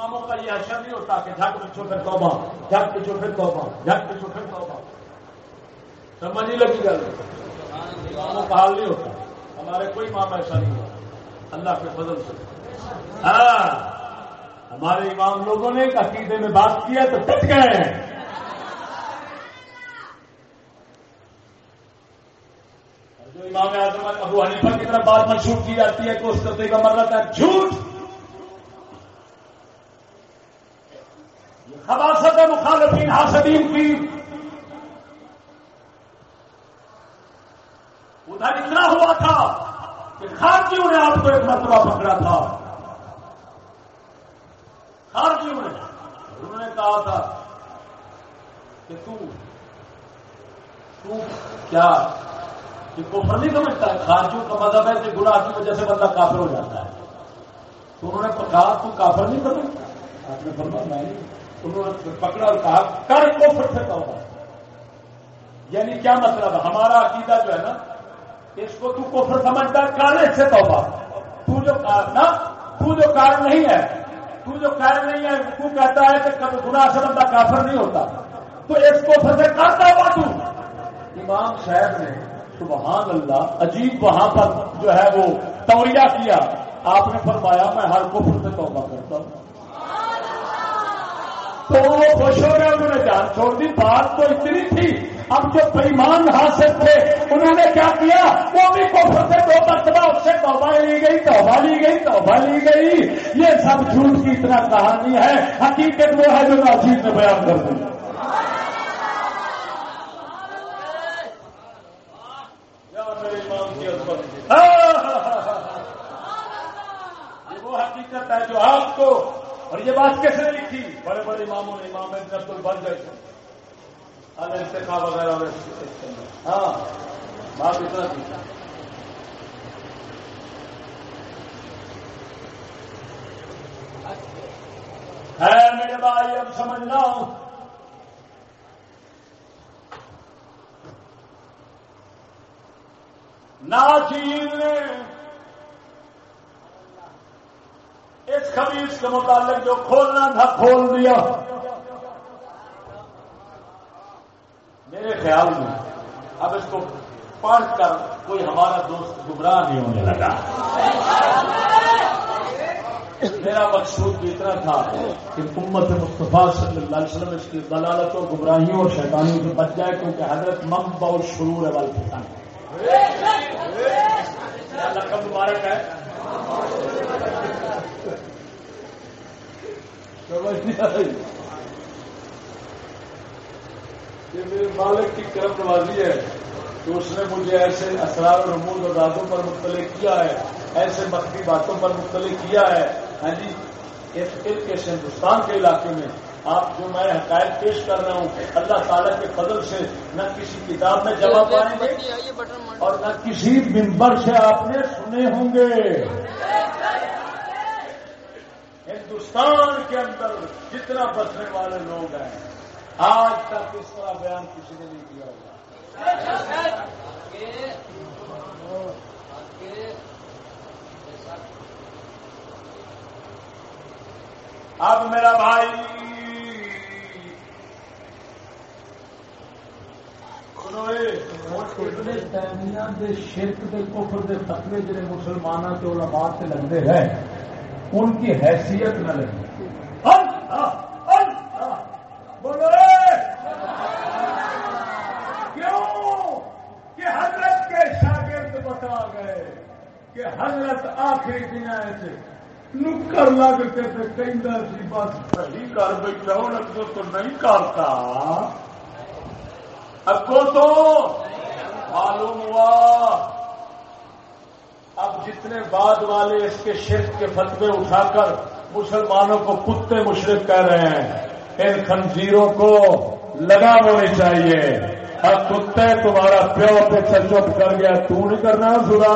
اماموں کا یہ اشر نہیں ہوتا کہ جھک پچھو پھر توبہ، جھک پچھو پھر توبہ، جھک پچھو پھر توبہ۔ سمجھ نہیں لگی گل؟ اماموں کا حال نہیں ہوتا ہمارے کوئی امام ایسا نہیں ہوا۔ اللہ کے فضل سے۔ ہاں ہمارے امام لوگوں نے عقیدے میں بات کیا تو ٹٹ گئے ہیں۔ جو امام اعظم ابو حنیفہ کی طرف بات منسوخ کی جاتی ہے تو اس کا مطلب ہے جھوٹ۔ خباست مخالفین حاسدین کی۔ ادھر اتنا ہوا تھا کہ خارجیوں نے آپ کو ایک مرتبہ پکڑا تھا۔ خارجیوں نے، انہوں نے کہا تھا کہ تو تو کیا، کہ کفر نہیں سمجھتا ہے؟ خارجیوں کا مذہب ہے کہ گناہ کی وجہ سے بندہ کافر ہو جاتا ہے۔ تو انہوں نے کہا، تو کافر نہیں سمجھتا؟ آپ نے فرما میں انہوں نے پکڑا اور کہا، کر کفر سے کہا یعنی کیا مطلب؟ ہمارا عقیدہ جو ہے نا، اس کو تو کفر سمجھتا ہے کالے سے توبہ۔ تو جو نا، تو جو کار نہیں ہے، تو جو کار نہیں ہے تو کہتا ہے کہ کبھی گناہ سے بندہ کافر نہیں ہوتا۔ تو اس کو سے کرتا ہوا تو۔ امام صاحب نے سبحان اللہ عجیب وہاں پر جو ہے وہ توریہ کیا۔ آپ نے فرمایا، میں ہر کفر سے توبہ کرتا ہوں۔ تو وہ خوش ہو گیا انہوں نے جان چھوڑ دی، بات تو اتنی تھی۔ اب جو بےمان حاصل تھے، انہوں نے کیا کیا؟ وہ بھی کفر سے دو مرتبہ اس سے توبہ لی گئی، توبہ لی گئی، توبہ لی گئی۔ یہ سب جھوٹ کی طرح کہانی ہے۔ حقیقت وہ ہے جو ناچیز نے بیان کر دی۔ وہ حقیقت ہے جو آپ کو اور یہ بات کیسے نے لکھی؟ بڑے بڑے اماموں نے، امام عبد بن گئے تھے۔ انتخاب وغیرہ ہاں بات اتنا تھی۔ ہے میرے بھائی، اب سمجھنا ہوں ناچیز نے اس خبیص کے متعلق جو کھولنا تھا کھول دیا۔ میرے خیال میں اب اس کو پڑھ کر کوئی ہمارا دوست گمراہ نہیں ہونے لگا۔ میرا مقصود بھی اتنا تھا کہ امت مصطفیٰ صلی اللہ علیہ وسلم اس کی دلالتوں گمراہیوں اور شیطانیوں سے بچ جائے کیونکہ حضرت مم بہت شرور ہے والے کسان لقب مبارک ہے۔ یہ میرے مالک کی کرم نوازی ہے۔ کہ اس نے مجھے ایسے اسرار رمود اور پر مطلع کیا ہے۔ ایسے مخفی باتوں پر مطلع کیا ہے۔ ہاں جی اس ہندوستان کے علاقے میں آپ جو میں حقائق پیش کر رہا ہوں اللہ تعالیٰ کے فضل سے نہ کسی کتاب میں جمع پائیں گے اور نہ کسی ممبر سے آپ نے سنے ہوں گے۔ ہندوستان کے اندر جتنا بسنے والے لوگ ہیں آج تک اس طرح بیان کسی نے نہیں کیا ہوگا۔ اب میرا بھائی شرک کے کفر کے فتوے جڑے مسلمانوں کے علماء سے لگتے ہیں، ان کی حیثیت نہ لگے۔ بولو۔ کیوں؟ کہ حضرت کے شاگرد بتا گئے کہ حضرت آخری دن نکر لگ کے بس صحیح کر بیٹھا ہوں تو نہیں کرتا۔ اگو تو؟ معلوم ہوا۔ اب جتنے بعد والے اس کے شرک کے فتوے اٹھا کر مسلمانوں کو کتے مشرق کہہ رہے ہیں، ان خنزیروں کو لگا ہونی چاہیے۔ اب کتے تمہارا پیو پہ چپ کر گیا، تو نہیں کرنا سورا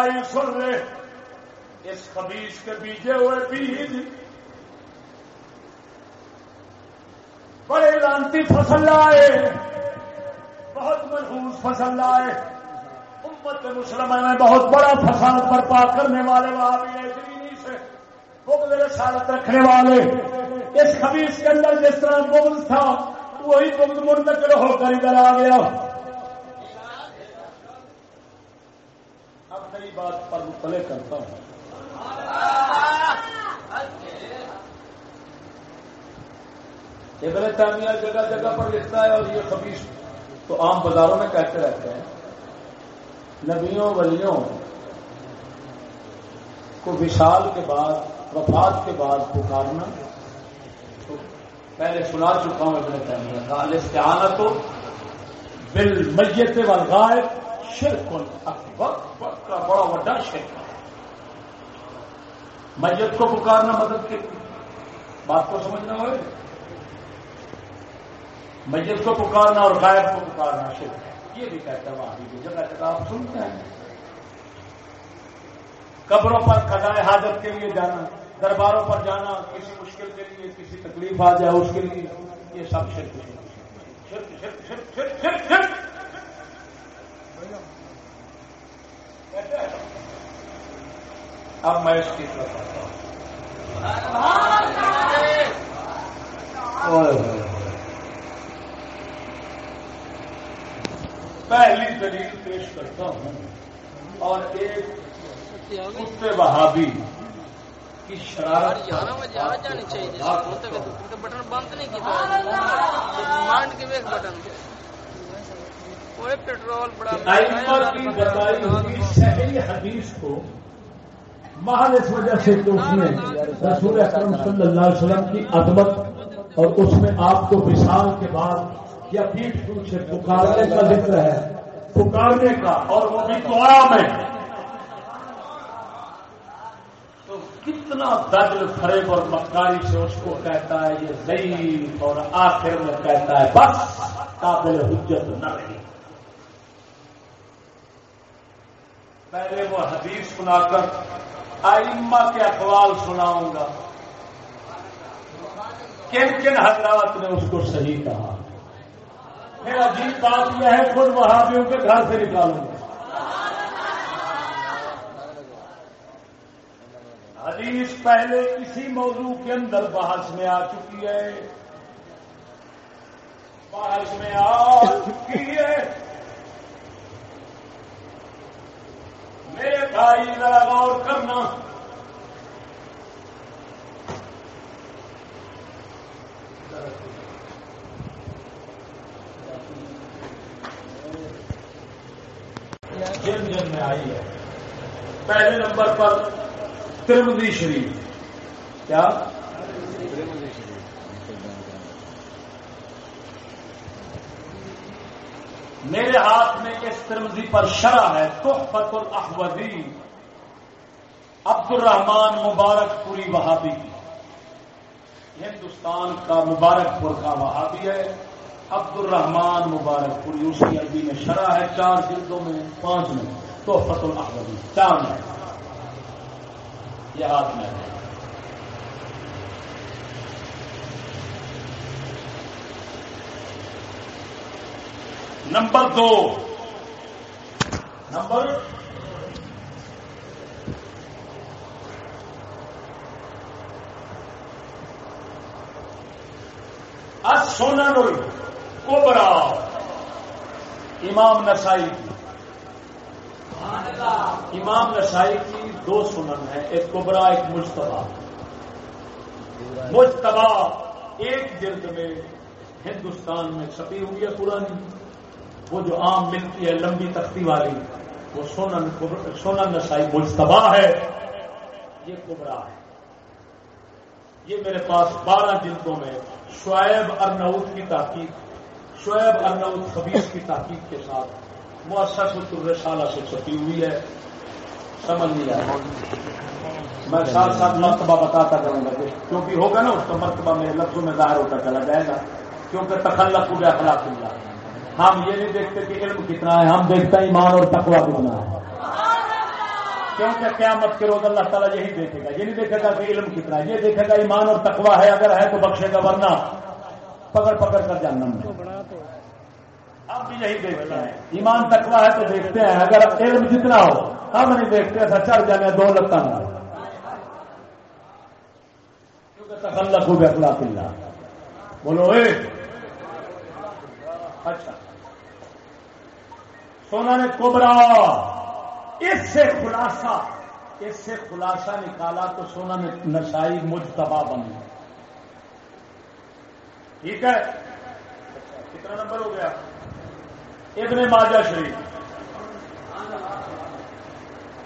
اب میرے بھائی سن رہے اس خبیص کے بیجے ہوئے بیج۔ بڑے لانتی فصل لائے۔ بہت محفوظ فصل لائے۔ امت مسلم میں بہت بڑا فساد برپا کرنے والے وہاں سے بغل رسالت رکھنے والے۔ اس خبیص کے اندر جس طرح بغل تھا، وہی بغل منتقل ہو کر ادھر آ گیا اب نئی بات پر مطلع کرتا ہوں۔ ابن تعمیر جگہ جگہ پر لکھتا ہے اور یہ خبیص تو عام بازاروں میں کہتے رہتے ہیں۔ نبیوں، ولیوں کو وشال کے بعد، وفات کے بعد پکارنا تو پہلے سنا چکا ہوں اپنے تعمیر کا استعانت تو بل میت والغائب۔ شرک وقت وقت کا بڑا وڈا شرک میت کو پکارنا مدد کے بات کو سمجھنا ہوئے؟ میت کو پکارنا اور غائب کو پکارنا شرک ہے۔ یہ بھی کہتا ہے وہاں جگہ جگہ آپ سنتے ہیں قبروں پر خزائے حاجت کے لیے جانا، درباروں پر جانا، کسی مشکل کے لیے کسی تکلیف آ جائے اس کے لیے، یہ سب شرک۔ اب میں اس کی طرف آتا ہوں۔ پہلی دلیل پیش کرتا ہوں، اور ایک کتے وہابی کی شرارت بٹن بند نہیں کیا پیٹرول کی بتائی ہوئی صحیح حدیث کو محل اس وجہ سے کہ اس میں رسول اکرم صلی اللہ علیہ وسلم کی عدمت اور اس میں آپ کو وشال کے بعد یا پیٹ پیٹ سے پکارنے کا ذکر ہے۔ پکارنے کا اور وہ بھی دعا میں تو کتنا دجل فریب اور مکاری سے اس کو کہتا ہے یہ ضعیف اور آخر میں کہتا ہے بس قابل حجت نہ رہی۔ پہلے وہ حدیث سنا کر آئمہ کے اخبار سناؤں گا۔ کن کن حضرات نے اس کو صحیح کہا؟ پھر عجیب بات یہ ہے، خود وہابیوں کے گھر سے نکالوں گا۔ حدیث پہلے اسی موضوع کے اندر بحث میں آ چکی ہے۔ بحث میں آ چکی ہے۔ میرے بھائی، ذرا غور کرنا۔ جن جن میں آئی ہے۔ پہلے نمبر پر ترمدی شریف۔ کیا؟ میرے ہاتھ میں اس ترمزی پر شرح ہے تحفت الاحوذی عبد الرحمان مبارک پوری وہابی۔ ہندوستان کا مبارک پور کا وہابی ہے عبد الرحمان مبارک پوری، اس کی عربی میں شرح ہے، چار جلدوں میں پانچ میں تحفت الاحوذی چار میں یہ ہاتھ میں ہے۔ نمبر دو نمبر سونا کوبرا امام نسائی کی امام نسائی کی دو سنن ہے ایک کوبرا ایک مشتبہ مشتبہ ایک جلد میں ہندوستان میں چھپی ہوئی ہے پرانی۔ وہ جو عام ملتی ہے، لمبی تختی والی، وہ سونن سونن نسائی مجتبا ہے۔ یہ کبرا ہے۔ یہ میرے پاس بارہ جلدوں میں شعیب ارنعود کی تحقیق، شعیب ارنعود خبیص کی تحقیق کے ساتھ مؤثر الرسالہ سے چھپی ہوئی ہے۔ سمجھ نہیں آیا۔ میں ساتھ ساتھ مرتبہ بتاتا کروں گا کیونکہ ہوگا نا، اس کا مرتبہ میرے لفظوں میں ظاہر ہوتا چلا جائے گا، کیونکہ تخلق ہو گیا خلاف اللہ ہم یہ نہیں دیکھتے کہ علم کتنا ہے، ہم دیکھتے ہیں ایمان اور تقوا کتنا ہے۔ کیونکہ قیامت کے روز اللہ تعالیٰ یہی دیکھے گا، یہ نہیں دیکھے گا کہ علم کتنا ہے، یہ دیکھے گا ایمان اور تقوا ہے، اگر ہے تو بخشے گا، ورنہ پکڑ پکڑ کر جاننا ہم بھی یہی دیکھتے ہیں۔ ایمان تقوا ہے تو دیکھتے ہیں، اگر علم جتنا ہو، ہم نہیں دیکھتے ایسا اچھا چڑھ جانے، دو لتا نہ کیونکہ تخلق ہو گیا اللہ۔ بولو اے اچھا۔ سونا نے کوبرا اس سے خلاصہ اس سے خلاصہ نکالا تو سونا نے نشائی مجھ تباہ بنی ٹھیک ہے؟ کتنا نمبر ہو گیا؟ ابن ماجہ شریف۔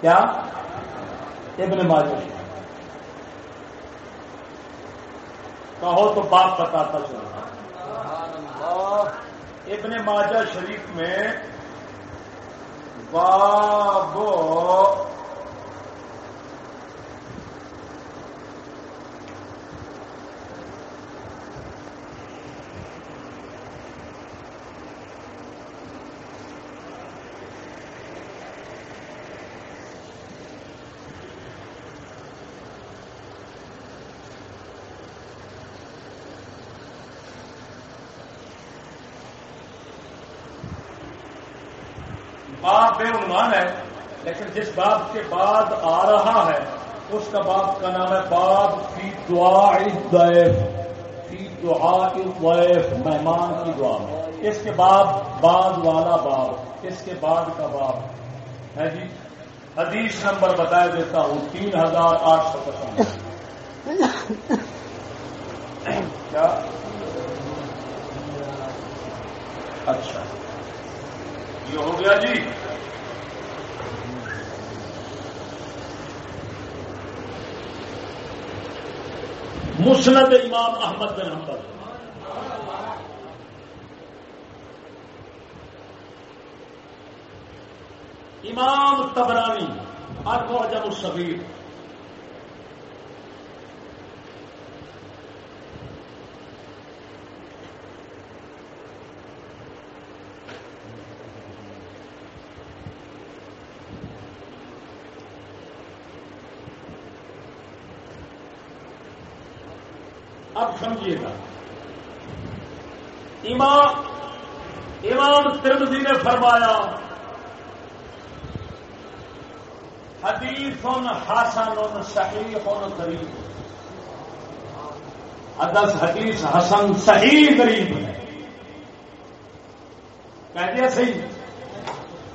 کیا؟ ابن ماجہ شریف۔ کہو تو باپ بتاتا چلتا ابن ماجہ شریف میں باب باب بے عنوان ہے، لیکن جس باب کے بعد آ رہا ہے، اس کا باب کا نام ہے باب فی دعا ضیف فی دعا ضیف مہمان کی دعا اس کے بعد بعد والا باب اس کے بعد کا باب ہے جی حدیث نمبر بتا دیتا ہوں، تین ہزار آٹھ سو پچاس کیا اچھا یہ ہو گیا جی مسند امام احمد بن حنبل۔ امام تبرانی المعجم الصغیر اب سمجھیے گا امام امام ترمزی نے فرمایا، حدیث حسن صحیح قریب ادس حدیث حسن صحیح غریب۔ ہے کہہ دیا صحیح۔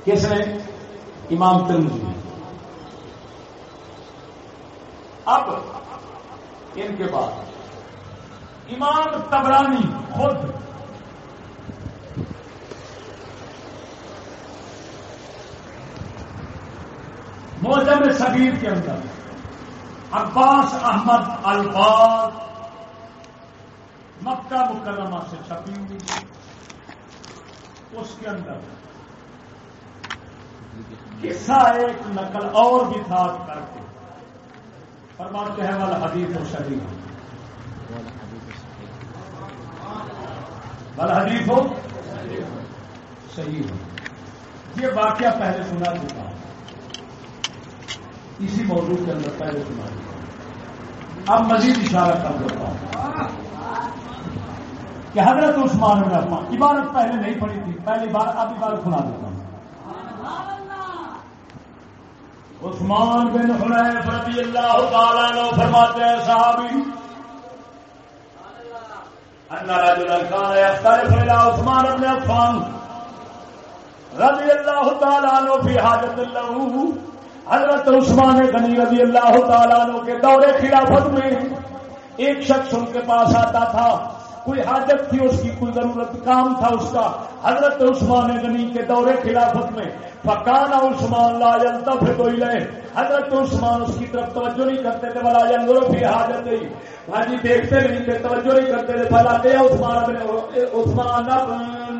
کس نے؟ امام ترمزی اب ان کے بعد، امام تبرانی خود موجم صغیر کے اندر۔ عباس احمد الفاظ مکہ مکرمہ سے چھپی ہوئی اس کے اندر قصہ ایک نقل اور بھی تھا کر کے فرماتے ہیں، والا حدیث و شریف۔ بل حدیث ہو صحیح ہو یہ واقعہ پہلے سنا چکا اسی موضوع کے اندر پہلے سنا اب مزید اشارہ کر دیتا ہوں۔ کہ حضرت عثمان بن عفان، عبارت پہلے نہیں پڑی تھی، پہلی بار، اب عبارت سنا دیتا ہوں۔ عثمان بن حنیف رضی اللہ تعالیٰ نے فرماتے ہیں، صحابی، ان رجلا كان يختلف الى عثمان بن عفان رضی اللہ تعالیٰ عنہ فی حاجت له حضرت عثمان غنی رضی اللہ تعالیٰ عنہ کے دور خلافت میں ایک شخص ان کے پاس آتا تھا۔ کوئی حاجت تھی، اس کی کوئی ضرورت، کام تھا اس کا۔ حضرت عثمان غنی کے دور خلافت میں فکانا عثمان لا ينتفع تو حضرت عثمان اس کی طرف توجہ نہیں کرتے تھے بلا جنگلوں کی حاجت نہیں ہاں جی دیکھتے نہیں تھے، توجہ نہیں کرتے تھے۔ پہلا دیا عثمان بن عثمان،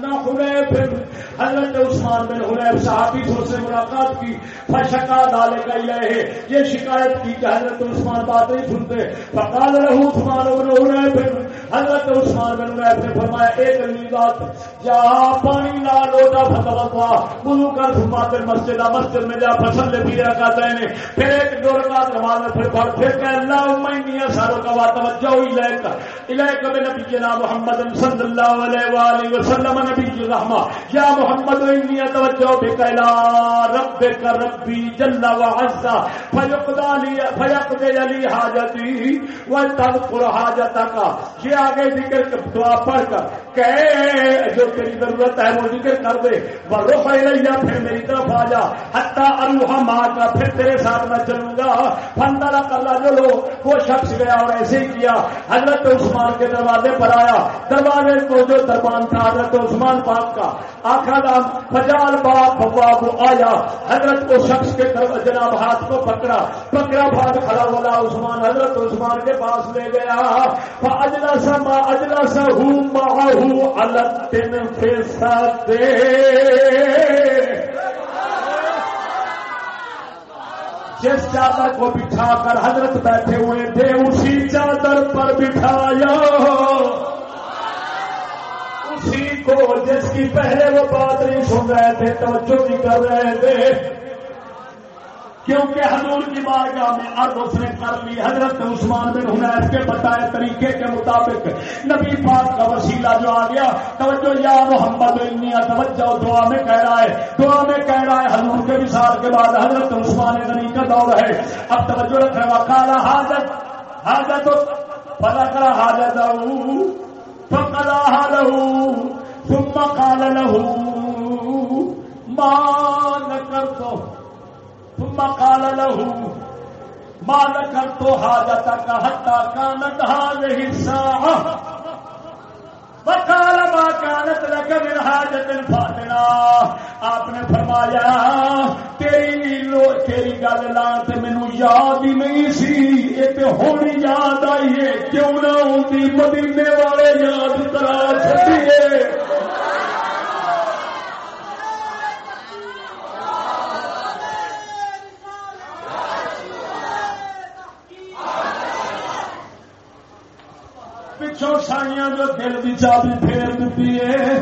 نہ ہوئے پھر حضرت عثمان بن ہوئے صحابی سے ملاقات کی۔ فشکا ڈالے کا ہے یہ شکایت کی کہ حضرت عثمان بات نہیں سنتے۔ فقال رہو عثمان بن ہوئے پھر حضرت عثمان بن ہوئے نے فرمایا ایک اگلی بات جا پانی لا لوٹا فتوا بلو کر گھما مسجد مسجد میں جا فصل لے پیا کا دینے پھر ایک دو رکعت نماز پھر پڑھ، پھر کہ اللہ میں ساروں کا بات توجہ الیک الیک بنبی جنا محمد صلی اللہ علیہ والہ وسلم، نبی الرحمہ یا محمد انی، توجہ بک الی ربک ربی جل وعز فیقضى لي فیقضي لي حاجتی وتذكر حاجتك یہ آگے ذکر دعا پڑھ کر کہ جو تیری ضرورت ہے وہ ذکر کر دے۔ ورخ الیہ پھر میری طرف آ جا۔ حتی اروح ما کا پھر تیرے ساتھ میں چلوں گا۔ فندر کر جو لوگ۔ وہ شخص گیا اور ایسے ہی کیا۔ حضرت عثمان کے دروازے پر آیا۔ دروازے کو جو دربان تھا، حضرت عثمان پاک کا۔ آخا نام فجال باپ باب آیا۔ حضرت کو شخص کے جناب ہاتھ کو پکڑا۔ پکڑا بھاگ کھڑا والا عثمان۔ حضرت عثمان کے پاس لے گیا۔ اجلا سا ماں اجلا سا ہوں ماہو الگ دن دے جس چادر کو بٹھا کر حضرت بیٹھے ہوئے تھے، اسی چادر پر بٹھایا۔ اسی کو جس کی پہلے وہ بات نہیں سن رہے تھے، توجہ نہیں کر رہے تھے۔ کیونکہ حضور کی بارگاہ میں ارد اس نے کر لی، حضرت عثمان بن حنیف کے بتائے طریقے کے مطابق نبی پاک کا وسیلہ جو آ گیا، توجہ، یا محمد انیا توجہ دعا میں کہہ رہا ہے، دعا میں کہہ رہا ہے، حضور کے وصال کے بعد حضرت عثمان غنی کا دور ہے۔ اب توجہ رکھ رہا کالا حاجت حاجت پتا کرا حاجت، فقلا له ثم قال له، ما نكرته ثم قال له، ما ذكرت حاجتك حتى كانت هذه الساعة. وقال، ما كانت لك من حاجت فاتنا. آپ نے فرمایا، تیری لو، تیری گل لان تے مینوں یاد ہی نہیں سی۔ یہ تے ہن یاد آئی ہے کیوں نہ ہوندی مدینے والے یاد کرا چھڈیے؟ پچھوں سائیاں جو دل کی چابی پھیر دیتی ہے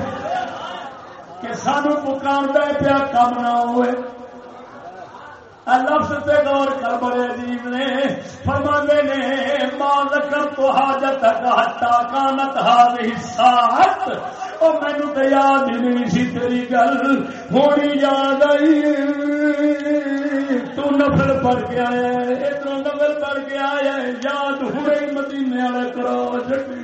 کہ سانو پکار دے پیا کم نہ ہوئے۔ لفظ تے غور کر بڑے عجیب نے۔ فرماندے نے ماں ذکر تو حاجت ہٹا کانت ہاذ ساعت او مینوں تے یاد ہی نہیں سی تیری گل، ہونی یاد آئی۔ تو نفل پڑھ کے آیا ادھر نفل پڑھ کے آیا یاد ہوئے مدینے والے کرو چٹی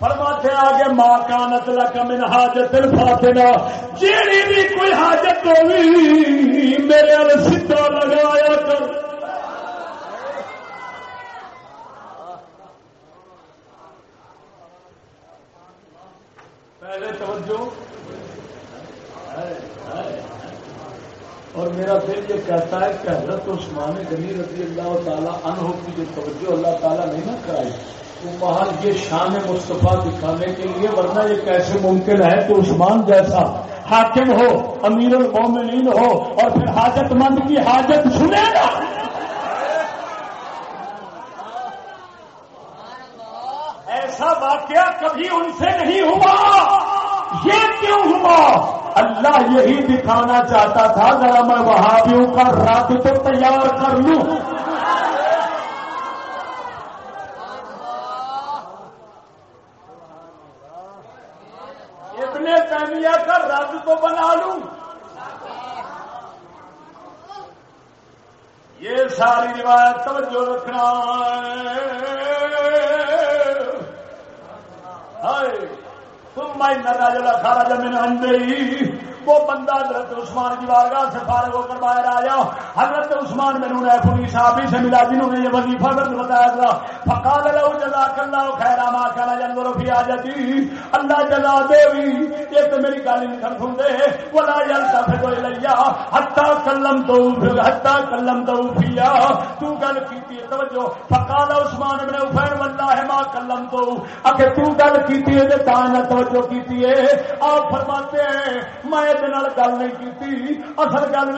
فرماتے آگے ماں کانت لک من حاجت الفاتنہ جیڑی بھی کوئی حاجت ہوئی، میرے سیدھا لگایا کر۔ پہلے توجہ۔ اور میرا دل یہ کہتا ہے کہ حضرت عثمان غنی رضی اللہ تعالیٰ عنہ کی جو توجہ اللہ تعالیٰ نہیں نہ کرائی، وہ محل یہ شان مصطفیٰ دکھانے کے لیے، ورنہ یہ کیسے ممکن ہے کہ عثمان جیسا حاکم ہو، امیر المومنین ہو، اور پھر حاجت مند کی حاجت سنے گا؟ ایسا واقعہ کبھی ان سے نہیں ہوا یہ کیوں ہوا اللہ یہی دکھانا چاہتا تھا، ذرا میں وہابیوں کا رات تو تیار کر لوں۔ ابن تیمیہ کا رب تو بنا لوں۔ یہ ساری روایت توجہ رکھنا۔ ہے تم میں ندا جلا کھارا جمین اندری وہ بندہ حضرت عثمان کی بارگاہ سے فارغ ہو کر باہر آیا۔ حضرت عثمان میں نے پولیس صحابی سے ملا، جنہوں نے یہ وظیفہ درد بتایا تھا۔ فقال له جزاك الله خير ما كان ينظر في حاجتي اللہ جزا دے وی، یہ تو میری گل نہیں کر سنتے۔ ولا يلتفت الي حتى كلمت حتى كلمت فيا تو گل کیتی ہے، توجہ۔ فقال عثمان بن عفان والله ما كلمت اگر تو گل کیتی ہے، تے تا نہ توجہ کیتی ہے۔ آپ فرماتے ہیں، میں گل نہیں کی اصل گل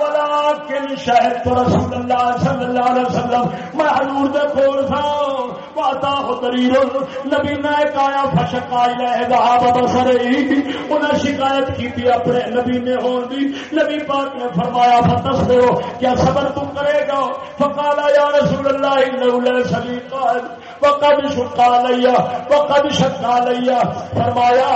ولكن شاہد تو رسول اللہ صلی اللہ علیہ وسلم میں حضور دے کول تھا واتا خدریر نبی نے کہا فشقائی لے ذهب بصری انہاں شکایت کی اپنے نبی نے ہون دی نبی پاک نے فرمایا فتصبرو کیا صبر تم کرے گا فقال یا رسول اللہ انه ليس لي وقد شقا لیا وقد شقا لیا فرمایا،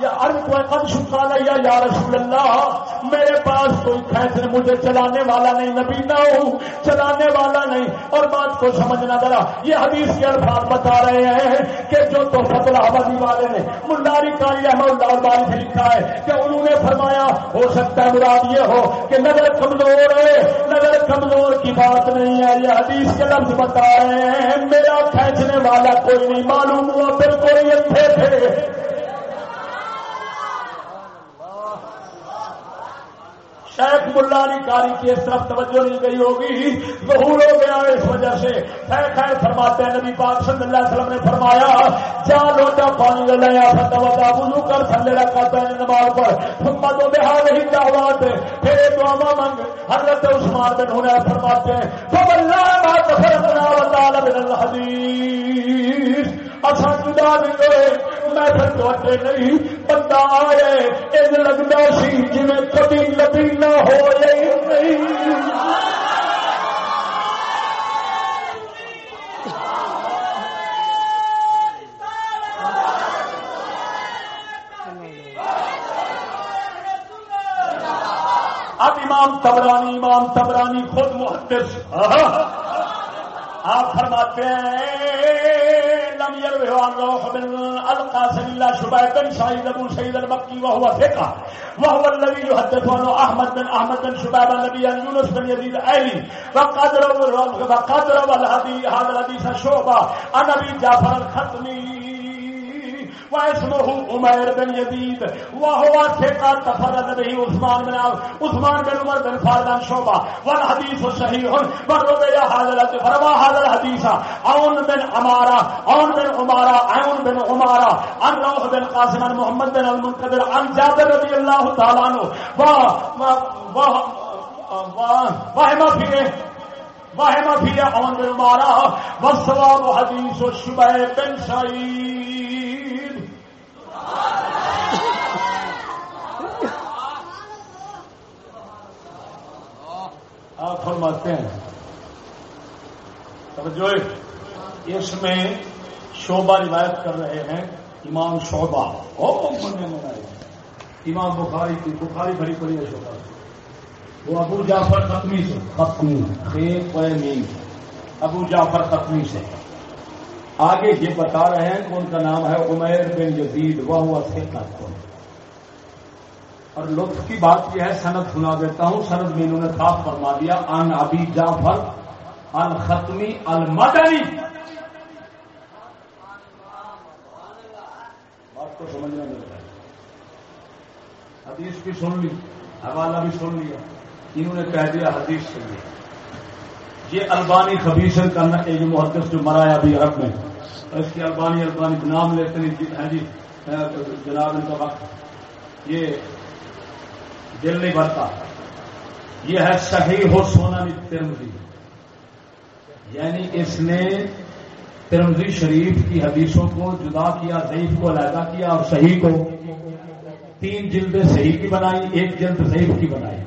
یا ارض کو قد لیا یا رسول اللہ، میرے پاس کوئی فیصلے مجھے چلانے والا نہیں، نبی نہ ہوں چلانے والا نہیں۔ اور بات کو سمجھنا ذرا، یہ حدیث کے الفاظ بتا رہے ہیں کہ جو تو فتل آبادی والے نے ملاری کاری احمد اللہ باری سے لکھا ہے کہ انہوں نے فرمایا، ہو سکتا ہے مراد یہ ہو کہ نظر کمزور ہے، نظر کمزور کی بات نہیں ہے۔ یہ حدیث کے لفظ بتا رہے ہیں، میرا کھینچنے والا کوئی نہیں معلوم ہوا پھر کوئی تھے تھے۔ شیخ ملانی کاری کی اس طرف توجہ نہیں گئی ہوگی۔ ظہور ہو گیا اس وجہ سے۔ خیر خیر فرماتے ہیں۔ نبی پاک صلی اللہ علیہ وسلم نے فرمایا، جا لوٹا پانی لے لیا فتوا وضو کر، تھلے رکھا پہنے نماز پر۔ ثم تو بہا نہیں دعوات پھر دعا منگ۔ حضرت عثمان بن حنیف فرماتے ہیں فواللہ ما تفرقنا وتعالى من الحدیث۔ اصا جدا نہیں ہوئے میں پھر دوٹے نہیں، بندہ آئے ان لگتا سی جی کبھی لبی نہ ہو نہیں۔ اب امام تبرانی امام تبرانی خود محدث۔ آپ فرماتے ہیں، لم عن روح بن القاسم الا شبيب بن سعيد ابو سعيد المكي وهو ثقه وهو الذي يحدث عنه احمد بن احمد بن شباب النبي يونس بن يزيد الايلي وقد روى وقد روى الحديث هذا الحديث شعبه عن ابي جعفر الختمي واسمه عمر بن يزيد وهو ثقة تفرد به عثمان بن عثمان بن عمر بن فاردان شعبة. والحديث صحيح وروي هذا الحديث. فروى هذا الحديث. عون بن عمارة. عون بن عمارة. عون بن عمارة. عن روح بن قاسم عن محمد بن المنقدر عن جابر رضي الله تعالى عنه. و وهم فيه وهم فيه عون بن عمارة؟ والصواب حديث الشبه بن سعيد آپ فرماتے ہیں۔ توجہ۔ اس میں شعبہ روایت کر رہے ہیں امام شعبہ۔ امام بخاری کی بخاری بھری پڑی ہے شعبہ۔ وہ ابو جعفر ختمی سے۔ ختمی ابو جعفر ختمی سے۔ آگے یہ بتا رہے ہیں کہ ان کا نام ہے عمیر بن یزید، وہ ہوا اور لطف کی بات یہ ہے، سند سنا دیتا ہوں۔ سند میں انہوں نے صاف فرما دیا ان ابی جعفر الختمی المدنی۔ بات کو سمجھنا مل رہا ہے حدیث بھی سن لی، حوالہ بھی سن لیا۔ انہوں نے کہہ دیا، حدیث سن لیا یہ البانی خبیصر کرنا یہ جو محدث جو مرا ہے ابھی عرب میں۔ اس کی البانی البانی نام لیتے ہیں جی،, ہاں جی جناب ان کا وقت۔ یہ دل نہیں بھرتا۔ یہ ہے صحیح ہو سونا ترمزی یعنی اس نے ترمزی شریف کی حدیثوں کو جدا کیا، ضعیف کو علیحدہ کیا اور صحیح کو تین جلد صحیح کی بنائی، ایک جلد ضعیف کی بنائی۔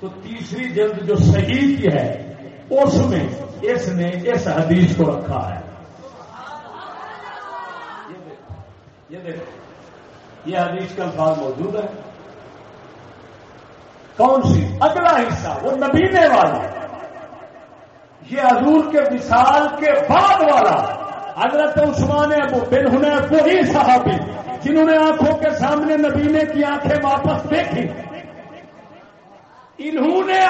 تو تیسری جلد جو صحیح کی ہے، اس میں اس نے اس حدیث کو رکھا ہے۔ یہ دیکھو، یہ حدیث کے الفاظ موجود ہے کون سی؟ اگلا حصہ، وہ نبینے والا۔ یہ حضور کے مثال کے بعد والا۔ حضرت عثمان ابو بن ہونے وہی صحابی، جنہوں نے آنکھوں کے سامنے نبینے کی آنکھیں واپس دیکھی۔ انہوں نے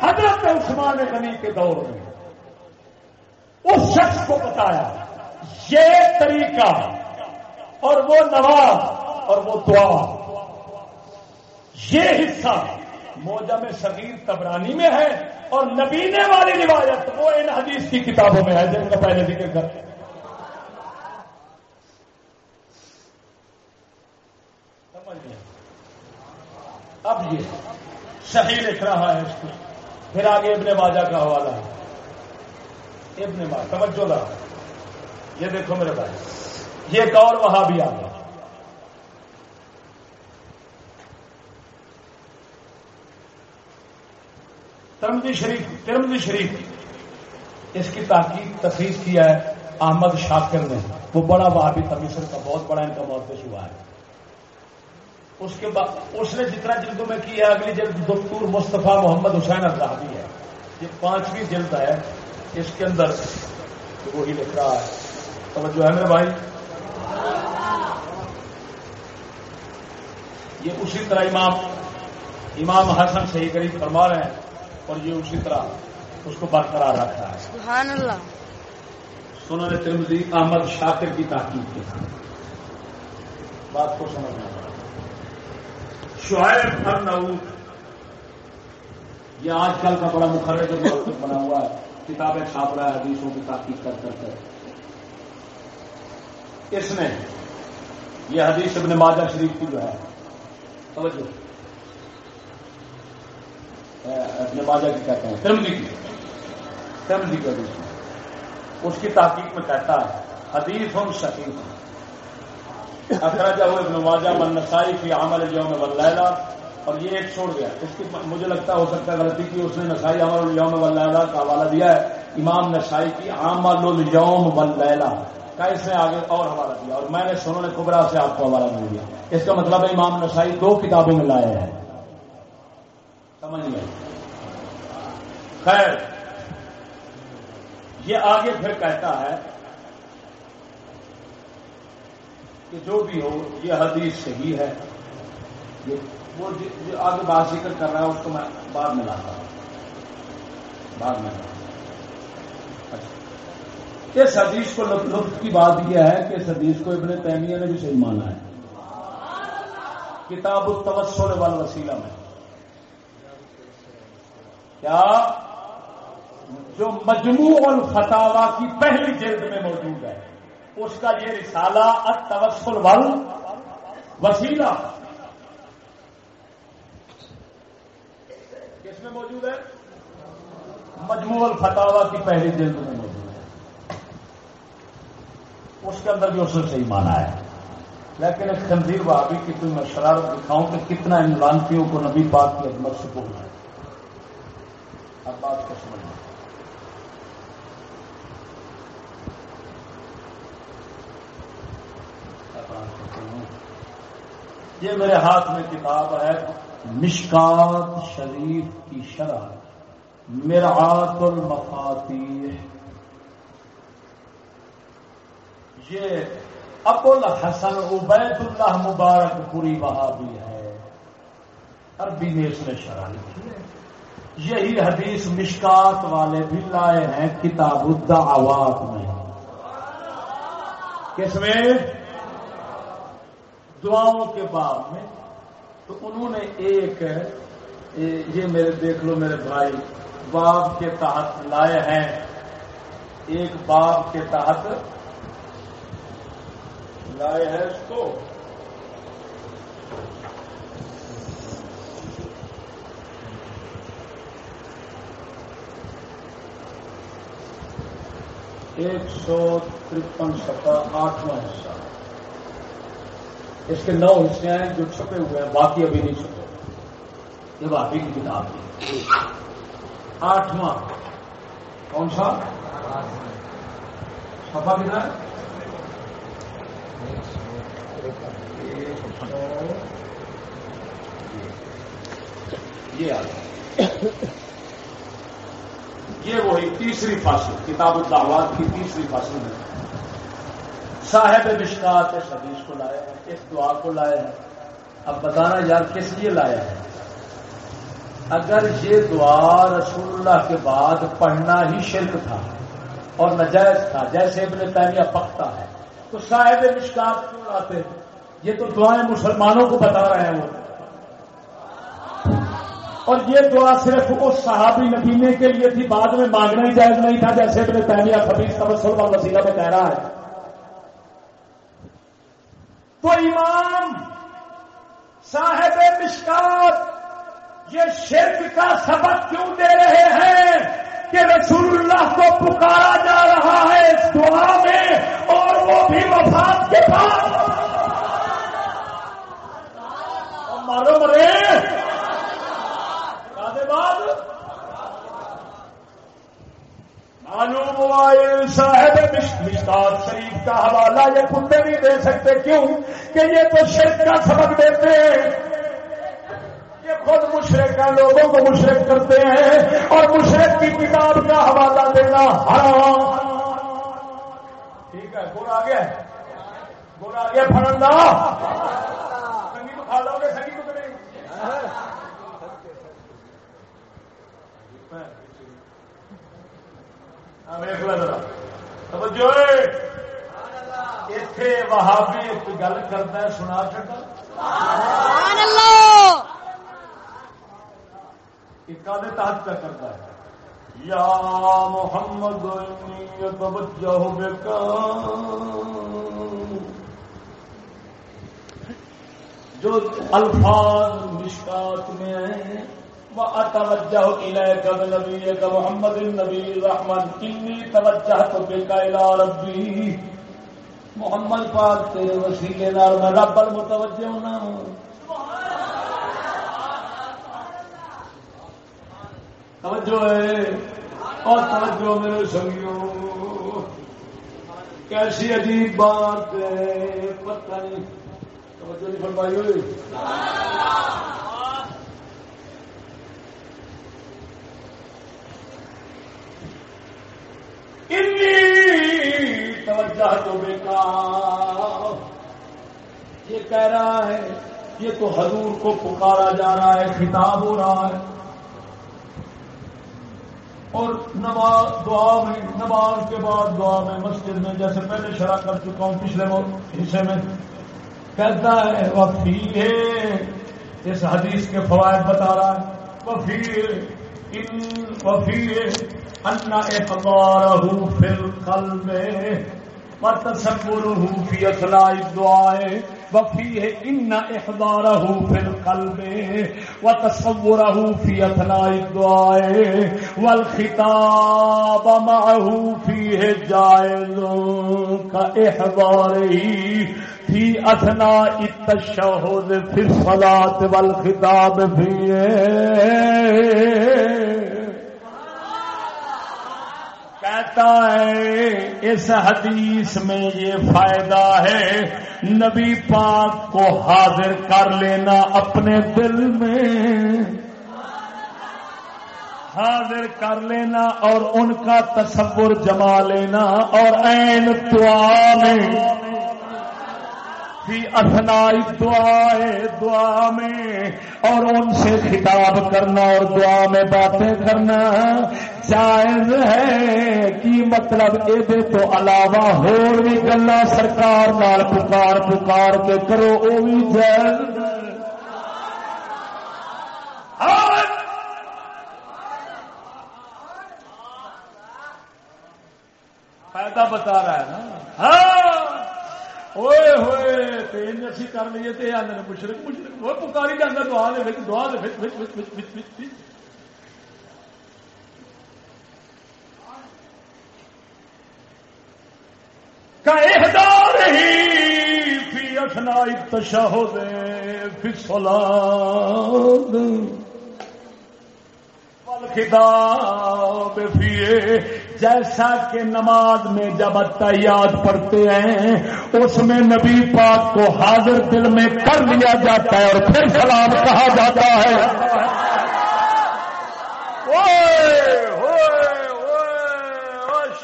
حضرت عثمان غنی کے دور میں اس شخص کو بتایا، یہ طریقہ، اور وہ نواز، اور وہ دعا۔ یہ حصہ موجہ میں صغیر تبرانی میں ہے اور نبینے والی روایت، وہ ان حدیث کی کتابوں میں ہے جن کا پہلے ذکر کرتے اب یہ صحیح لکھ رہا ہے اس کو۔ پھر آگے ابن ماجہ کا حوالہ ہے۔ ابن ماجہ، توجہ رہا یہ دیکھو میرے بھائی، یہ ایک اور وہاں بھی آ گیا ترمزی شریف ترمزی شریف اس کی تحقیق تفریح کیا ہے احمد شاکر نے۔ وہ بڑا وہابی تمیسر کا بہت بڑا ان کا محدث ہوا ہے۔ اس کے بعد اس نے جتنا جلدوں میں کی ہے، اگلی جلد دکتور مصطفیٰ محمد حسین الزہبی ہے۔ یہ پانچویں جلد ہے۔ اس کے اندر وہی لکھ رہا ہے۔ توجہ ہے میرے بھائی؟ یہ اسی طرح امام امام حسن صحیح قریب فرما رہے ہیں۔ اور یہ اسی طرح اس کو برقرار رکھا ہے۔ سبحان اللہ۔ سنن ترمزی احمد شاکر کی تحقیق کے بات کو سمجھنا پڑا۔ شعیب ہر یہ آج کل کا بڑا مقرر جو بنا ہوا ہے کتابیں چھاپ رہا ہے حدیثوں کی تحقیق کر کر کر اس نے یہ حدیث ابن ماجہ شریف کی جو ہے توجہ۔ ابن ماجہ کی کہتے ہیں ترمزی کی۔ ترمزی کی حدیث اس کی تحقیق میں کہتا ہے، حدیث ہم شکیل ہوں اخراجہ ہوئے ابن ماجہ، من نسائی فی عمل یوم واللیلہ۔ اور یہ ایک چھوڑ گیا اس کی مجھے لگتا ہو سکتا ہے غلطی کی، اس نے نسائی عمل اليوم واللیلہ کا حوالہ دیا ہے۔ امام نسائی کی عمل اليوم واللیلہ کا اس نے آگے اور حوالہ دیا۔ اور میں نے سنوں نے کبرا سے آپ کو حوالہ نہیں دیا۔ اس کا مطلب ہے امام نسائی دو کتابوں میں لائے ہیں۔ سمجھ گئے خیر، یہ آگے پھر کہتا ہے کہ جو بھی ہو، یہ حدیث صحیح ہے۔ یہ وہ جو آگے بات ذکر کر رہا ہے، اس کو میں بعد میں لاتا ہوں۔ بعد میں اچھا۔ اس حدیث کو لطف کی بات یہ ہے کہ اس حدیث کو ابن تیمیہ نے بھی صحیح مانا ہے۔ کتاب التوسل وال وسیلہ میں۔ کیا جو مجموع الفتاوا کی پہلی جلد میں موجود ہے، اس کا یہ رسالہ التوسل وال وسیلہ کس میں موجود ہے؟ مجموع الفتاوا کی پہلی جلد میں موجود ہے۔ اس کے اندر بھی اس نے صحیح مانا ہے۔ لیکن ایک خنزیر وہابی کی کوئی میں شرارت دکھاؤں کہ کتنا ان لانتیوں کو نبی پاک کی عظمت سے ہے اب بات کو سمجھنا۔ یہ میرے ہاتھ میں کتاب ہے۔ مشکات شریف کی شرح۔ مرعات المفاتی یہ ابو الحسن عبید اللہ مبارک پوری وہابی ہے۔ عربی میں اس نے شرح لکھی ہے۔ یہی حدیث مشکات والے بھی لائے ہیں، کتاب الدعوات میں۔ کس میں؟ دعاؤں کے بعد میں۔ تو انہوں نے ایک، یہ میرے دیکھ لو میرے بھائی، باب کے تحت لائے ہیں۔ ایک باب کے تحت لائے ہیں اس کو۔ ایک سو ترپن سفا آٹھواں حصہ۔ اس کے نو حصے ہیں جو چھپے ہوئے ہیں، باقی ابھی نہیں چھپے۔ یہ باقی کی کتاب ہے۔ آٹھواں۔ کون سا؟ سفا کتنا ہے؟ یہ آ یہ وہی تیسری فصل، کتاب الدعوات کی تیسری فصل ہے۔ صاحب مشکات اس حدیث کو لایا ہے اس دعا کو لایا ہے اب بتانا یار کس لیے لایا ہے اگر یہ دعا رسول اللہ کے بعد پڑھنا ہی شرک تھا اور نجائز تھا، جیسے ابن تعمیہ پکتا ہے، تو صاحب مشکات کیوں لاتے یہ تو دعائیں مسلمانوں کو بتا رہے ہیں وہ۔ اور یہ دعا صرف اس صحابی نبینے کے لیے تھی، بعد میں مانگنا ہی جائز نہیں تھا، جیسے ابن تعمیہ خبیز تبصر و وسیلہ میں کہہ رہا ہے۔ تو امام صاحب مشکات، یہ شرک کا سبق کیوں دے رہے ہیں کہ رسول اللہ کو پکارا جا رہا ہے اس دعا میں اور وہ بھی وفات کے بعد؟ مارو مرے! بعد معلوم ہوا یہ صاحب مشکات شریف کا حوالہ یہ کتے نہیں دے سکتے، کیوں؟ کہ یہ تو شرک کا سبق دیتے ہیں۔ یہ خود مشرق لوگوں کو مشرق کرتے ہیں اور مشرق کی کتاب کا حوالہ دینا حرام۔ ٹھیک ہے گڑ آ گیا گڑ آ گیا فرندا سنگی تو کھا لو گے، سنگی تو نہیں جو اتے وہابی ایک گل کرتا ہے سنا چکا تحت کا کرتا ہے۔ یا محمد توجہ جو الفاظ مشکات میں ہیں اتوجہ الیک بنبیک محمد النبی الرحمن. انی توجہ تو بکا الى ربی محمد پاک تیرے وسیلے نال میں رب المتوجہ ہونا. ہوں توجہ ہے. اور توجہ میرے سنگیوں. کیسی عجیب بات ہے. پتہ نہیں. توجہ نہیں فرمائی ہوئی. ان وجہ تو بیکار۔ یہ کہہ رہا ہے، یہ تو حضور کو پکارا جا رہا ہے، خطاب ہو رہا ہے۔ اور نماز دعا میں، نماز کے بعد دعا میں مسجد میں، جیسے پہلے شرح کر چکا ہوں پچھلے حصے میں، کہتا ہے وفی ہے۔ اس حدیث کے فوائد بتا رہا ہے۔ وفی وفی انا اخبار فل کل میں تصور فی وفيه إن إحضاره في القلب وتصوره في أثناء الدعاء. والخطاب معه فيه جائز كإحضاره في أثناء التشهد في الصلاة والخطاب فيه۔ کہتا ہے، اس حدیث میں یہ فائدہ ہے، نبی پاک کو حاضر کر لینا اپنے دل میں۔ حاضر کر لینا اور ان کا تصور جما لینا اور این دعا میں۔ اثنائی دعا دعا میں اور ان سے خطاب کرنا اور دعا میں باتیں کرنا جائز ہے کی مطلب یہ تو علاوہ ہو بھی گلا سرکار نال پکار پکار کے کرو وہ بھی جائز ہاں۔ فائدہ بتا رہا ہے نا۔ ہاں۔ ہوئے ہوئے تین اسی کر لیے تے آدھے مشرق مشرق وہ پکاری جانا دعا دے دعا دے کہدار ہی فی اثنا تشہد فی الصلاة والخطاب جیسا کہ نماز میں جب اتیات پڑھتے ہیں اس میں نبی پاک کو حاضر دل میں کر لیا جاتا ہے اور پھر سلام کہا جاتا ہے۔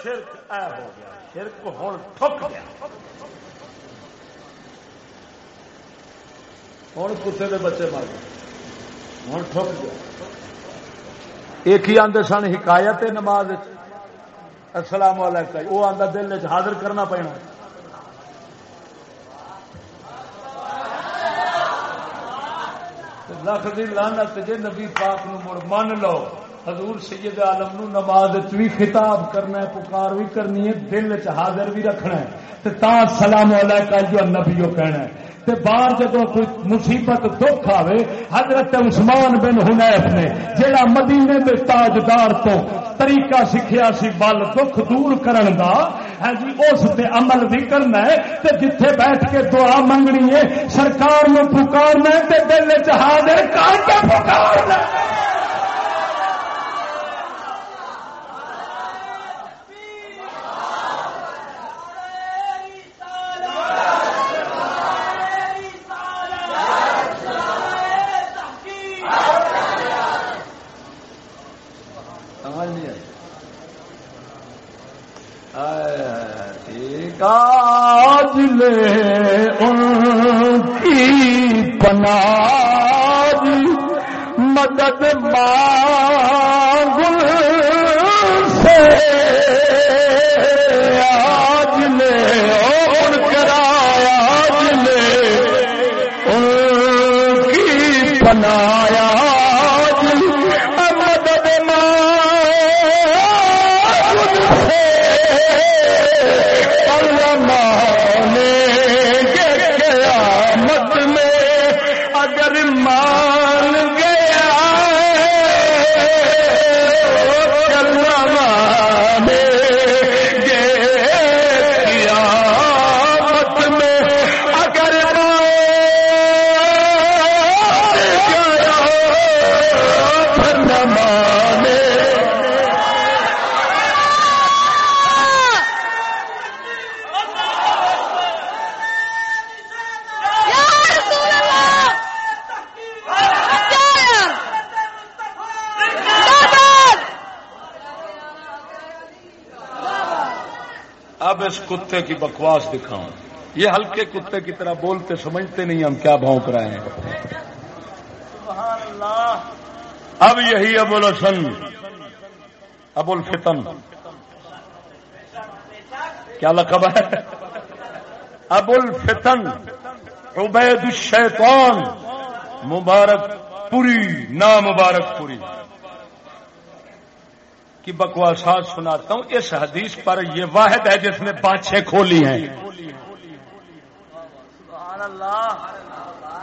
شرک اے ہو گیا شرک ہوں ٹھک گیا ہوں کتے کے بچے مر گئے ہوں ٹھک گیا۔ ایک ہی آدھے سن حکایت نماز السلام علیکم۔ وہ آتا دل حاضر کرنا پینا۔ لکھ دی لانت جے نبی پاک نو مڑ من لو۔ حضور سید عالم نو نماز بھی خطاب کرنا ہے، پکار بھی کرنی ہے، دل چ حاضر بھی رکھنا ہے۔ تے تا سلام علیکم جو نبیو کہنا ہے۔ تے باہر جدو کوئی مصیبت دکھ آوے، حضرت عثمان بن حنیف نے جہاں مدینے دے تاجدار تو طریقہ سیکھیا سی بل دکھ دور کرن دا ہے جی اس تے عمل بھی کرنا ہے، تے جتھے بیٹھ کے دعا منگنی ہے، سرکار نو پکارنا ہے، تے دل چ حاضر کر کے پکارنا ہے۔ ان کی پناہ مدد ماں کتے کی بکواس دکھاؤں۔ یہ ہلکے کتے کی طرح بولتے سمجھتے نہیں ہم کیا بھونک رہے ہیں۔ اب یہی ابو الحسن۔ ابو الفتن۔ کیا لقب ہے؟ ابو الفتن۔ عبید الشیطان۔ مبارک پوری نامبارک پوری۔ کی بکواسات سناتا ہوں، اس حدیث پر یہ واحد ہے جس نے پانچ کھولی ہیں۔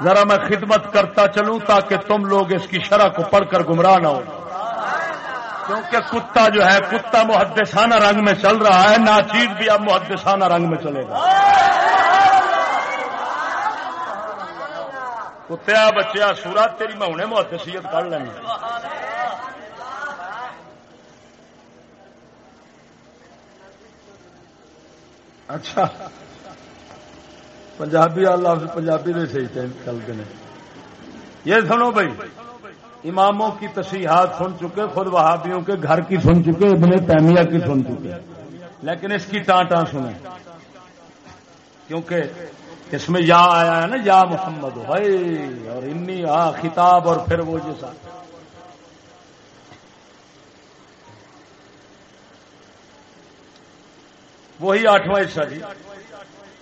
ذرا میں خدمت کرتا چلوں تاکہ تم لوگ اس کی شرح کو پڑھ کر گمراہ نہ ہو۔ کیونکہ کتا جو ہے، کتا محدثانہ رنگ میں چل رہا ہے، ناچیز بھی اب محدثانہ رنگ میں چلے گا۔ کتیا بچیا سورا تیری میں انہیں محدثیت کر لینی اچھا۔ پنجابی اللہ پنجابی دے صحیح چلتے ہیں یہ سنو بھائی، اماموں کی تصیحات سن چکے، خود وہابیوں کے گھر کی سن چکے، ابن تیمیہ کی سن چکے۔ لیکن اس کی ٹان ٹان سنیں۔ کیونکہ اس میں یا آیا ہے نا، یا محمد بھائی اور انی، آ، خطاب اور پھر وہ جیسا۔ وہی آٹھواں حصہ جی۔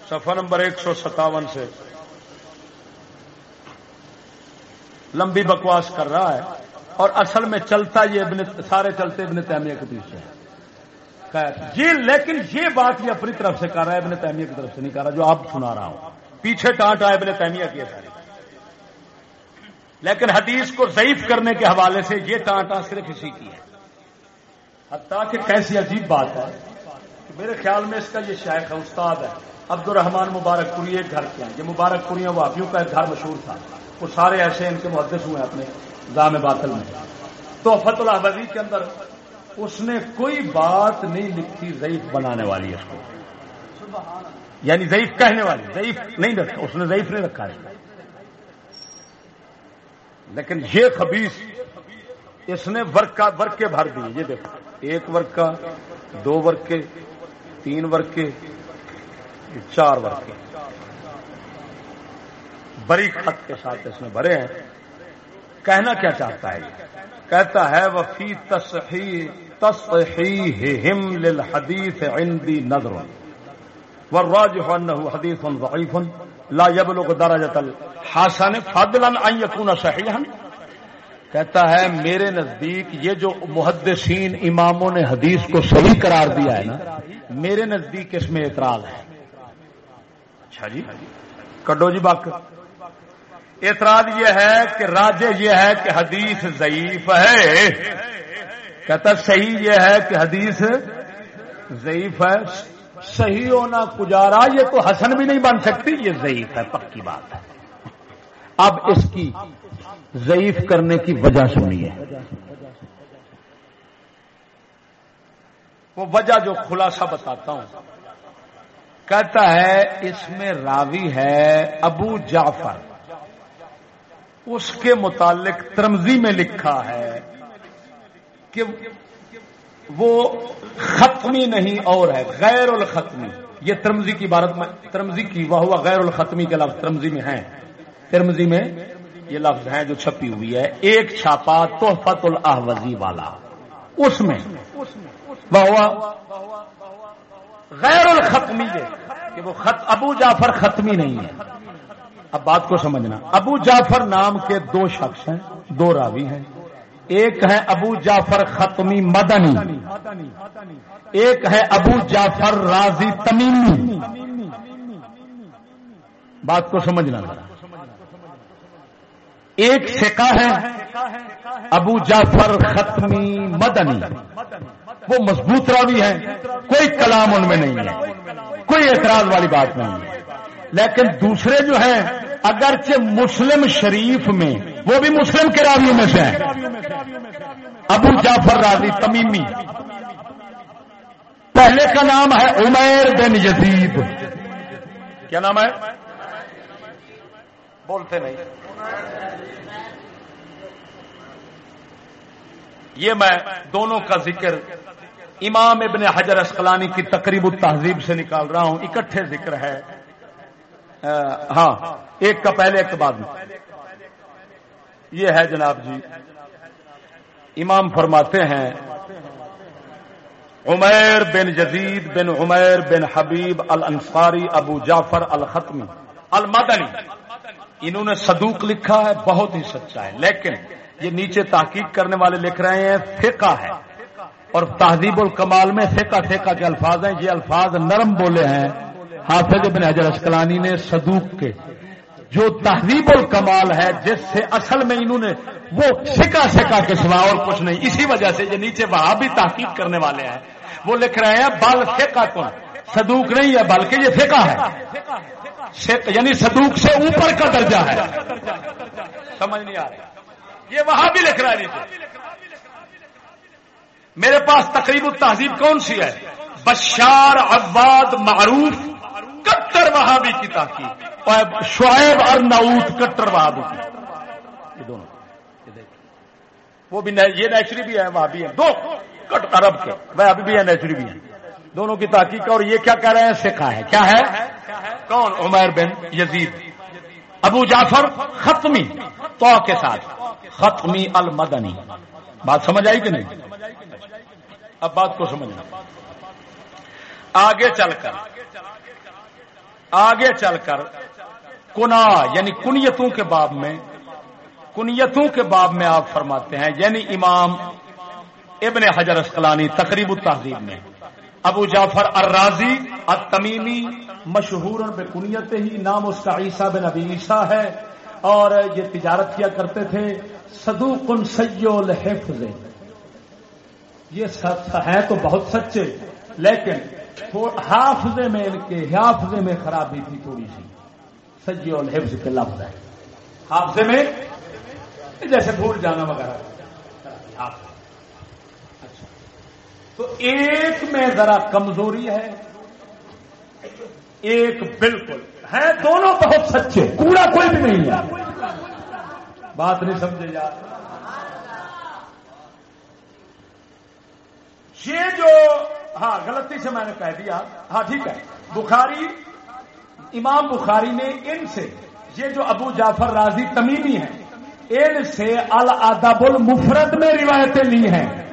سفر نمبر ایک سو ستاون سے۔ لمبی بکواس کر رہا ہے۔ اور اصل میں چلتا یہ ابن سارے چلتے ابن تیمیہ کے پیچھے جی لیکن یہ بات یہ اپنی طرف سے کر رہا ہے، ابن تیمیہ کی طرف سے نہیں کر رہا، جو آپ سنا رہا ہوں۔ پیچھے ٹانٹ آئے ابن تیمیہ کی ساری۔ لیکن حدیث کو ضعیف کرنے کے حوالے سے یہ ٹانٹا صرف اسی کی ہے۔ حتیٰ کہ کیسی عجیب بات ہے۔ میرے خیال میں اس کا یہ شیخ ہے، استاد ہے عبد الرحمان مبارک پوری ایک گھر کے ہیں۔ یہ مبارک پوریاں وافیوں کا ایک گھر مشہور تھا۔ وہ سارے ایسے ان کے محدث ہوئے اپنے گام باطل میں۔ تو فت الحبی کے اندر اس نے کوئی بات نہیں لکھی ضعیف بنانے والی اس کو۔ یعنی ضعیف کہنے والی، ضعیف نہیں رکھا، اس نے ضعیف نہیں رکھا ہے لیکن یہ خبیص اس نے ورکا ورکے بھر دیے، یہ دیکھو۔ ایک ورکا دو ورکے تین ورکے چار ورکے۔ بری خط کے ساتھ اس میں بھرے ہیں۔ کہنا کیا چاہتا ہے؟ کہتا ہے، وفی تصحیح، تصحیحہم للحدیث عندی نظر۔ والراجح انه حدیث ضعیف، لا يبلغ درجة الحسن فضلا ان يكون صحیحا۔ کہتا ہے، میرے نزدیک یہ جو محدثین اماموں نے حدیث کو صحیح قرار دیا ہے نا، میرے نزدیک اس میں اعتراض ہے. اچھا جی کڈو جی باک اعتراض یہ ہے کہ راجے یہ ہے کہ حدیث ضعیف ہے۔ کہتا صحیح یہ ہے کہ حدیث ضعیف ہے۔ صحیح ہونا گزارا یہ تو حسن بھی نہیں بن سکتی، یہ ضعیف ہے، پکی بات ہے۔ اب اس کی ضعیف کرنے کی وجہ سنیے وہ وجہ جو خلاصہ بتاتا ہوں۔ کہتا ہے، اس میں راوی ہے ابو جعفر۔ اس کے متعلق ترمزی میں لکھا ہے کہ وہ ختمی نہیں اور ہے، غیر الختمی۔ یہ ترمزی کی عبارت میں ترمزی کی، وہ ہوا غیر الختمی کے لفظ ترمزی میں ہیں ترمزی میں یہ لفظ ہیں جو چھپی ہوئی ہے، ایک چھاپا توحفت الحوزی والا۔ اس میں وہ ہوا غیر الختمی کہ وہ خط ابو جعفر ختمی نہیں ہے۔ اب بات کو سمجھنا، ابو جعفر نام کے دو شخص ہیں، دو راوی ہیں۔ ایک ہے ابو جعفر ختمی مدنی، ایک ہے ابو جعفر راضی تمیمی۔ بات کو سمجھنا ایک سکا ہے، ابو جعفر ختمی مدنی۔ وہ مضبوط راوی ہے، کوئی کلام ان میں نہیں ہے، کوئی اعتراض والی بات نہیں ہے۔ لیکن دوسرے جو ہیں، اگرچہ مسلم شریف میں، وہ بھی مسلم کے راویوں میں سے ہیں۔ ابو جعفر راضی تمیمی۔ پہلے کا نام ہے عمیر بن یزید۔ کیا نام ہے؟ بولتے نہیں۔ یہ میں دونوں کا ذکر امام ابن حجر اسقلانی کی تقریب التہذیب سے نکال رہا ہوں۔ اکٹھے ذکر ہے۔ ہاں ایک کا پہلے، ایک بعد۔ میں یہ ہے جناب جی امام فرماتے ہیں، عمیر بن جدید بن عمیر بن حبیب الانصاری ابو جعفر الختمی، المدنی۔ انہوں نے صدوق لکھا ہے، بہت ہی سچا ہے۔ لیکن یہ نیچے تحقیق کرنے والے لکھ رہے ہیں، فقہ ہے۔ اور تہذیب الکمال میں فقہ فقہ کے الفاظ ہیں۔ یہ الفاظ نرم بولے ہیں۔ حافظ ابن حجر اشکلانی نے صدوق کے۔ جو تہذیب الکمال ہے، جس سے اصل میں انہوں نے وہ سکا سکا کے سوا اور کچھ نہیں۔ اسی وجہ سے یہ نیچے وہاں بھی تحقیق کرنے والے ہیں۔ وہ لکھ رہے ہیں بال فقہ کون صدوق نہیں ہے، بلکہ یہ فقہ ہے۔ یعنی صدوق سے اوپر کا درجہ ہے۔ سمجھ نہیں آ رہی۔ یہ وہاں بھی لکھ رہا ہے میرے پاس تقریب التہذیب کون سی ہے؟ بشار عباد معروف کٹر وہابی کی تحقیق اور شعیب اور نعود کٹر وہابی کی۔ یہ دونوں۔ وہ بھی یہ نیچری بھی ہے وہاں بھی ہے دو کٹ عرب کے۔ وہ ابھی بھی ہے نیچری بھی ہے دونوں کی تحقیق اور یہ کیا کہہ رہے ہیں؟ سکھا ہے۔ کیا ہے؟ کون؟ عمیر بن یزید۔ ابو جعفر ختمی تو کے ساتھ۔ ختمی المدنی۔ بات سمجھ آئی کہ نہیں؟ اب بات کو سمجھنا آگے چل کر، آگے چل کر، کنا یعنی کنیتوں کے باب میں، کنیتوں کے باب میں آپ فرماتے ہیں یعنی امام ابن حجر اسقلانی تقریب التحدیب میں۔ ابو جعفر الرازی التمیمی مشہور بے کنیت ہی، نام اس کا عیسیٰ بن ابی عیسیٰ ہے۔ اور یہ تجارت کیا کرتے تھے؟ صدوق سیو الحفظ۔ یہ ہے تو بہت سچے لیکن حافظے میں ان کے حافظے میں خرابی تھی تھوڑی سی۔ سجی اور حفظ کے لفظ ہے حافظے میں؟ جیسے بھول جانا وغیرہ۔ تو ایک میں ذرا کمزوری ہے۔ ایک بالکل۔ ہے دونوں بہت سچے۔ کوڑا کوئی بھی نہیں ہے۔ بات نہیں سمجھے جا یہ جو ہاں غلطی سے میں نے کہہ دیا۔ ہاں ٹھیک ہے۔ بخاری امام بخاری نے ان سے یہ جو ابو جعفر راضی تمیمی ہیں، ان سے الادب المفرد میں روایتیں لی ہیں۔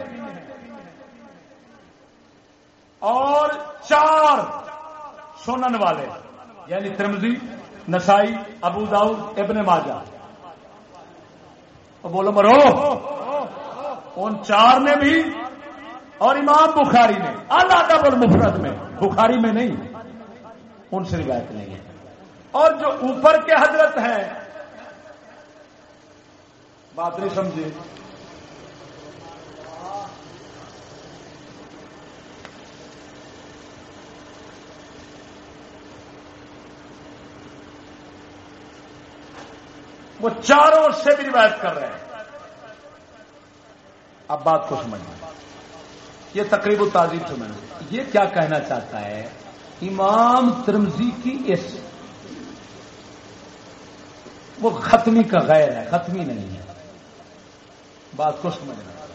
اور چار سنن والے یعنی ترمزی نسائی، ابو داؤد، ابن ماجہ۔ بولو مرو، ان چار نے بھی اور امام بخاری نے اللہ المفرد میں، بخاری میں نہیں، ان سے روایت نہیں ہے۔ اور جو اوپر کے حضرت ہیں، بات نہیں سمجھے۔ وہ چاروں سے بھی روایت کر رہے ہیں۔ اب بات کو سمجھنا یہ تقریب و تعزیب سے میں نے یہ کیا کہنا چاہتا ہے؟ امام ترمزی کی اس وہ ختمی کا غیر ہے، ختمی نہیں ہے۔ بات کو سمجھنا۔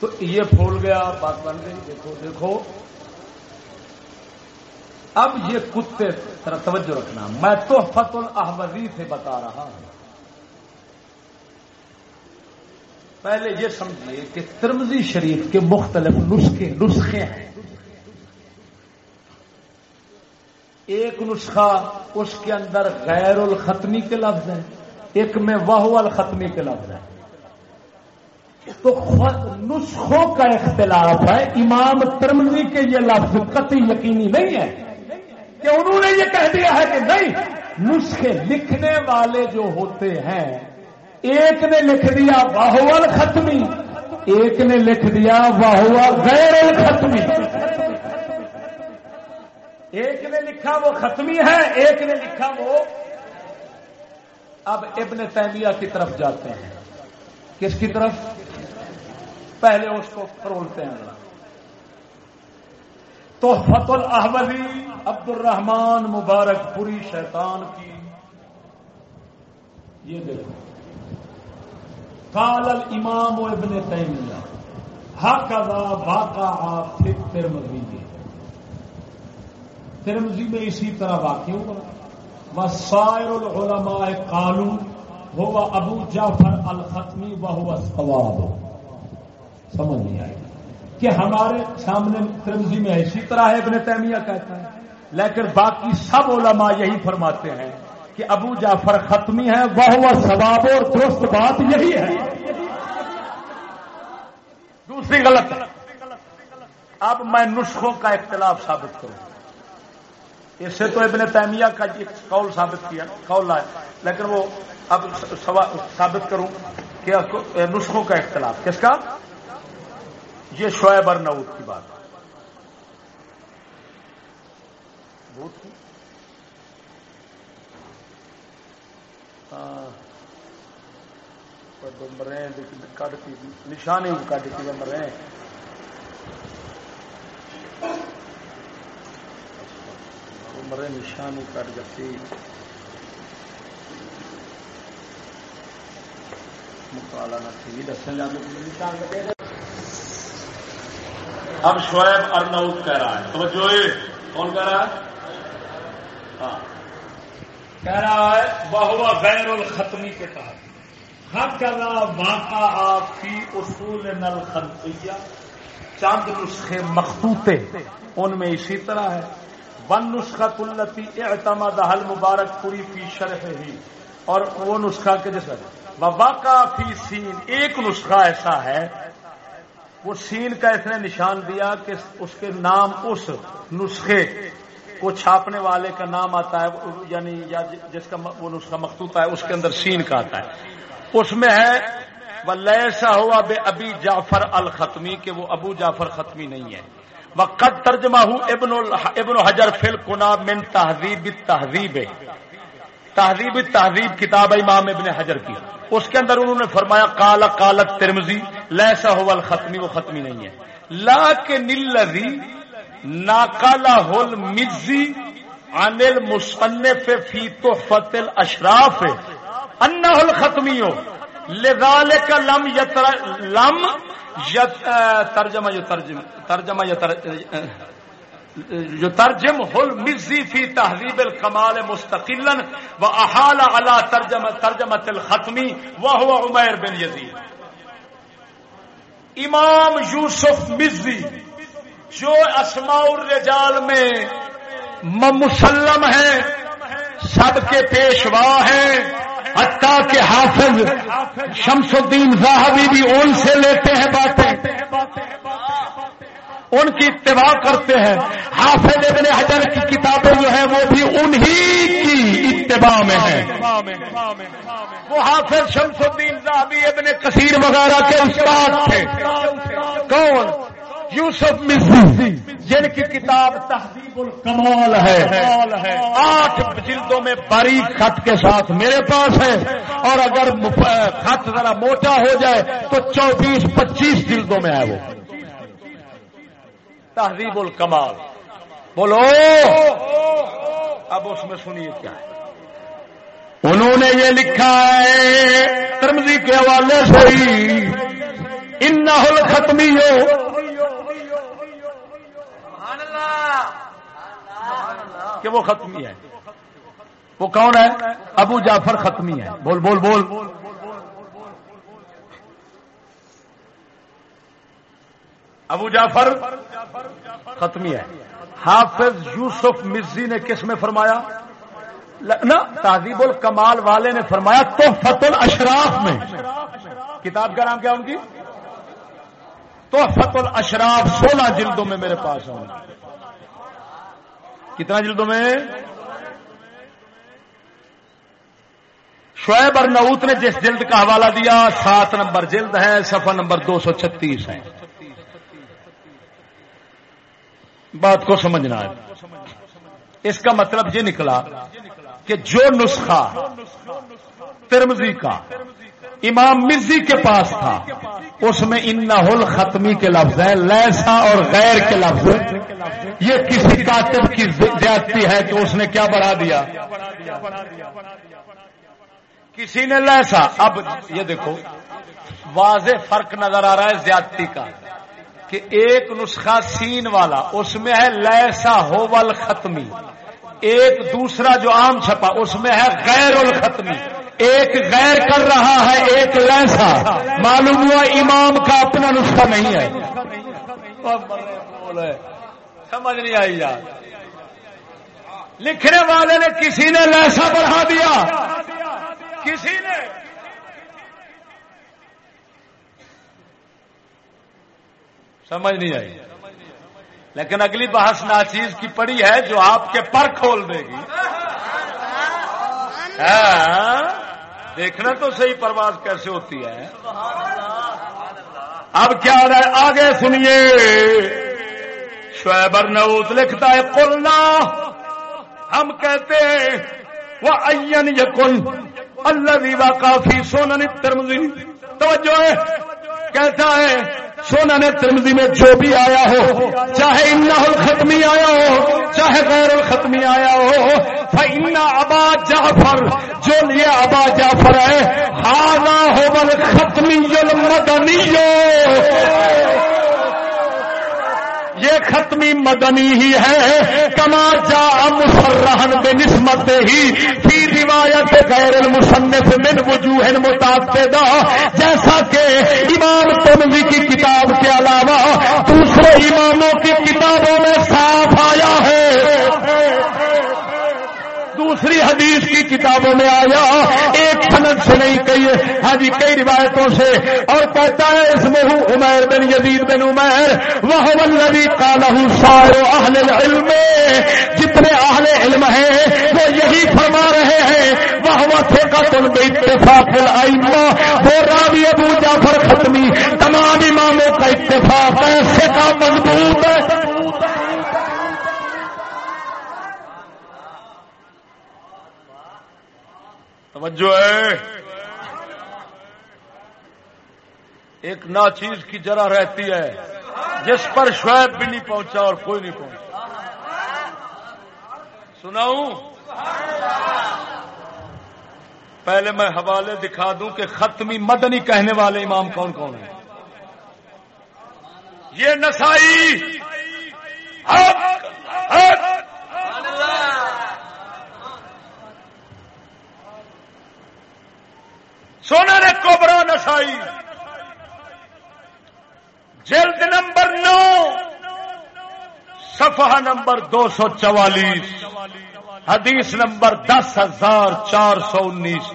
تو یہ پھول گیا، بات بن گئی، دیکھو دیکھو۔ اب یہ کتے طرح توجہ رکھنا، میں تو فت الحمدی سے بتا رہا ہوں۔ پہلے یہ سمجھیے کہ ترمزی شریف کے مختلف نسخے نسخے ہیں۔ ایک نسخہ اس کے اندر غیر الختمی کے لفظ ہیں، ایک میں وہ الختمی کے لفظ ہیں۔ تو نسخوں کا اختلاف ہے، امام ترمزی کے یہ لفظ قطعی یقینی نہیں ہے۔ کہ انہوں نے یہ کہہ دیا ہے کہ نہیں، نسخے لکھنے والے جو ہوتے ہیں، ایک نے لکھ دیا واہول ختمی ایک نے لکھ دیا واہوا غیر ختمی ایک نے لکھا وہ ختمی ہے، ایک نے لکھا وہ۔ اب ابن تیمیہ کی طرف جاتے ہیں۔ کس کی طرف؟ پہلے اس کو فرولتے ہیں۔ تو فت عبد الرحمان مبارک پوری شیطان کی۔ یہ دیکھو۔ قال الامام ابن تیمیہ حق واقع پھر ترمزی میں۔ ترمزی میں اسی طرح واقع ہوا۔ وسائر العلماء قالو ہوا ابو جعفر الختمی، وہ ہوا ثواب۔ سمجھ نہیں آئے کہ ہمارے سامنے ترمزی میں اسی طرح ہے، ابن تیمیہ کہتا ہے۔ لیکن باقی سب علماء یہی فرماتے ہیں کہ ابو جعفر ختمی ہے وہ ہوا ثواب اور درست بات یہی ہے۔ دوسری غلط۔ اب میں نسخوں کا اختلاف ثابت کروں۔ اس سے تو ابن تیمیہ کا قول ثابت کیا، قول ہے لیکن وہ اب ثابت کروں کہ نسخوں کا اختلاف۔ کس کا؟ یہ شعیب اور کی بات ہاں۔ مرے نشانی کٹ کی مرے مرے نشان کٹ جاتی۔ مکالا نہ تھی دسن نشان اب شعیب ارناؤت کہہ رہا ہے۔ توجہ کون کہہ رہا ہے؟ ہاں۔ کہہ رہا ہے بہوا غیر الختمی کے تحت۔ حق واقع آپ کی اصول نل خطیہ چاند نسخے مخطوطے ان میں اسی طرح ہے۔ ون نسخہ کلتی اعتماد حل مبارک پوری فی شرح ہی۔ اور وہ نسخہ کے جیسا واقع فی سین، ایک نسخہ ایسا ہے وہ سین کا اس نے نشان دیا کہ اس کے نام اس نسخے کو چھاپنے والے کا نام آتا ہے یعنی جس کا وہ نسخہ مختوط ہے اس کے اندر سین کا آتا ہے۔ اس میں ہے وہ لیسا ہوا بے ابی جعفر الختمی کہ وہ ابو جعفر ختمی نہیں ہے۔ وقت ترجمہ ہوں ابن ابن حجر فل کنا من تہذیب تہذیب تہذیب تہذیب کتاب امام ابن حجر کی۔ اس کے اندر انہوں نے فرمایا کالا کالت ترمزی لیسا ہو ختمی وہ ختمی نہیں ہے۔ لا کے نلزی ناکالا ہول مزی انل مصنف فی تحفت الاشراف انہ الختمی ہو۔ لذالک لم یتر لم ترجمہ جو ترجمہ ترجمہ جو ترجم ہل مزی فی تہذیب الکمال مستقل و احال علا ترجمہ ترجمت الختمی وہ ہوا عمیر بن یزید. امام یوسف مزی، جو اسماء الرجال میں مسلم ہے سب کے پیشوا ہیں، حتیٰ کہ حافظ شمس الدین زاہبی بھی ان سے لیتے ہیں باتیں۔ ان کی اتباع کرتے ہیں۔ حافظ ابن حجر کی کتابیں جو ہیں وہ بھی انہی کی اتباع میں ہیں۔ وہ حافظ شمس الدین زاہبی ابن کثیر وغیرہ کے استاد تھے۔ کون؟ یوسف مصری، جن کی کتاب تحدیب الکمال ہے۔ آٹھ جلدوں میں باریک خط کے ساتھ میرے پاس ہے۔ اور اگر خط ذرا موٹا ہو جائے تو چوبیس پچیس جلدوں میں ہے وہ۔ تحدیب الکمال۔ بولو۔ اب اس میں سنیے کیا ہے۔ انہوں نے یہ لکھا ہے ترمزی کے حوالے سے ہی۔ ان ختمی ہو۔ کہ وہ ختمی ہے۔ وہ کون ہے؟ ابو جعفر ختمی ہے۔ بول بول بول۔ ابو جعفر ختمی ہے۔ حافظ یوسف مرزی نے کس میں فرمایا؟ نا، تہذیب الکمال والے نے فرمایا تو الاشراف میں۔ کتاب کا نام کیا ان کی؟ تو الاشراف، سولہ جلدوں میں میرے پاس ہوں کتنا جلدوں میں؟ شعیب اور نعوت نے جس جلد کا حوالہ دیا، سات نمبر جلد ہے، صفحہ نمبر دو سو چھتیس ہے۔ بات کو سمجھنا ہے۔ اس کا مطلب یہ نکلا کہ جو نسخہ ترمزی کا، امام مرزی کے پاس تھا، اس میں ان ختمی کے لفظ ہیں، لیسا اور غیر کے لفظ یہ کسی کاتب کی زیادتی ہے کہ اس نے کیا بڑھا دیا؟ کسی نے لیسا۔ اب یہ دیکھو، واضح فرق نظر آ رہا ہے زیادتی کا۔ کہ ایک نسخہ سین والا، اس میں ہے لیسا ہوول ختمی۔ ایک دوسرا جو عام چھپا، اس میں ہے غیر الختمی۔ ایک غیر کر رہا ہے، ایک لیسا۔ معلوم ہوا امام کا اپنا نسخہ نہیں ہے۔ سمجھ نہیں آئی یار۔ لکھنے والے نے کسی نے لیسا بڑھا دیا۔ کسی نے سمجھ نہیں آئی۔ لیکن اگلی بحث ناچیز کی پڑی ہے جو آپ کے پر کھول دے گی۔ ہاں؟ دیکھنا تو صحیح پرواز کیسے ہوتی ہے۔ اب کیا ہو رہا ہے؟ آگے سنیے۔ شعیبر نوت لکھتا ہے، قلنا، ہم کہتے ہیں، وہ این یقن اللہ دیوا کافی سونن ترمزی توجہ ہے۔ کہتا ہے سونا نے ترمزی میں جو بھی آیا ہو، چاہے امنا الختمی آیا ہو، چاہے غیر الختمی آیا ہو فنا ابا جعفر، جو لیے ابا جعفر ہے ہانا ہو بل ختمی المدنی یہ ختمی مدنی ہی ہے۔ کما جا مسرحن بے نسبت ہی۔ فی روایت غیر المصنف من وجوہ متعددہ۔ جیسا کہ امام تنوی کی کتاب کے علاوہ دوسرے اماموں کی کتابوں میں صاف آیا ہے۔ دوسری حدیث کی کتابوں میں آیا، ایک سند سے نہیں کہی ہاں جی کئی روایتوں سے۔ اور کہتا ہے، اس میں ہوں عمیر بن یزید بن عمیر۔ وہ نبی کالہ سارے اہل علم جتنے اہل علم ہیں، وہ یہی فرما رہے ہیں۔ وہ تھے کا تم بے اتفاق الائمہ وہ راوی ابو جعفر ختمی۔ تمام اماموں کا اتفاق ایسے کا مضبوط ہے۔ توجہ ہے۔ ایک نا چیز کی جرا رہتی ہے۔ جس پر شعیب بھی نہیں پہنچا اور کوئی نہیں پہنچا۔ سناؤں؟ پہلے میں حوالے دکھا دوں کہ ختمی مدنی کہنے والے امام کون کون ہیں۔ یہ نسائی حق حق سونا نے کوبرا نسائی جلد نمبر نو۔ صفحہ نمبر دو سو چوالیس۔ حدیث نمبر دس ہزار چار سو انیس۔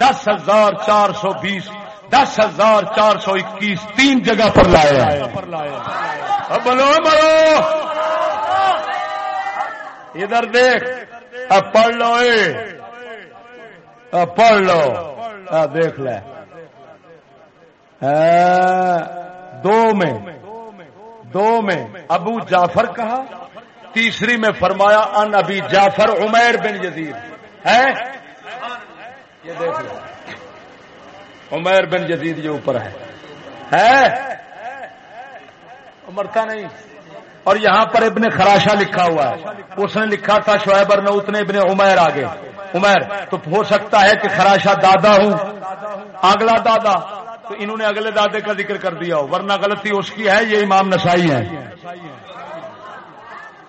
دس ہزار چار سو بیس۔ دس ہزار چار سو اکیس۔ تین جگہ پر لایا بولو مرو ادھر دیکھ۔ اب پڑھ لو اب پڑھ لو۔ دیکھ لے۔ دو میں۔ دو میں۔ ابو جعفر کہا، تیسری میں فرمایا، ان ابھی جعفر عمیر بن یزید۔ ہے؟ یہ دیکھ لو عمیر بن یزید یہ اوپر ہے۔ ہے؟ مرتا نہیں۔ اور یہاں پر ابن خراشا لکھا ہوا ہے۔ اس نے لکھا تھا شعیبر نوت نے ابن عمیر آگے۔ عمیر تو ہو سکتا ہے کہ خراشا دادا ہوں اگلا دادا، تو انہوں نے اگلے دادے کا ذکر کر دیا ہو، ورنہ غلطی اس کی ہے، یہ امام نسائی ہے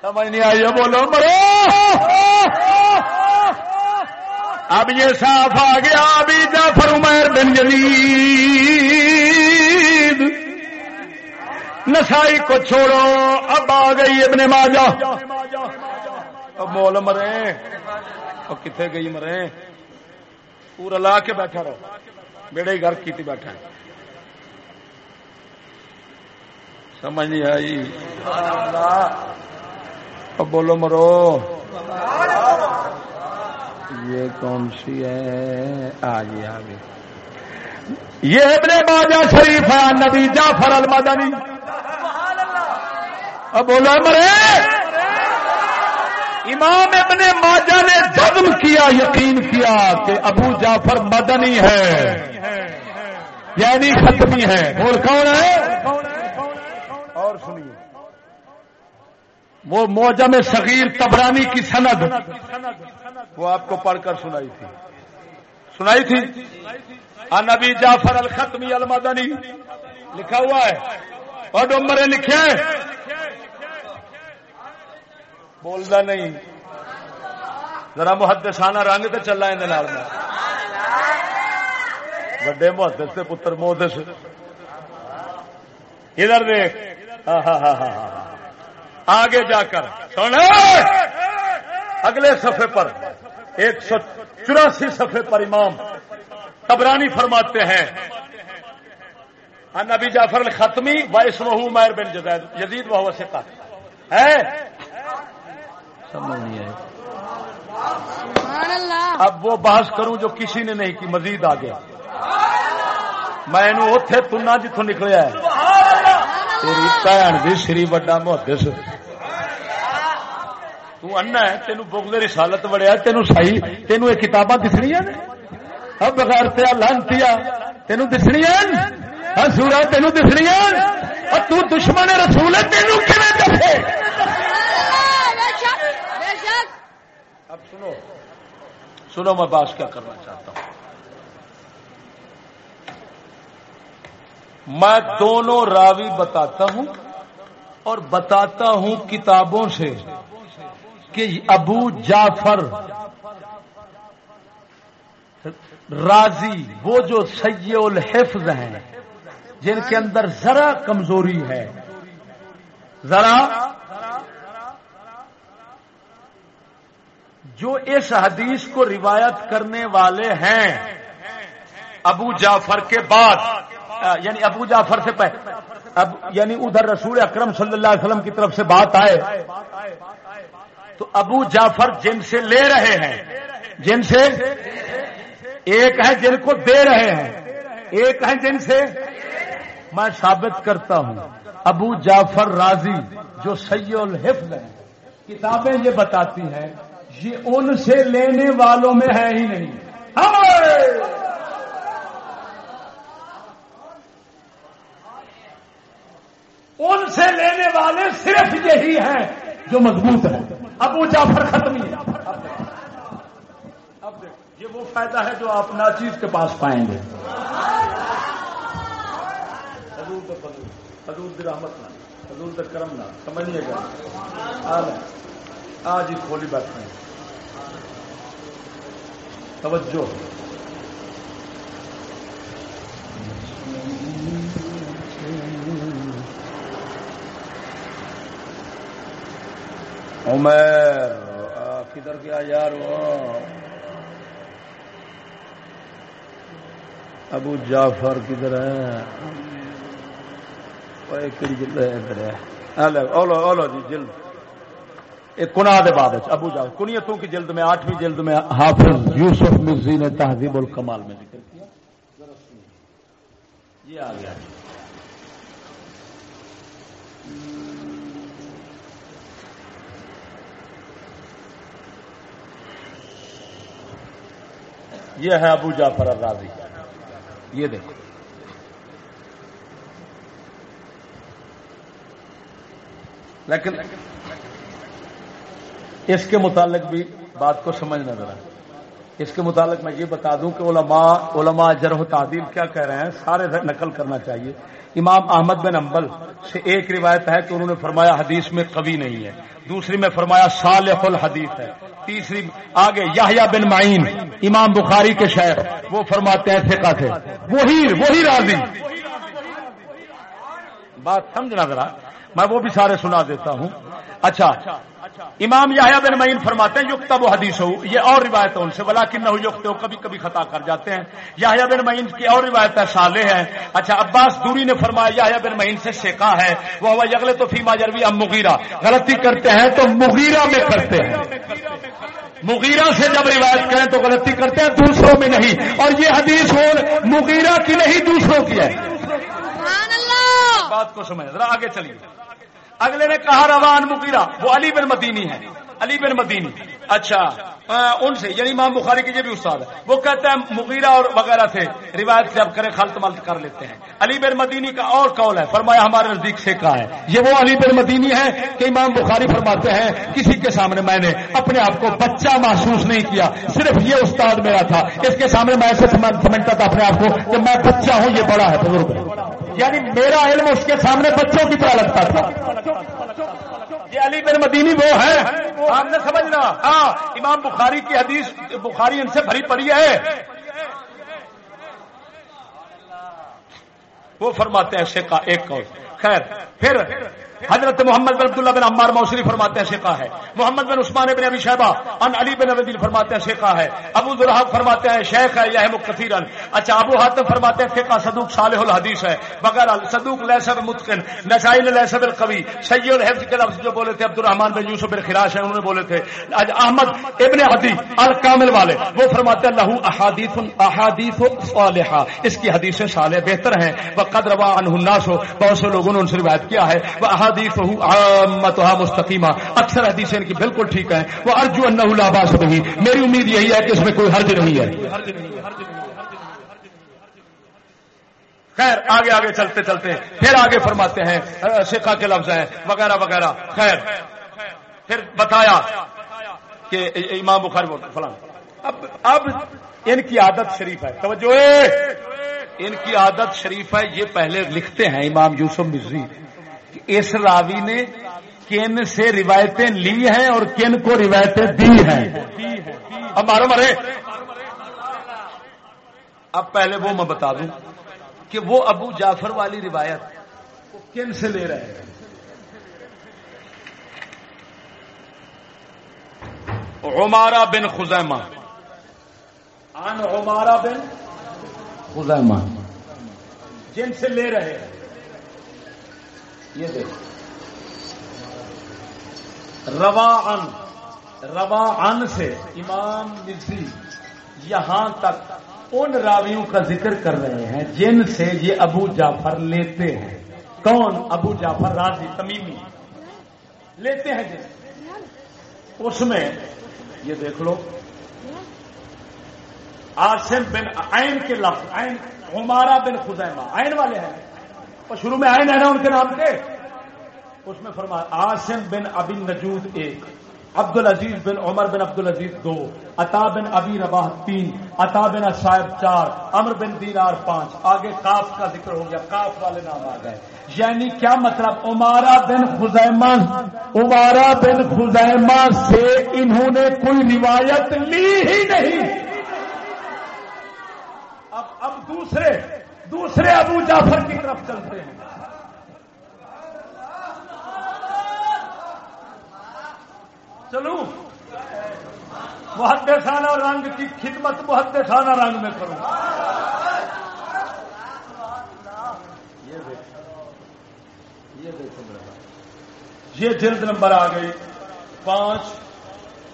سمجھ نہیں آئی بولو، مرو! اب یہ صاف آ گیا ابھی جعفر عمیر بن جلید نسائی کو چھوڑو، اب آ گئی ابن ماجہ۔ اب مول مرے۔ اور کتنے گئی مرے؟ پورا لا کے بیٹھا رہو۔ بیڑے گھر کی بیٹھا سمجھ نہیں آئی۔ اب بولو مرو۔ یہ کون سی ہے؟ آج جی، آ گئی۔ یہ ابن باجا شریف ہے، نبی جعفر المدنی۔ اب بولو مرے۔ امام ابن ماجا نے جزم کیا، یقین کیا کہ ابو جعفر مدنی ہے یعنی ختمی ہے۔ اور کون ہے؟ اور سنیے۔ وہ موجم صغیر تبرانی کی سند۔ وہ آپ کو پڑھ کر سنائی تھی۔ سنائی تھی؟ نبی جعفر الختمی المدنی۔ لکھا ہوا ہے۔ اور ڈومر لکھے بولتا نہیں۔ ذرا محدثانہ رنگ تو چلا اندر وڈے محدث سے پتر محدث ادھر دیکھ۔ ہاں، ہاں،, ہاں ہاں ہاں ہاں آگے جا کر۔ سن اگلے صفحے پر۔ ایک سو چوراسی صفحے پر امام تبرانی فرماتے ہیں۔ ہاں، نبی جعفر الختمی باعث محو میر بن جدید یزید وہ سکا ہے؟ اب وہ بحث کروں جو کسی نے نہیں کی مزید آگے۔ میں اتے تنا جتوں نکلیا ہے۔ تیری بھن بھی سری وڈا محدث۔ تنا ہے تین بغل رسالت وڑیا تین سی تین یہ کتاباں دسنیا اب بغیر لانتی تین دسنیا سورا تین دسنیا تو دشمن رسول ہے تین دسے؟ اب سنو۔ سنو میں باس کیا کرنا چاہتا ہوں۔ میں دونوں راوی بتاتا ہوں اور بتاتا ہوں کتابوں سے کہ ابو جعفر راضی وہ جو سید الحفظ ہیں، جن کے اندر ذرا کمزوری ہے۔ ذرا جو اس حدیث کو روایت کرنے والے ہیں۔ ابو جعفر کے بعد یعنی ابو جعفر سے پہلے، اب یعنی ادھر رسول اکرم صلی اللہ علیہ وسلم کی طرف سے بات آئے۔ تو ابو جعفر جن سے لے رہے ہیں، جن سے؟ ایک ہے جن کو دے رہے ہیں۔ ایک ہے جن سے؟ میں ثابت کرتا ہوں، ابو جعفر راضی، جو سی الحفظ ہیں۔ کتابیں یہ بتاتی ہیں یہ ان سے لینے والوں میں ہے ہی نہیں۔ ان سے لینے والے صرف یہی ہیں جو مضبوط ہیں۔ ابو جعفر ختم ہی اب یہ وہ فائدہ ہے جو آپ ناچیز کے پاس پائیں گے۔ حضور رحمت نہ، حضور کرم نہ، سمجھیے گا۔ آج ہی کھولی بیٹھے ہیں توجہ۔ عمر کدھر گیا یار ابو جعفر کدھر ہے؟ جلد ہے ادھر ہے۔ اولو اولو جی جلد۔ ایک کنا دے بعد ابو جعفر کنیتوں کی جلد میں آٹھویں، جلد میں حافظ یوسف مرزی نے تہذیب الکمال میں ذکر کیا۔ یہ آ گیا۔ یہ ہے ابو جعفر الرازی۔ یہ دیکھو۔ لیکن اس کے متعلق بھی بات کو سمجھنا ذرا۔ اس کے متعلق میں یہ بتا دوں کہ علماء علماء جرح و تعدیل کیا کہہ رہے ہیں؟ سارے نقل کرنا چاہیے۔ امام احمد بن امبل سے ایک روایت ہے کہ انہوں نے فرمایا حدیث میں کبھی نہیں ہے۔ دوسری میں فرمایا صالح الحدیث ہے۔ تیسری آگے یاہیا بن معین، امام بخاری کے شہر وہ فرماتے ہیں فقہ تھے وہی وہی راضی۔ بات سمجھنا ذرا۔ میں وہ بھی سارے سنا دیتا ہوں۔ اچھا امام یاہیا بن معین فرماتے ہیں یقتا وہ حدیث ہو یہ اور روایت ہے ان سے بلا کن نہ ہو کبھی کبھی خطا کر جاتے ہیں۔ یاہیا بن معین کی اور روایت ہے سالے ہے اچھا عباس دوری نے فرمایا یاہیا بن معین سے سیکا ہے وہ ہوا یگلے تو فیما جروی اب مغیرہ۔ غلطی کرتے ہیں تو مغیرہ میں کرتے ہیں۔ مغیرہ سے جب روایت کریں تو غلطی کرتے ہیں دوسروں میں نہیں۔ اور یہ حدیث ہو مغیرہ کی نہیں دوسروں کی ہے۔ بات کو سمجھ ذرا آگے چلیے۔ اگلے نے کہا روان مغیرہ، وہ علی بن مدینی ہے۔ علی بن مدینی۔ اچھا۔ ان سے یعنی امام بخاری کے بھی استاد ہے۔ وہ کہتے ہیں مغیرہ اور وغیرہ سے روایت سے اب کرے خلط ملت کر لیتے ہیں۔ علی بن مدینی کا اور قول ہے۔ فرمایا، ہمارے نزدیک سے کہا ہے۔ یہ وہ علی بن مدینی ہے کہ امام بخاری فرماتے ہیں، کسی کے سامنے میں نے اپنے آپ کو بچہ محسوس نہیں کیا۔ صرف یہ استاد میرا تھا۔ اس کے سامنے میں ایسے سمجھتا تھا اپنے آپ کو کہ میں بچہ ہوں، یہ بڑا ہے، بزرگ یعنی میرا علم اس کے سامنے بچوں کی طرح لگتا تھا۔ یہ علی بن مدینی وہ ہے۔ آپ نے سمجھنا ہاں امام بخاری کی حدیث بخاری ان سے بھری پڑی ہے۔ وہ فرماتے ہیں کا ایک خیر، پھر حضرت محمد بن عبداللہ بن عمار موسری فرماتے ہیں شیخا ہے۔ محمد بن عثمان بن ابی شہبہ ان علی بن ابی فرماتے ہیں شیخا ہے۔ ابو ذرحب فرماتے ہیں شیخ ہے، یہ مکثیر اچھا ابو حاتم فرماتے ہیں فقہ صدوق صالح الحدیث ہے۔ وغیرہ صدوق لیسب متقن نسائل لیسب القوی، سید الحفظ کے لفظ جو بولے تھے عبد الرحمان بن یوسف بن خراش ہیں، انہوں نے بولے تھے۔ آج احمد ابن حدی الکامل والے، وہ فرماتے ہیں لہو احادیث احادیث صالحہ۔ اس کی حدیثیں صالح بہتر ہیں۔ وہ قد روا عنہ الناس ہو بہت سے لوگوں نے ان سے روایت کیا ہے۔ وہ احادیث مستقیمہ اکثر حدیثیں ان کی بالکل ٹھیک ہیں. وہ ارجو اللہ لاباس نہیں میری امید یہی ہے کہ اس میں کوئی حرج نہیں ہے. خیر، آگے آگے چلتے چلتے. پھر آگے فرماتے ہیں سکھا کے لفظ ہیں، وغیرہ وغیرہ. خیر، پھر بتایا کہ امام بخاری فلاں. اب اب ان کی عادت شریف ہے. توجہ! ان کی عادت شریف ہے، یہ پہلے لکھتے ہیں امام یوسف مزری اس راوی نے کن سے روایتیں لی ہیں اور کن کو روایتیں دی ہیں؟ اب مارو مرے۔ اب پہلے وہ میں بتا دوں کہ وہ ابو جعفر والی روایت وہ کن سے لے رہے ہیں؟ عمارہ بن خزیمہ۔ ان عمارہ بن خزیمہ۔ جن سے لے رہے ہیں۔ یہ دیکھ روا ان روا ان سے امام نسی یہاں تک ان راویوں کا ذکر کر رہے ہیں جن سے یہ ابو جعفر لیتے ہیں۔ کون؟ ابو جعفر راضی، تمیمی۔ لیتے ہیں جن اس میں یہ دیکھ لو۔ آسم بن عین کے لفظ، عین ہمارا بن خزیمہ، عین والے ہیں۔ اور شروع میں آئے نا ان کے نام کے، اس میں فرما آسم بن ابن نجود ایک عبد العزیز بن عمر بن عبد العزیز دو، عطا بن ابی رباح تین، عطا بن صاحب چار امر بن دینار پانچ، آگے کاف کا ذکر ہو گیا کاف والے نام آ گئے۔ یعنی کیا مطلب؟ عمارہ بن خزیمہ، عمارہ بن خزیمہ سے انہوں نے کوئی روایت لی ہی نہیں۔ اب اب دوسرے دوسرے ابو جعفر کی طرف چلتے ہیں۔ چلو۔ محدثانہ رنگ کی خدمت محدثانہ رنگ میں کروں یہ جلد نمبر آ گئی۔ پانچ۔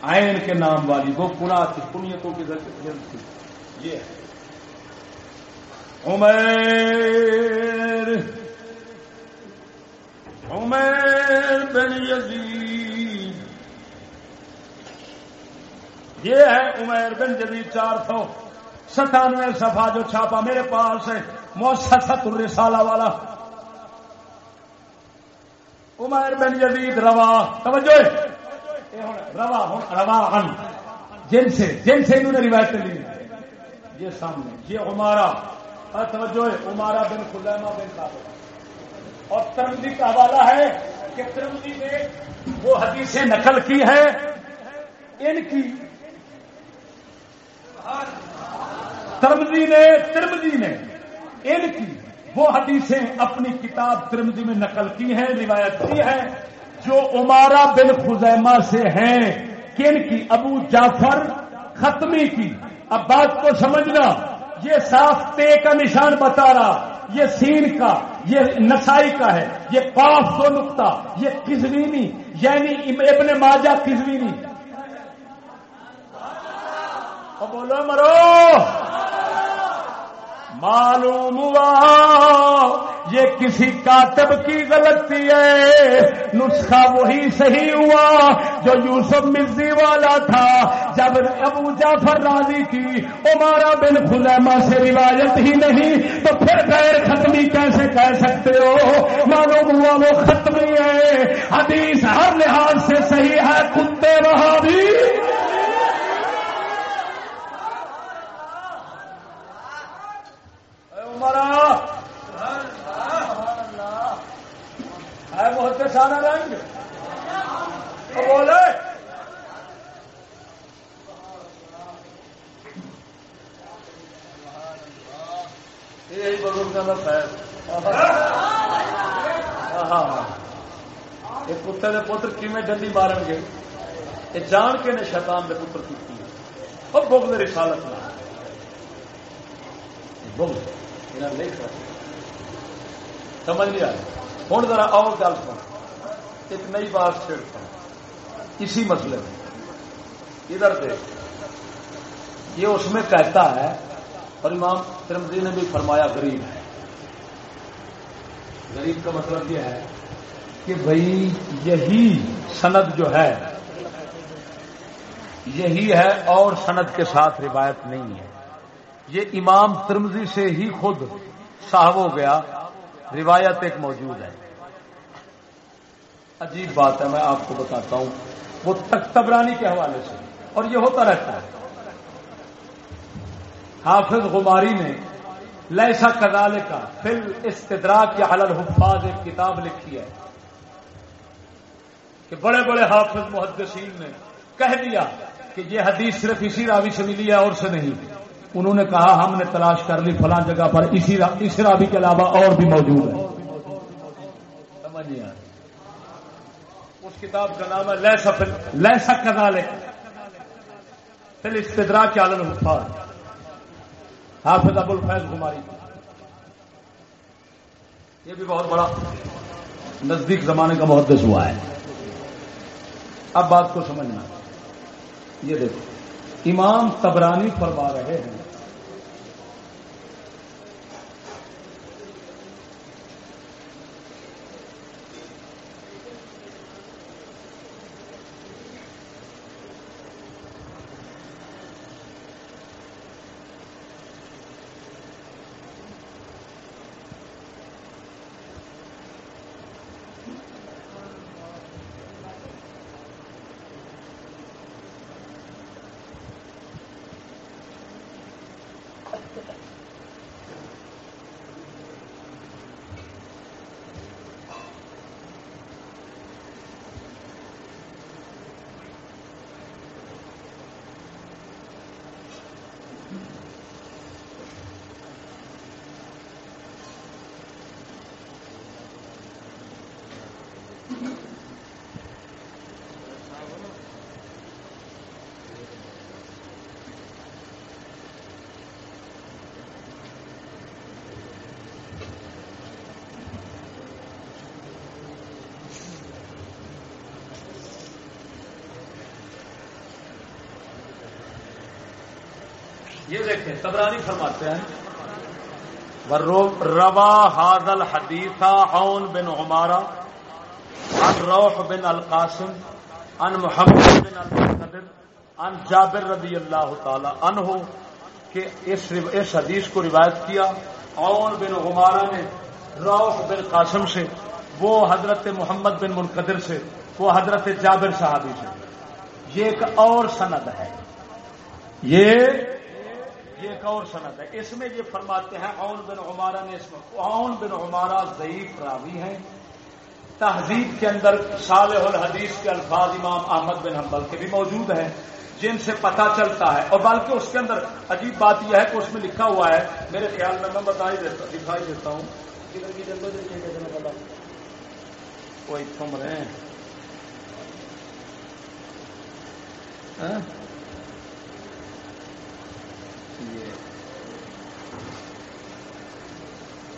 آئن کے نام والی۔ وہ پنا تھی پنیتوں کی جلد تھی یہ ہے۔ عمیر عمیر بن یزید۔ یہ ہے عمیر بن جدید چار سو ستانوے سفا جو چھاپا میرے پاس ہے موسط الرسالہ والا۔ عمیر بن جدید روا، توجہ۔ روا روا ان جن سے جن سے انہوں نے روایت لی۔ یہ سامنے، یہ ہمارا ہاں، توجہ عمارہ بن خزیمہ بن صاحب اور ترمدی کا حوالہ ہے کہ ترمدی نے وہ حدیثیں نقل کی ہے ان کی ترمدی نے ترمدی نے ان کی وہ حدیثیں اپنی کتاب ترمدی میں نقل کی ہیں، روایت کی ہے، جو عمارہ بن خزیمہ سے ہیں۔ کن کی؟ ابو جعفر ختمی کی۔ اب بات کو سمجھنا۔ یہ صاف تے کا نشان بتا رہا، یہ سین کا، یہ نسائی کا ہے، یہ قاف دو نقطہ، یہ کزوینی یعنی ابن ماجہ کزوینی بولو مرو۔ معلوم ہوا یہ کسی کاتب کی غلطی ہے۔ نسخہ وہی صحیح ہوا جو یوسف مرزی والا تھا۔ جب ابو جعفر راضی کی عمارہ بن خلیما سے روایت ہی نہیں، تو پھر غیر ختمی کیسے کہہ سکتے ہو؟ معلوم ہوا وہ ختمی ہے۔ حدیث ہر لحاظ سے صحیح ہے، کتے وہاں بھی ہے محتے سارا رنگ بولے یہی بزرگ ہاں ہاں یہ کتے کے پتر کیون ڈنڈی مارن گے؟ یہ جان کے نے شیطان کے پتر کی اور بغض رسالت نہ بغض۔ نہیں سمجھ نہیں آ ہوں ذرا اور گل سن۔ ایک نئی بات چھڑتا اسی مسئلے میں۔ ادھر دیکھ۔ یہ اس میں کہتا ہے، اور امام ترمدی نے بھی فرمایا غریب ہے۔ غریب کا مطلب یہ ہے کہ بھائی یہی سند جو ہے، یہی ہے اور سند کے ساتھ روایت نہیں ہے۔ یہ امام ترمزی سے ہی خود صاحب ہو گیا، روایت ایک موجود ہے۔ عجیب بات ہے، میں آپ کو بتاتا ہوں۔ وہ تک تبرانی کے حوالے سے، اور یہ ہوتا رہتا ہے۔ حافظ غماری نے لیسا کدال کا فل استدراک کے حلل حفاظ ایک کتاب لکھی ہے۔ کہ بڑے بڑے حافظ محدثین نے کہہ دیا کہ یہ حدیث صرف اسی راوی سے ملی ہے اور سے نہیں۔ انہوں نے کہا ہم نے تلاش کر لی فلاں جگہ پر، اسی اس راوی کے علاوہ اور بھی موجود ہے اس کتاب کا نام ہے لیسا لیسا کدال فل استدراک کے عالم حفاظ حافظ ابو الفیض کماری یہ بھی بہت بڑا نزدیک زمانے کا محدث ہوا ہے۔ اب بات کو سمجھنا۔ یہ دیکھو امام تبرانی فرما رہے ہیں یہ دیکھیں تبرانی فرماتے ہیں روا حادل حدیثہ اون بن عمارہ ان روح بن القاسم ان محمد بن القدر ان جابر رضی اللہ تعالی ان ہو کہ اس, اس حدیث کو روایت کیا اون بن عمارہ نے روح بن قاسم سے وہ حضرت محمد بن منقدر سے وہ حضرت جابر صحابی سے۔ یہ ایک اور سند ہے۔ یہ یہ ایک اور صنعت ہے۔ اس میں یہ فرماتے ہیں اون بن عمارہ نے اس میں اون بن عمارہ ضعیف راوی ہیں۔ تہذیب کے اندر صالح الحدیث کے الفاظ امام احمد بن حنبل کے بھی موجود ہیں جن سے پتہ چلتا ہے۔ اور بلکہ اس کے اندر عجیب بات یہ ہے کہ اس میں لکھا ہوا ہے میرے خیال میں میں بتا ہی دیتا دکھائی دیتا ہوں۔ کوئی تم رہے ہیں۔ ہاں؟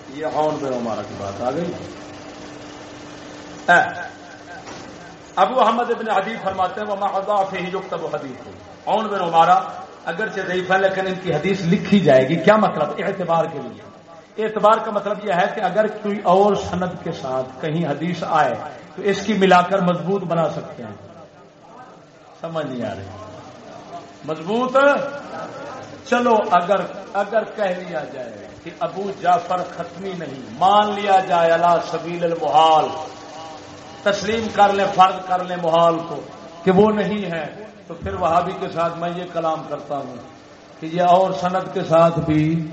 یہ اون بن عمارہ کی بات آ گئی۔ ابو احمد ابن حدیب فرماتے ہیں وہ محدود ہی تب حدیث اون بن عمارہ اگرچہ ضعیف ہے، لیکن ان کی حدیث لکھی جائے گی۔ کیا مطلب؟ اعتبار کے لیے۔ اعتبار کا مطلب یہ ہے کہ اگر کوئی اور سند کے ساتھ کہیں حدیث آئے، تو اس کی ملا کر مضبوط بنا سکتے ہیں۔ سمجھ نہیں آ رہی۔ مضبوط چلو، اگر اگر کہہ لیا جائے کہ ابو جعفر ختمی نہیں، مان لیا جائے اللہ سبیل المحال، تسلیم کر لیں فرض کر لیں محال کو کہ وہ نہیں ہے، تو پھر وہابی کے ساتھ میں یہ کلام کرتا ہوں کہ یہ اور صنعت کے ساتھ بھی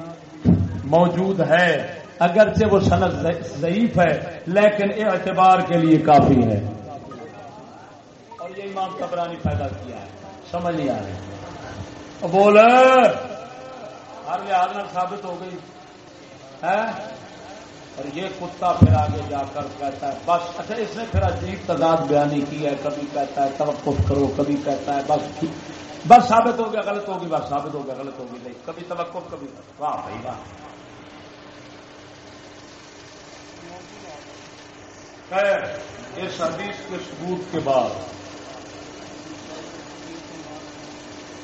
موجود ہے، اگرچہ وہ صنعت ضعیف ہے، لیکن اعتبار کے لیے کافی ہے۔ اور یہ امام کبرانی پیدا کیا ہے، سمجھ نہیں آ رہی۔ بول ہر لحاظ ثابت ہو گئی۔ ہے؟ اور یہ کتا پھر آگے جا کر کہتا ہے، بس۔ اچھا اس نے پھر عجیب تضاد بیانی کی ہے۔ کبھی کہتا ہے، توقف کرو، کبھی کہتا ہے، بس بس ثابت ہو گیا، غلط ہوگی، بس ثابت ہو گیا، غلط ہوگی۔ نہیں، کبھی توقف، کبھی۔ واہ بھائی، واہ۔ اس حدیث کے ثبوت کے بعد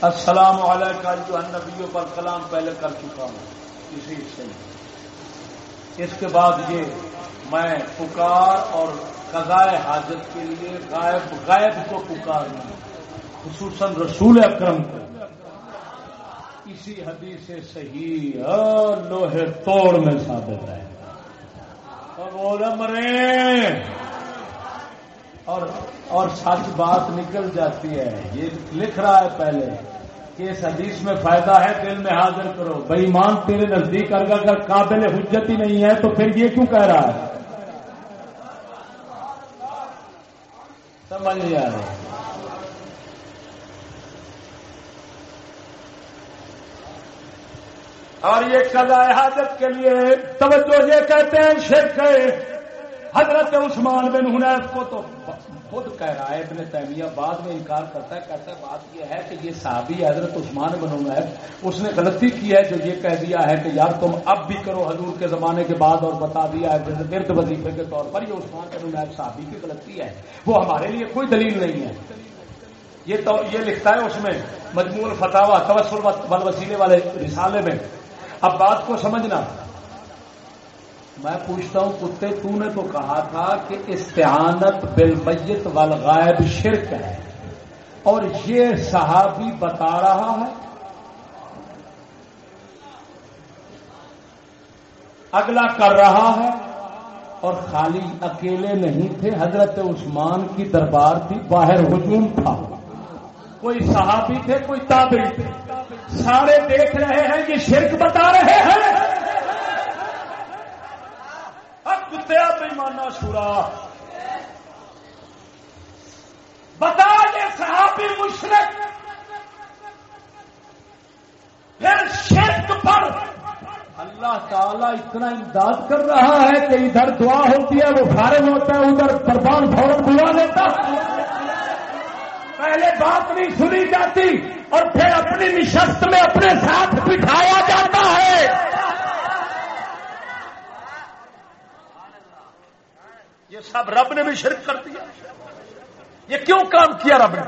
السلام علیکم جو نبیوں پر کلام پہلے کر چکا ہوں۔ اسی حصے میں۔ اس کے بعد یہ میں پکار اور قضائے حاجت کے لیے غائب غائب کو پکار ہوں۔ خصوصاً رسول اکرم کو۔ اسی حدیث سے صحیح لوہے توڑ میں ثابت ہے۔ مرے۔ اور اور سچ بات نکل جاتی ہے۔ یہ لکھ رہا ہے پہلے کہ اس حدیث میں فائدہ ہے دل میں حاضر کرو۔ بھائی مان تیرے نزدیک اگر قابل حجت ہی نہیں ہے تو پھر یہ کیوں کہہ رہا ہے؟ سمجھ نہیں آ رہا۔ اور یہ قضاء حاجت کے لیے توجہ یہ کہتے ہیں شرک حضرت عثمان بن حنیف کو تو خود کہہ رہا ہے ابن تیمیہ بعد میں انکار کرتا ہے، کہتا ہے، بات یہ ہے کہ یہ صحابی حضرت عثمان بن حنیف اس نے غلطی کی ہے جو یہ کہہ دیا ہے کہ یار تم اب بھی کرو حضور کے زمانے کے بعد اور بتا دیا ہے ورد وظیفے کے طور پر یہ عثمان بن حنیف صحابی کی غلطی ہے۔ وہ ہمارے لیے کوئی دلیل نہیں ہے۔ یہ تو، یہ لکھتا ہے اس میں مجموع الفتاوا توسل بل وسیلے والے رسالے میں۔ اب بات کو سمجھنا۔ میں پوچھتا ہوں، کتے، تو نے تو کہا تھا کہ استعانت بالمیت والغائب شرک ہے۔ اور یہ صحابی بتا رہا ہے اگلا کر رہا ہے اور خالی اکیلے نہیں تھے، حضرت عثمان کی دربار تھی، باہر ہجوم تھا۔ کوئی صحابی تھے، کوئی تابعی تھے۔ سارے دیکھ رہے ہیں، یہ شرک بتا رہے ہیں اب کتیا مانا سورا؟ بتا یہ صحابی مشرق، پھر شرک پر اللہ تعالیٰ اتنا امداد کر رہا ہے کہ ادھر دعا ہوتی ہے، وہ فارغ ہوتا ہے، ادھر قربان فوراً بلا لیتا۔ پہلے بات نہیں سنی جاتی اور پھر اپنی نشست میں اپنے ساتھ بٹھایا جاتا ہے۔ یہ سب رب نے بھی شرک کر دیا۔ یہ کیوں کام کیا رب نے؟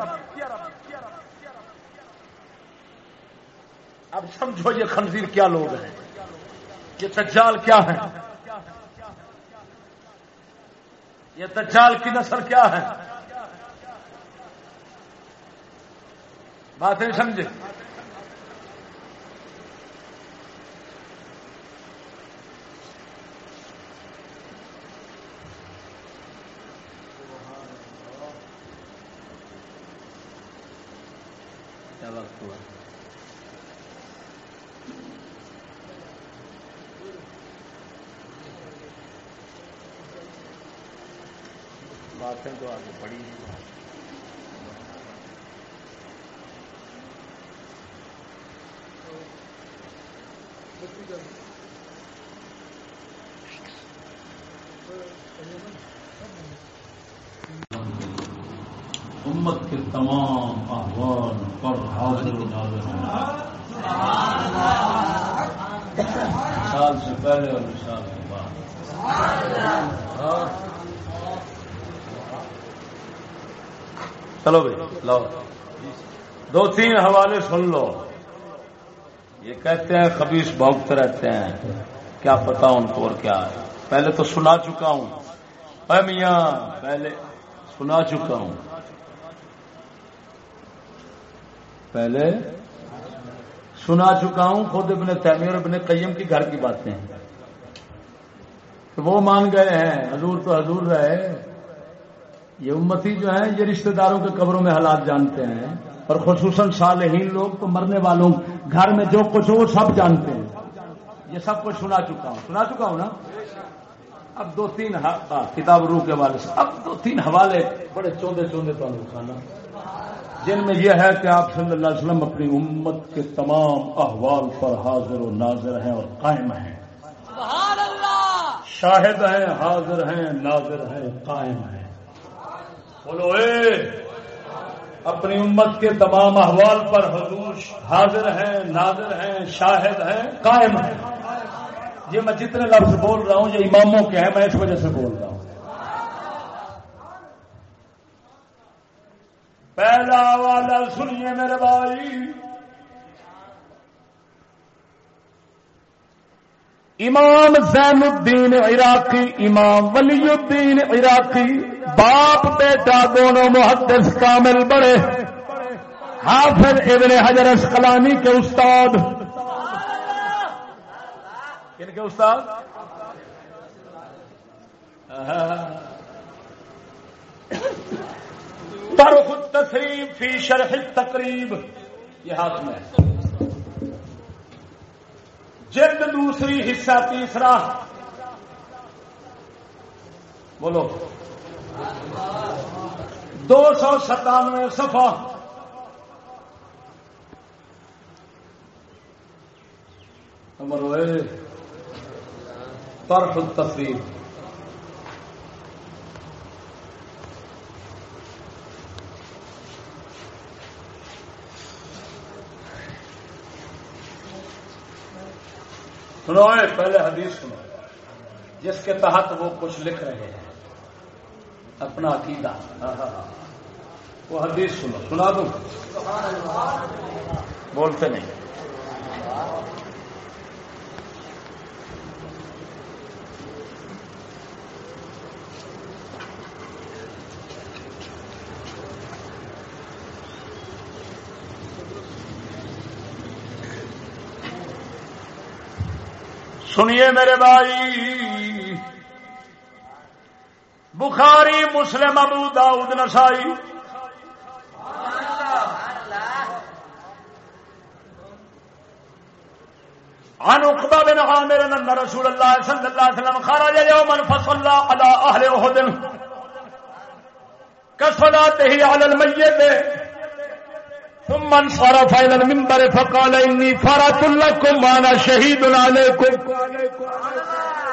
اب سمجھو یہ خنزیر کیا لوگ ہیں۔ یہ تجال کیا ہے یہ تجال کی نسل کیا ہے؟ بات نہیں سمجھے۔ کیا وقت ہوا باتیں تو آگے بڑی امت کے تمام احوال پر حاضر و نازر سال سے پہلے اور سال کے بعد چلو بھائی لو دو تین حوالے سن لو۔ یہ کہتے ہیں، خبیص بھوکتے رہتے ہیں۔ کیا پتا ان کو اور کیا۔ ہے پہلے تو سنا چکا ہوں۔ اے میاں، پہلے سنا چکا ہوں۔ پہلے سنا چکا ہوں خود ابن تیمیر ابن قیم کی گھر کی باتیں۔ وہ مان گئے ہیں۔ حضور تو حضور رہے۔ یہ امتی جو ہیں، یہ رشتہ داروں کے قبروں میں حالات جانتے ہیں۔ اور خصوصاً صالحین لوگ تو مرنے والوں گھر میں جو کچھ ہو وہ سب جانتے ہیں۔ یہ سب کچھ سنا چکا ہوں۔ سنا چکا ہوں نا؟ اب دو تین کتاب روح کے حوالے سے۔ اب دو تین حوالے بڑے چوندے چوندے تو کھانا جن میں یہ ہے کہ آپ صلی اللہ علیہ وسلم اپنی امت کے تمام احوال پر حاضر و ناظر ہیں اور قائم ہیں۔ شاہد ہیں، حاضر ہیں، ناظر ہیں، قائم ہیں۔ بولو اے! اپنی امت کے تمام احوال پر حضور حاضر ہیں، ناظر ہیں، شاہد ہیں، قائم ہیں۔ یہ میں جتنے لفظ بول رہا ہوں، یہ اماموں کے ہیں، میں اس وجہ سے بول رہا ہوں۔ پہلا والا سنیے میرے بھائی۔ امام زین الدین عراقی، امام ولی الدین عراقی، باپ بیٹا دونوں محدث کامل بڑے۔ حافظ ابن حجر اسقلانی کے استاد۔ کن کے استاد؟ ترخ التسریب فی شرح التقریب۔ یہ ہاتھ میں جلد دوسری حصہ تیسرا بولو دو سو ستانوے سفا نمبر طرف تفریح سنو پہلے حدیث سنو۔ جس کے تحت وہ کچھ لکھ رہے ہیں۔ اپنا عقیدہ۔ ہاں، ہاں، ہاں۔ وہ حدیث سنو۔ سنا دوں۔ بولتے نہیں۔ سنیے میرے بھائی، بخاری، مسلم، ابو داؤد، نسائی۔ عن عقبہ بن عامر ان رسول اللہ صلی اللہ علیہ وسلم خرج يوما فصلى على اهل احد كصلاته على الميت ثم انصرف الى المنبر فقال اني فرت لكم وانا شهيد عليكم.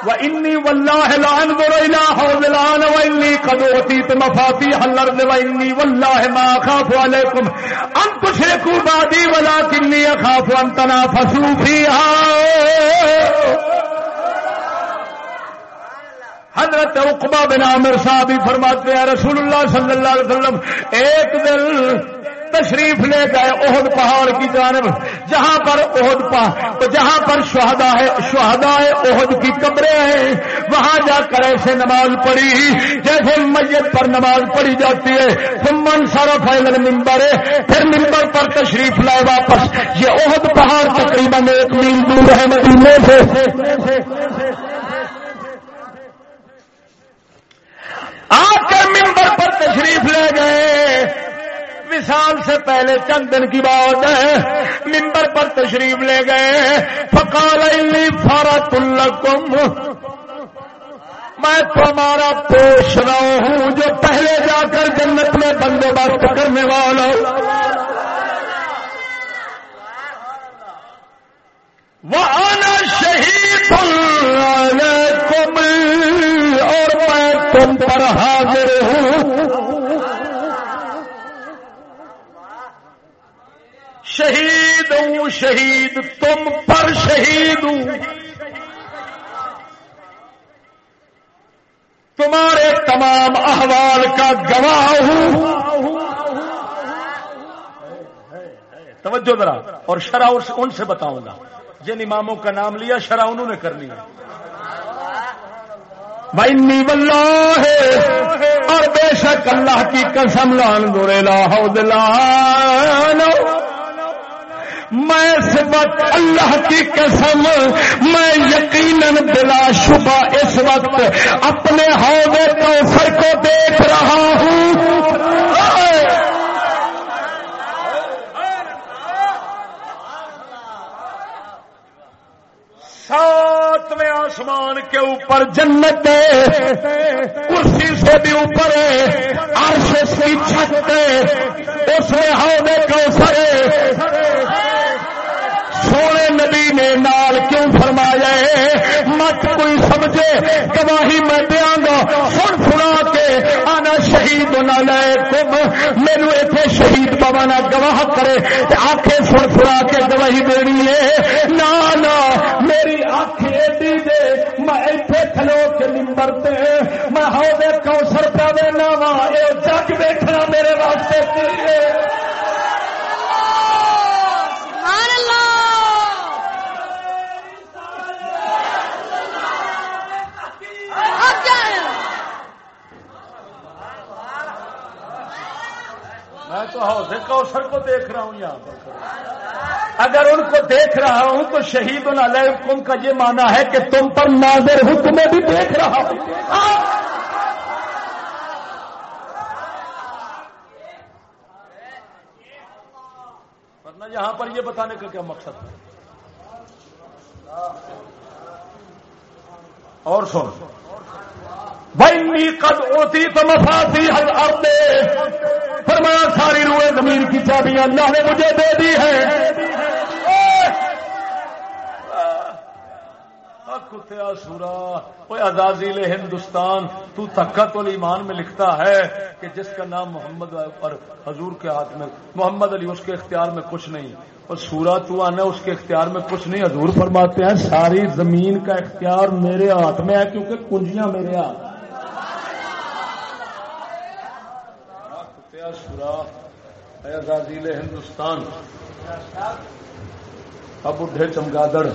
واني والله لا انظر الى حوض الان واني قد اوتيت مفاتيح الارض واني والله ما اخاف عليكم. ان تشركوا بعدي ولكني اخاف ان تنافسوا فيها. حضرت عقبہ بن عامر صاحب فرماتے ہیں، رسول اللہ صلی اللہ علیہ وسلم، ایک دل تشریف لے گئے عہد پہاڑ کی جانب۔ جہاں پر عہد پہاڑ جہاں پر شہدا ہے شہدا ہے عہد کی کمرے ہیں، وہاں جا کر ایسے نماز پڑھی۔ جیسے میت پر نماز پڑھی جاتی ہے سمن سارا فائنل ممبر ہے پھر ممبر پر تشریف لائے واپس۔ یہ عہد پہاڑ تقریباً ایک میل دور ہے مدینے سے۔ آ کر ممبر پر تشریف لے گئے۔ وصال سے پہلے چند دن کی بات ہے۔ ممبر پر تشریف لے گئے۔ فقال انی فارت الکم میں تمہارا پوچھ رہا ہوں جو پہلے جا کر جنت میں بندوبست کرنے والا وہ آنا شہید کم اور میں تم پر حاضر ہوں۔ شہید ہوں، شہید تم پر شہید ہوں۔ تمہارے تمام احوال کا گواہ ہوں۔ توجہ ذرا، اور شرح ان سے بتاؤں گا۔ جن اماموں کا نام لیا شرح انہوں نے کرنی ہے بھائی واللہ ہے اور بے شک اللہ کی قسم لان گورے لاہو دلانو میں اس وقت اللہ کی قسم، میں یقیناً بلا شبہ اس وقت اپنے حوضے کوثر کو دیکھ رہا ہوں۔ سو آسمان کے اوپر جنت ہے، کرسی سے بھی اوپر ہے، عرش کی چھت ہے، اس میں ہودے کوثر سونے نبی نے نال کیوں فرمایا مت کوئی سمجھے، گواہی میں دیا گا۔ سن سنا کے آنا شہید نہ لے کم۔ میرے اتنے شہید پوانا گواہ کرے آخے سن سنا کے گواہی دینی ہے۔ نہ نہ میری آخ ایڈی دے۔ میں اتنے کھلو کے نمبر تے۔ میں ہو دے کوسر پہ دینا وا یہ جگ بیٹھنا میرے واسطے۔ کی سبحان اللہ اب کیا ہے میں تو حوض کوثر کو دیکھ رہا ہوں یہاں پر اگر ان کو دیکھ رہا ہوں تو شہید علیکم کا یہ مانا ہے کہ تم پر ناظر ہوں تمہیں بھی دیکھ رہا ہوں۔ ورنہ یہاں پر یہ بتانے کا کیا مقصد ہے؟ اور سن۔ بھائی قد ہوتی تو مفاسی حل ارد فرمایا ساری روئے زمین کی چابیاں اللہ نے مجھے دے دی ہے کتیا سورا کوئی عزازیل ہندوستان، تو تھکت ایمان میں لکھتا ہے کہ جس کا نام محمد اور حضور کے ہاتھ میں، محمد علی اس کے اختیار میں کچھ نہیں۔ اور سورا تو آنا اس کے اختیار میں کچھ نہیں، حضور فرماتے ہیں، ساری زمین کا اختیار میرے ہاتھ میں ہے، کیونکہ کنجیاں میرے ہاتھ سورا اے ہندوستان۔ اب بڈھے چمگادڑ۔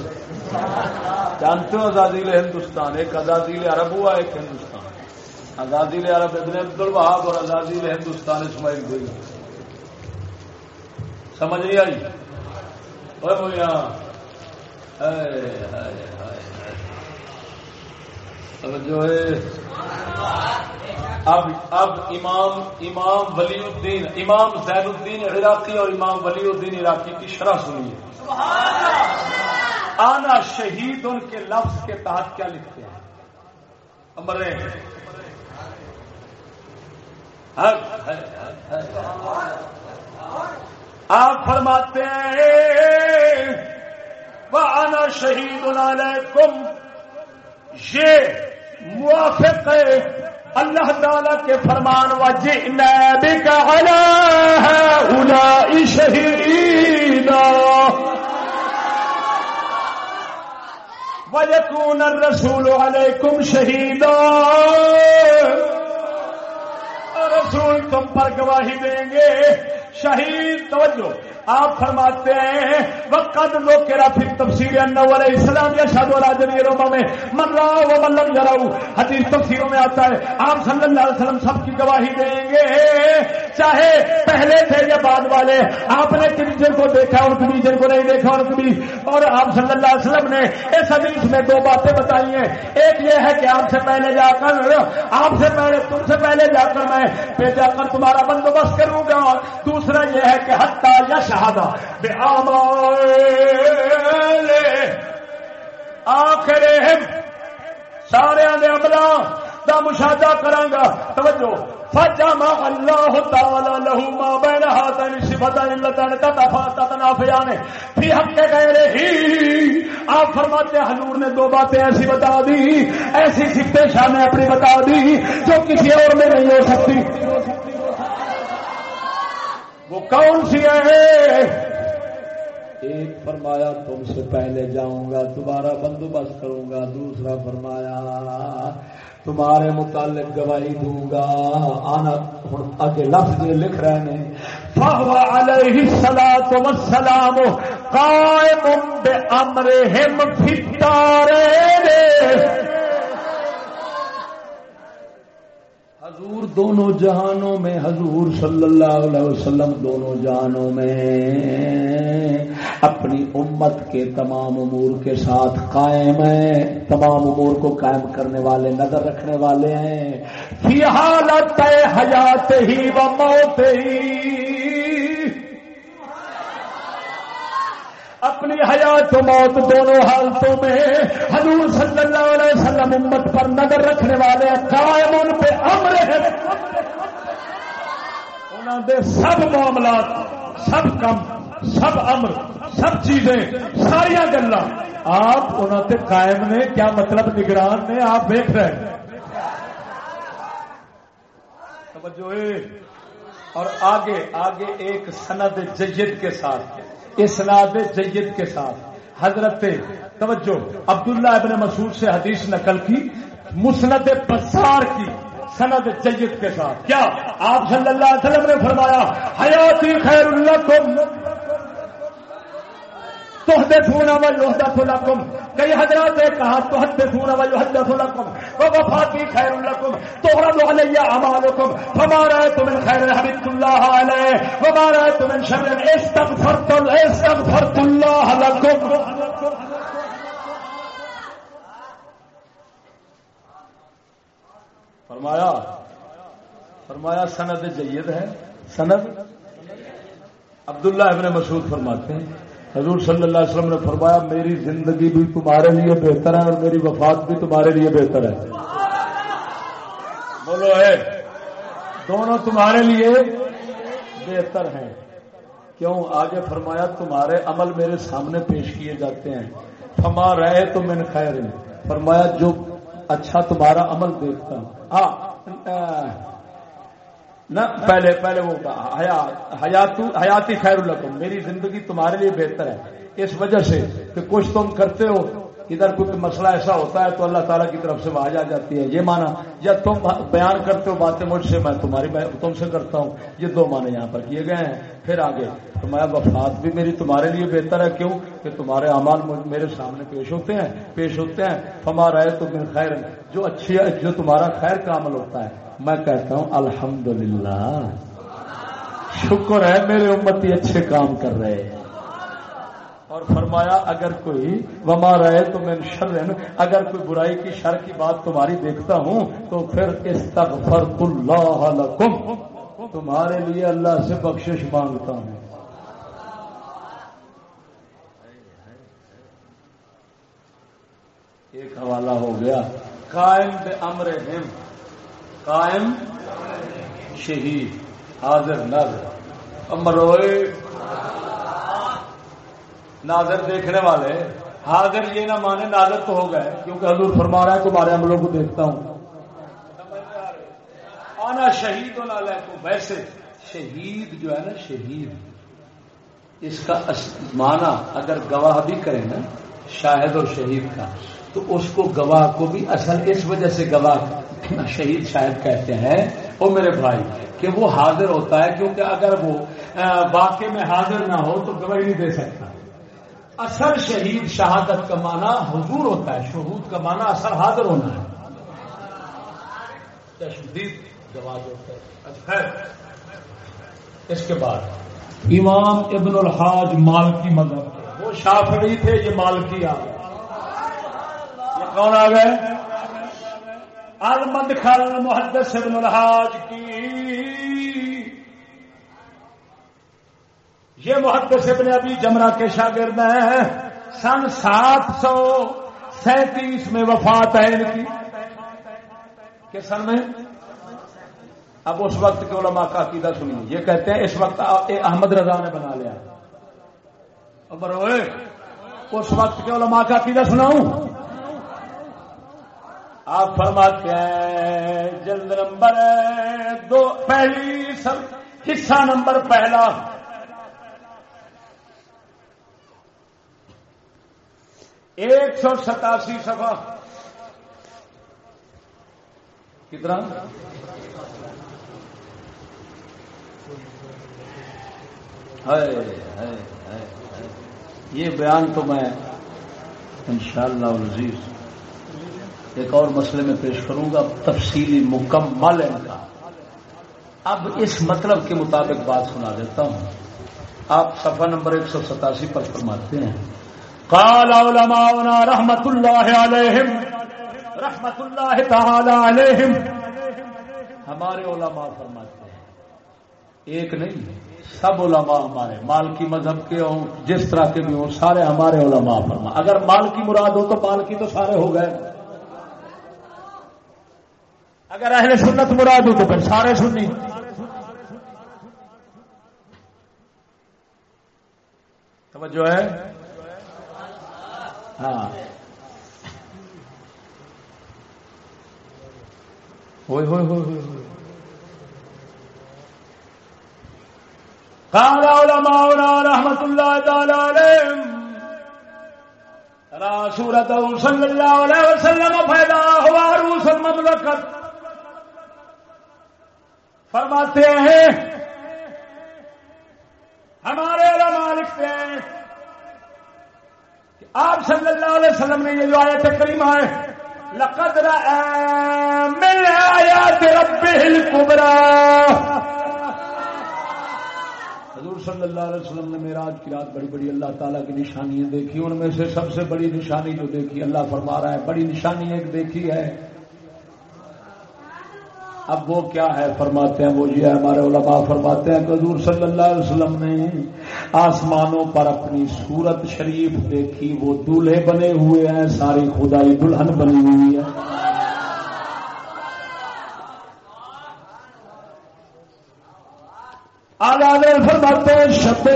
جانتے ہو آزادی ہندوستان؟ ایک آزادی عرب ہوا، ایک ہندوستان۔ آزادی عرب ابن عبد الوہاب اور آزادی ہندوستان اسماعیل گئی سمجھ نہیں آئی اوے بھیا ہائے ہائے ہائے ہائے اب جو ہے اب اب امام امام ولی الدین امام زین الدین عراقی اور امام ولی الدین عراقی کی شرح سنیے آنا شہید ان کے لفظ کے تحت کیا لکھتے ہیں؟ امرے آپ فرماتے ہیں وہ آنا شہید علیکم یہ موافق ہے۔ اللہ تعالی کے فرمان و جی کا شہید وَيَكُونَ الرَّسُولُ عَلَيْكُمْ شَهِيدًا۔ رسول تم پر گواہی دیں گے۔ شہید، توجہ۔ آپ فرماتے ہیں وقت لوگ کے پھر تفسیر انور اسلام یا شاد والا جمیروں میں، من رہا وہ ملم جراؤ حدیث تفسیروں میں آتا ہے، آپ صلی اللہ علیہ وسلم سب کی گواہی دیں گے۔ چاہے پہلے تھے یا بعد والے، آپ نے کمیشن کو دیکھا، اور کمیشن کو نہیں دیکھا، اور کبھی اور آپ صلی اللہ علیہ وسلم نے اس حدیث میں دو باتیں بتائی ہیں۔ ایک یہ ہے کہ آپ سے پہلے جا کر، آپ سے پہلے تم سے پہلے جا کر میں پہ جا کر تمہارا بندوبست کروں گا۔ دوسرا دوسرا یہ ہے کہ حتیٰ یا شہادہ بے آخر سارے عملہ دا مشاہدہ کرانگا توجہ۔ فجمع اللہ تعالی له ما بین هاتین صفتین اللتان تتنافیان۔ فی حق غیرہ ہی۔ آپ فرماتے ہیں، حضور نے دو باتیں ایسی بتا دی۔ ایسی صفتیں شامیں اپنی بتا دی جو کسی اور میں نہیں ہو سکتی۔ وہ کون سی ہے؟ ایک فرمایا، تم سے پہلے جاؤں گا تمہارا بندوبست کروں گا، دوسرا فرمایا، تمہارے متعلق گواہی دوں گا۔ آنا ہوں آگے لفظ لکھ رہے ہیں فہو علیہ الصلوۃ والسلام قائم بامرہم فی الدارین حضور دونوں جہانوں میں، حضور صلی اللہ علیہ وسلم دونوں جہانوں میں۔ اپنی امت کے تمام امور کے ساتھ قائم ہیں۔ تمام امور کو قائم کرنے والے، نظر رکھنے والے ہیں۔ فی حالت حیات ہی و موت ہی۔ اپنی حیات و موت دونوں حالتوں میں حضور صلی اللہ علیہ وسلم امت پر نظر رکھنے والے قائم ان پہ امر ہے انہوں دے سب معاملات، سب کم، سب امر، سب چیزیں ساریا گلا آپ انہوں تے قائم نے، کیا مطلب نگران نے؟ آپ دیکھ رہے ہیں۔ توجہ اور آگے آگے ایک سند جید کے ساتھ اسناد جید کے ساتھ۔ حضرت توجہ، عبداللہ ابن مسعود سے حدیث نقل کی، مسند بسار کی سند جید کے ساتھ۔ کیا؟ آپ صلی اللہ علیہ وسلم نے فرمایا، حیاتی خیر اللہ کو تحدثون ويحدث لكم کئی حضرات نے کہا تحدثون ويحدث لكم ووفاتي خير لكم تعرض علي اعمالكم فما رايت من خير حمدت الله عليه وما رايت من شر. استغفرت استغفرت الله لكم فرمایا فرمایا سند جید ہے. سند؟ عبداللہ ابن مسعود فرماتے ہیں حضور صلی اللہ علیہ وسلم نے فرمایا، میری زندگی بھی تمہارے لیے بہتر ہے اور میری وفات بھی تمہارے لیے بہتر ہے۔ بولو ہے دونوں تمہارے لیے بہتر ہیں۔ کیوں؟ آگے فرمایا، تمہارے عمل میرے سامنے پیش کیے جاتے ہیں۔ فما رہے تو میں نے خیر۔ فرمایا، جو اچھا تمہارا عمل دیکھتا ہوں۔ ہاں نہ، پہلے پہلے وہ حیات حیاتی خیر القم میری زندگی تمہارے لیے بہتر ہے۔ اس وجہ سے کہ کچھ تم کرتے ہو، ادھر کوئی مسئلہ ایسا ہوتا ہے تو اللہ تعالیٰ کی طرف سے آواز آ جاتی ہے۔ یہ مانا یا تم بیان کرتے ہو باتیں مجھ سے، میں تمہاری تم سے کرتا ہوں۔ یہ دو معنی یہاں پر کیے گئے ہیں۔ پھر آگے تمہارا وفات بھی میری تمہارے لیے بہتر ہے۔ کیوں؟ کہ تمہارے اعمال میرے سامنے پیش ہوتے ہیں، پیش ہوتے ہیں۔ ہمارا ہے تو خیر جو اچھی جو تمہارا خیر کا عمل ہوتا ہے۔ میں کہتا ہوں الحمدللہ۔ شکر ہے میرے امتی اچھے کام کر رہے ہیں۔ اور فرمایا، اگر کوئی وما رہے تو میں شرن اگر کوئی برائی کی شر کی بات تمہاری دیکھتا ہوں تو پھر استغفرت اللہ لکم۔ تمہارے لیے اللہ سے بخشش مانگتا ہوں۔ ایک حوالہ ہو گیا۔ قائم بے امر ہم قائم، شہید، حاضر نظر امروئے ناظر دیکھنے والے، حاضر یہ نہ مانے ناظر تو ہو گئے، کیونکہ حضور فرما رہا ہے تمہارے عملوں کو دیکھتا ہوں۔ آنا شہید و نالے کو۔ ویسے شہید جو ہے نا، شہید۔ اس کا مانا اگر گواہ بھی کرے نا، شاہد اور شہید کا، تو اس کو گواہ کو بھی اصل اس وجہ سے گواہ شہید شاہد کہتے ہیں وہ میرے بھائی، کہ وہ حاضر ہوتا ہے، کیونکہ اگر وہ واقع میں حاضر نہ ہو تو گواہی نہیں دے سکتا۔ اصل شہید، شہادت کا معنی حضور ہوتا ہے، شہود کا معنی اصل حاضر ہونا ہے۔ تشدید جواز ہوتا ہے۔ اچھا اس کے بعد، امام ابن الحاج مال کی مذہب وہ شافعی تھے، یہ مال کی آ گئے۔ یہ کون آ گئے؟ المد خال محدث ابن الحاج کی۔ یہ محدث ابن ابھی جمرہ کے شاگرد ہیں۔ سن سات سو سینتیس میں وفات ہے ان کی۔ کس سن میں؟ اب اس وقت کے علماء کا عقیدہ سنیے۔ یہ کہتے ہیں اس وقت احمد رضا نے بنا لیا۔ اس وقت کے علماء کا عقیدہ سناؤں۔ آپ فرماتے ہیں، جلد نمبر دو، پہلی سب حصہ نمبر پہلا۔ ایک سو ستاسی سفا کتنا؟ یہ بیان تو میں انشاءاللہ شاء ایک اور مسئلے میں پیش کروں گا، تفصیلی مکمل ان کا۔ اب اس مطلب کے مطابق بات سنا دیتا ہوں۔ آپ صفحہ نمبر ایک سو ستاسی پر فرماتے ہیں، قال علماؤنا رحمت اللہ علیہم رحمت اللہ تعالی علیہم۔ ہمارے علماء فرماتے ہیں، ایک نہیں، سب علماء ہمارے مال کی مذہب کے ہوں، جس طرح کے بھی ہوں، سارے ہمارے علماء فرما۔ اگر مال کی مراد ہو تو مال کی تو سارے ہو گئے۔ اگر اہل سنت مراد ہو تو پھر سارے سنی۔ توجہ ہے؟ ہاں۔ ہوئے ہوئے ہوئے ہوئے قال علماؤنا رحمة الله تعالى عليهم ترى سورته صلى الله عليه وسلم فإذا هو عروس المملكة فرماتے ہیں، ہمارے علماء لکھتے ہیں کہ آپ صلی اللہ علیہ وسلم نے یہ جو آیت کریمہ ہے، لقد رأى من آیات ربه الكبرى. حضور صلی اللہ علیہ وسلم نے میرا آج کی رات بڑی بڑی اللہ تعالیٰ کی نشانیاں دیکھی، ان میں سے سب سے بڑی نشانی جو دیکھی، اللہ فرما رہا ہے، بڑی نشانی ایک دیکھی ہے اب وہ کیا ہے فرماتے ہیں وہ یہ ہمارے علماء فرماتے ہیں کہ حضور صلی اللہ علیہ وسلم نے آسمانوں پر اپنی صورت شریف دیکھی، وہ دولہے بنے ہوئے ہیں، ساری خدائی دلہن بنی ہوئی ہے۔ آزاد فرماتے شب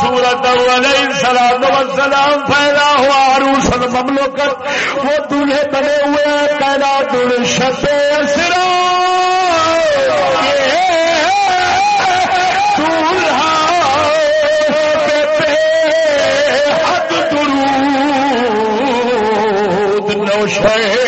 سورت سلام سلام پیدا ہوا روشن مملو کر وہ دلہے بنے ہوئے ہیں پیدا دل شتے اسرا۔ حد درود نوشے۔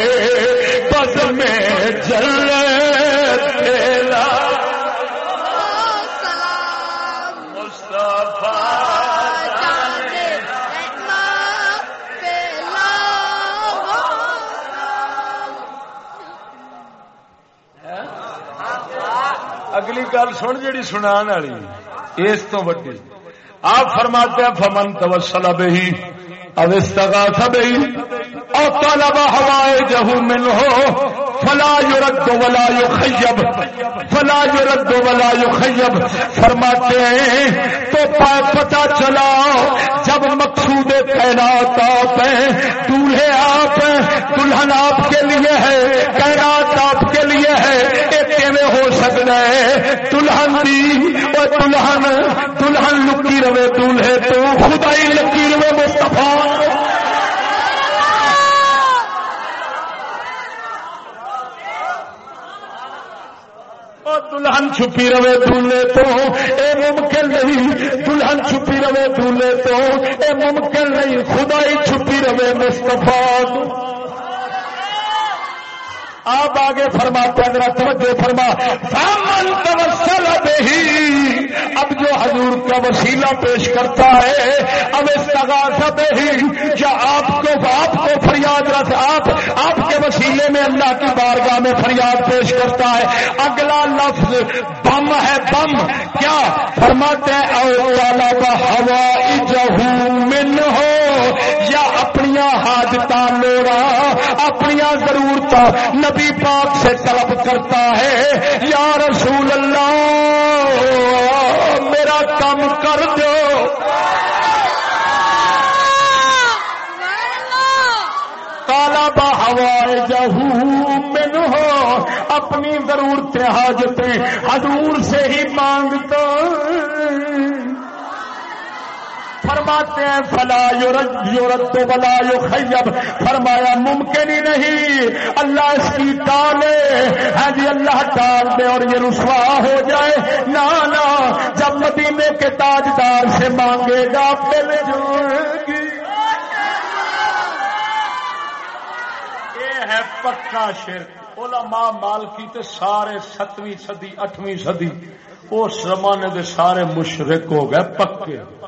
گل سن جیڑی سنا والی، اس تو وڈی۔ آپ فرماتے ہیں، فمن توسل بہی اب استغا بہی او طلب حوائجہ من ہو فلا يرد ولا يخيب۔ فلا يرد ولا يخيب۔ فرماتے ہیں، تو پتہ چلا جب مقصود کائنات آپ ہیں، دولہے آپ ہیں، دلہن آپ کے لیے ہے، کائنات آپ کے لیے ہے ہو سکتا ہے، دلہن دی، اور دلہن دلہن لکی رہے، دلہے تو خدائی لکی رہے مستفا دلہن چھپی رہے دولے تو، اے ممکن نہیں، دلہن چھپی رہے دولے تو، اے ممکن نہیں، خدائی چھپی رہے مستفا آپ آگے فرما ذرا توجہ فرما۔ سامن توسل ہی اب جو حضور کا وسیلہ پیش کرتا ہے، اب اس لگا ہی یا آپ کو آپ کو فریاد رکھ، آپ آپ کے وسیلے میں اللہ کی بارگاہ میں فریاد پیش کرتا ہے۔ اگلا لفظ بم ہے، بم۔ کیا؟ فرماتے ہیں اور ہوا من ہو یا اپنی حاجت لوڑا اپنی ضرورت نبی پاک سے طلب کرتا ہے۔ یا رسول اللہ میرا کام کر دو کالا بہوائے جہو من ہو، اپنی ضرورت حاجتیں حضور سے ہی مانگتا۔ فرماتے ہیں، فلا یورت یورت تو بلا یو خیب فرمایا، ممکن ہی نہیں۔ اللہ اس کی ٹالے۔ ہاں جی اللہ ٹال دے اور یہ رسوا ہو جائے۔ نہ جب مدینے کے تاجدار سے مانگے گا مل جائے گی یہ ہے پکا شرک۔ علماء مالکی تے سارے ستویں صدی، اٹھویں صدی، اس زمانے دے سارے مشرک ہو گئے پکے۔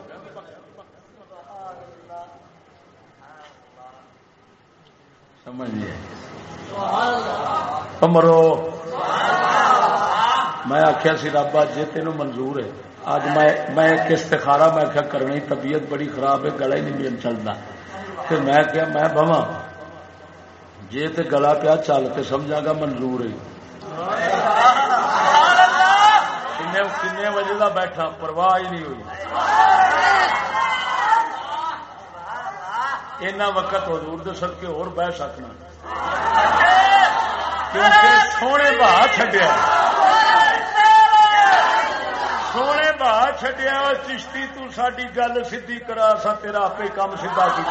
سمجھیے مرو میں آخیا سی رابا جی تین منظور ہے۔ اج میں استخارا میں آخیا کرنی طبیعت بڑی خراب ہے گلا ہی نہیں چلتا پھر میں کیا میں بوا جی تے گلا پیا چل کے سمجھا گا منظور ہے۔ کن بجے کا بیٹھا پرواہ ہی نہیں ہوئی۔ اینا وقت حضور دے سد کے اور بہ سکنا۔ کیونکہ سونے بہا چڈیا سونے بہا چڈیا چشتی تو ساری گل سی کرا، سا تیرا آپ کام سیدا کی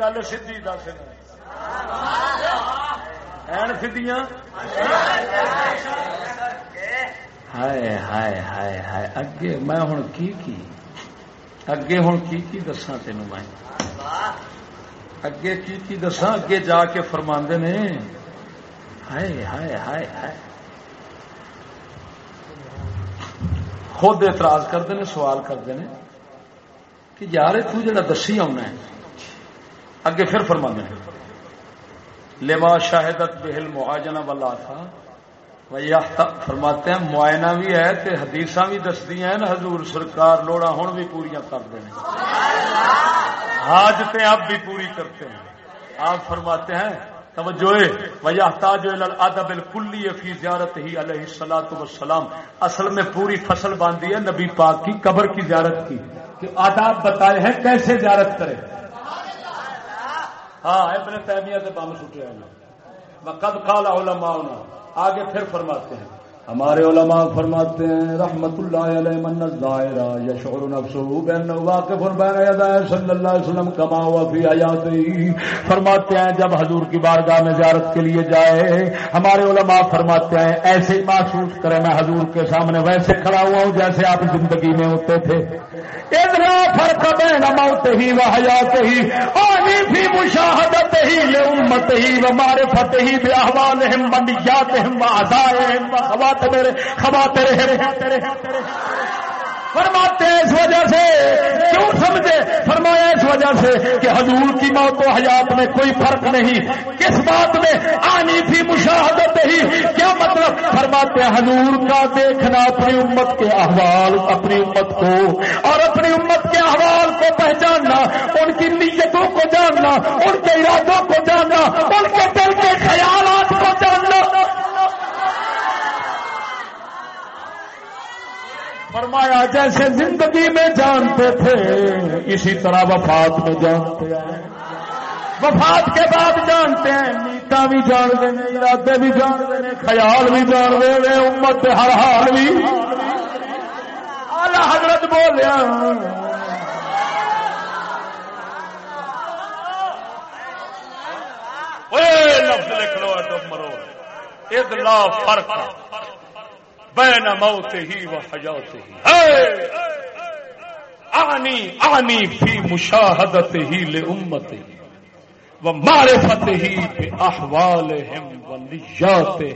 گل سی دس این سدیاں ہائے ہائے ہائے ہائے۔ اگے میں ہوں کی کی؟ اگے ہوں کی کی دسا تین میں اگے کی کی دسا اگے جا کے فرما نے ہائے ہائے ہائے ہائے خود اعتراض کرتے ہیں سوال کرتے ہیں کہ یار تو جڑا دسی آنا ہے اگے پھر فرما لما شاہدت بہل مہاجنا والا تھا فرماتے ہیں، معائنہ بھی ہے تے حدیث بھی دستی ہیں نا حضور سرکار لوڑا ہوں بھی پوریا کرتے ہیں۔ حاجتیں اب بھی پوری کرتے ہیں۔ آپ فرماتے ہیں، توجہ وجہ تاج ادب الکلی فی زیارت ہی علیہ السلاۃ وسلام اصل میں پوری فصل باندھی ہے، نبی پاک کی قبر کی زیارت کی۔ کہ آداب بتائے ہیں، کیسے زیارت کرے؟ ہاں ابن تیمیہ سے بم سٹے ہیں۔ قد قال علماء آگے پھر فرماتے ہیں۔ ہمارے علماء فرماتے ہیں رحمت اللہ علیہ من الظاہرہ یشعر نفسه بان واقف بین یدای صلی اللہ علیہ وسلم کما ہوا فی حیاته فرماتے ہیں، جب حضور کی بارگاہ میں زیارت کے لیے جائے، ہمارے علماء فرماتے ہیں، ایسے ہی محسوس کرے میں حضور کے سامنے ویسے کھڑا ہوا ہوں جیسے آپ زندگی میں ہوتے تھے۔ ادنا فرق بین موت ہی و حیات ہی۔ آنی فی مشاہدت ہی لامت ہی۔ و معرفت ہی، بے باحوالہم و نیاتہم و عزائہم و خوات خواتر تیرے فرماتے ہیں اس وجہ سے۔ کیوں سمجھے؟ فرمایا اس وجہ سے کہ حضور کی موت و حیات میں کوئی فرق نہیں۔ کس بات میں؟ آنی تھی مشاہدت ہی۔ کیا مطلب؟ فرماتے ہیں حضور کا دیکھنا اپنی امت کے احوال، اپنی امت کو۔ اور اپنی امت کے احوال کو پہچاننا، ان کی نیتوں کو جاننا، ان کے ارادوں کو جاننا، ان کے دل کے خیالات کو جاننا۔ فرمایا جیسے زندگی میں جانتے تھے، اسی طرح وفات میں جانتے ہیں۔ وفات کے بعد جانتے ہیں نیتا بھی جانتے ہیں، ارادے بھی جانتے ہیں، خیال بھی جانتے ہیں، امت ہر حال بھی۔ آلہ حضرت بولیا لفظ لکھ لو مرو۔ ادلا فرق۔ بین موت ہی و حیات ہی آنی آنی بھی مشاہدت ہی لے امت ہی و معرفت ہی احوال ہم و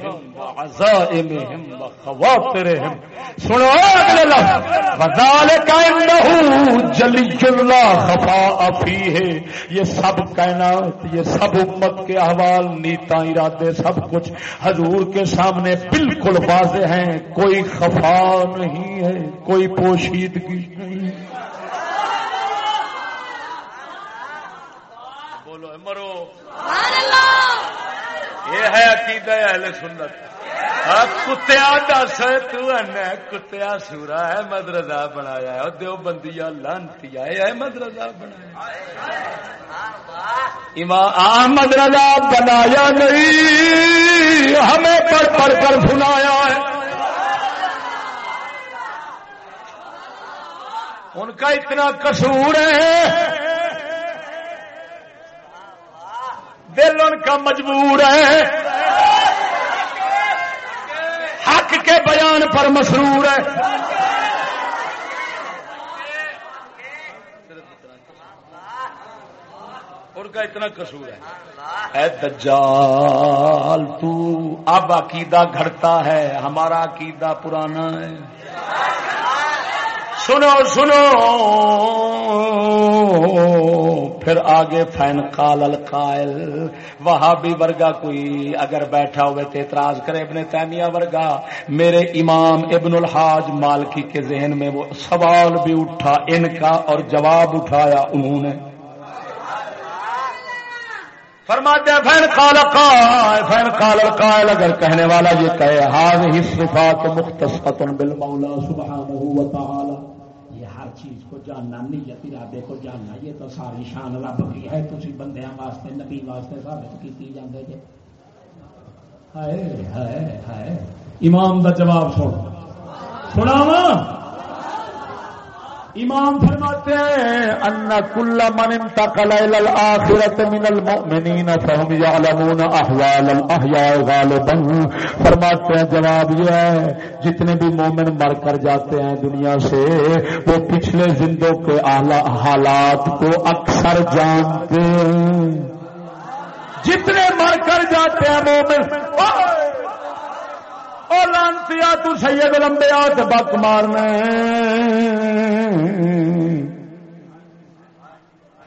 ہم و عزائم ہم و خواتر ہم سنو وذالک انہو جلی اللہ خفا افی ہے یہ سب کائنات، یہ سب امت کے احوال نیتا ارادے، سب کچھ حضور کے سامنے بالکل واضح ہیں۔ کوئی خفا نہیں ہے، کوئی پوشیدگی نہیں بولو مرو یہ ہے اہل سنت۔ ہاں، کتیا دس کتیا سورا ہے مدرزا بنایا ہے۔ دو بندی لانتی ہے مدرزا بنایا احمد رضا بنایا نہیں، ہمیں پڑھ پڑھ کر سنایا ہے۔ ان کا اتنا قصور ہے۔ دل ان کا مجبور ہے۔ حق کے بیان پر مسرور ہے۔ ان کا اتنا قصور ہے۔ اے دجال، تو اب عقیدہ گھڑتا ہے، ہمارا عقیدہ پرانا ہے۔ سنو سنو۔ پھر آگے فین قال القائل وہاں بھی ورگا کوئی اگر بیٹھا ہوئے تو اعتراض کرے ابن تیمیہ ورگا۔ میرے امام ابن الحاج مالکی کے ذہن میں وہ سوال بھی اٹھا، ان کا اور جواب اٹھایا انہوں نے۔ فرماتے ہیں، فین قال قائل، فین قال القائل اگر کہنے والا یہ کہے هذه الصفات مختصه بالمولا سبحانه وتعالى یہ جاننا نیت ارادے کو جاننا، یہ تو ساری شان رب کی ہے تھی بندے واسطے نبی واسطے ثابت کی جاندے جی؟ ہائے ہائے ہائے۔ امام دا جواب سن۔ سناواں؟ امام فرماتے ہیں، ان کل من انتقل الى الاخرة من المؤمنین فهم يعلمون احوال الاحیاء غالبا. فرماتے ہیں، جواب یہ ہے، جتنے بھی مومن مر کر جاتے ہیں دنیا سے، وہ پچھلے زندوں کے اعلی حالات کو اکثر جانتے ہیں۔ جتنے مر کر جاتے ہیں مومن اور لانتی تو سید لمبیا بک مارنا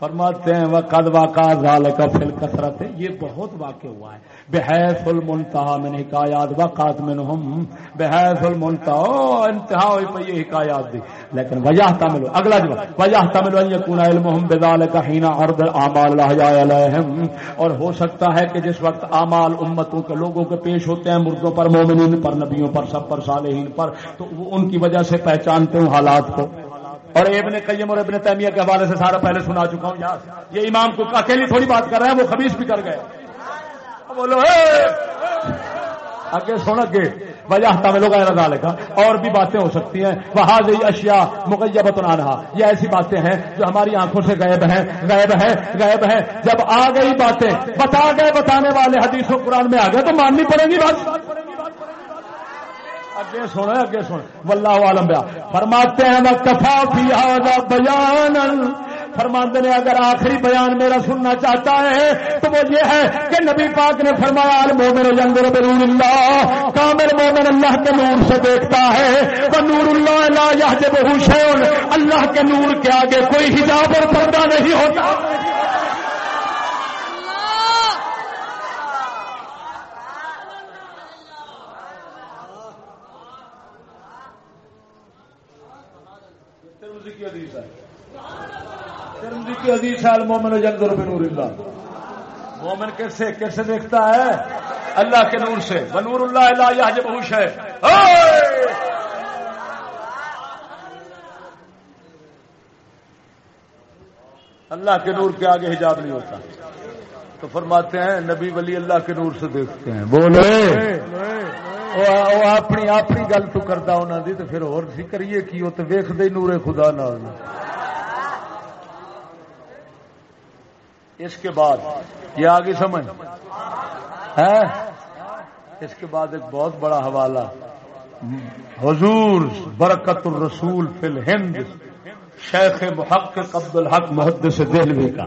فرماتے ہیں، وقد واقع ذالک فی الکثرت یہ بہت واقع ہوا ہے۔ بحیث المنتہا من حکایات وقات منہم بحیث المنتہا انتہا ہوئی پہ یہ حکایات دی۔ لیکن وجہ تعملو اگلا جواب وجہ تعملو ان یکون علمہم بذالک حین عرض اعمال الاحیاء علیہم اور ہو سکتا ہے کہ جس وقت اعمال امتوں کے لوگوں کے پیش ہوتے ہیں، مردوں پر، مومنین پر، نبیوں پر، سب پر، صالحین پر، تو وہ ان کی وجہ سے پہچانتے ہیں حالات کو۔ اور ابن قیم اور ابن تیمیہ کے حوالے سے سارا پہلے سنا چکا ہوں، یار۔ یہ امام کو اکیلی تھوڑی بات کر رہے ہیں وہ خبیص بھی کر گئے۔ بولو آگے سن اگے۔ وجہ تملو کا ارادہ کا اور بھی باتیں ہو سکتی ہیں۔ وہاں اشیاء مقیبت رہا یہ ایسی باتیں ہیں جو ہماری آنکھوں سے غائب ہیں، غائب ہے غائب ہے جب آ گئی باتیں، بتا گئے بتانے والے حدیث و قرآن میں آ گئے تو ماننی پڑے گی بات اگے سن اگے سن۔ واللہ عالم بیا۔ فرماتے ہیں کفا فی هذا بیان. فرماتے نے، اگر آخری بیان میرا سننا چاہتا ہے، تو وہ یہ ہے کہ نبی پاک نے فرمایا المومن ینظر بنور اللہ. کامل مومن اللہ کے نور سے دیکھتا ہے۔ وہ نور اللہ لا یحجبہ شیء اللہ کے نور کے آگے کوئی حجاب اور پردہ نہیں ہوتا۔ حدیث ہے۔ ترمذی کی حدیث ہے المومن ینظر بنور اللہ۔ مومن کیسے کیسے دیکھتا ہے؟ اللہ کے نور سے۔ بنور اللہ لا یحجبہ شیء اللہ کے نور کے آگے حجاب نہیں ہوتا۔ تو فرماتے ہیں، نبی ولی اللہ کے نور سے دیکھتے ہیں۔ بولے! وہ اپنی اپنی گل تو کرتا انہوں دی تو پھر اور سی کریے کی وہ تو ویخ دے نور خدا نال۔ اس کے بعد یہ آگے سمجھ۔ ہے؟ اس کے بعد ایک بہت بڑا حوالہ۔ حضور برکت الرسول فی الہند، شیخ محقق عبد الحق محدث دہلوی کا۔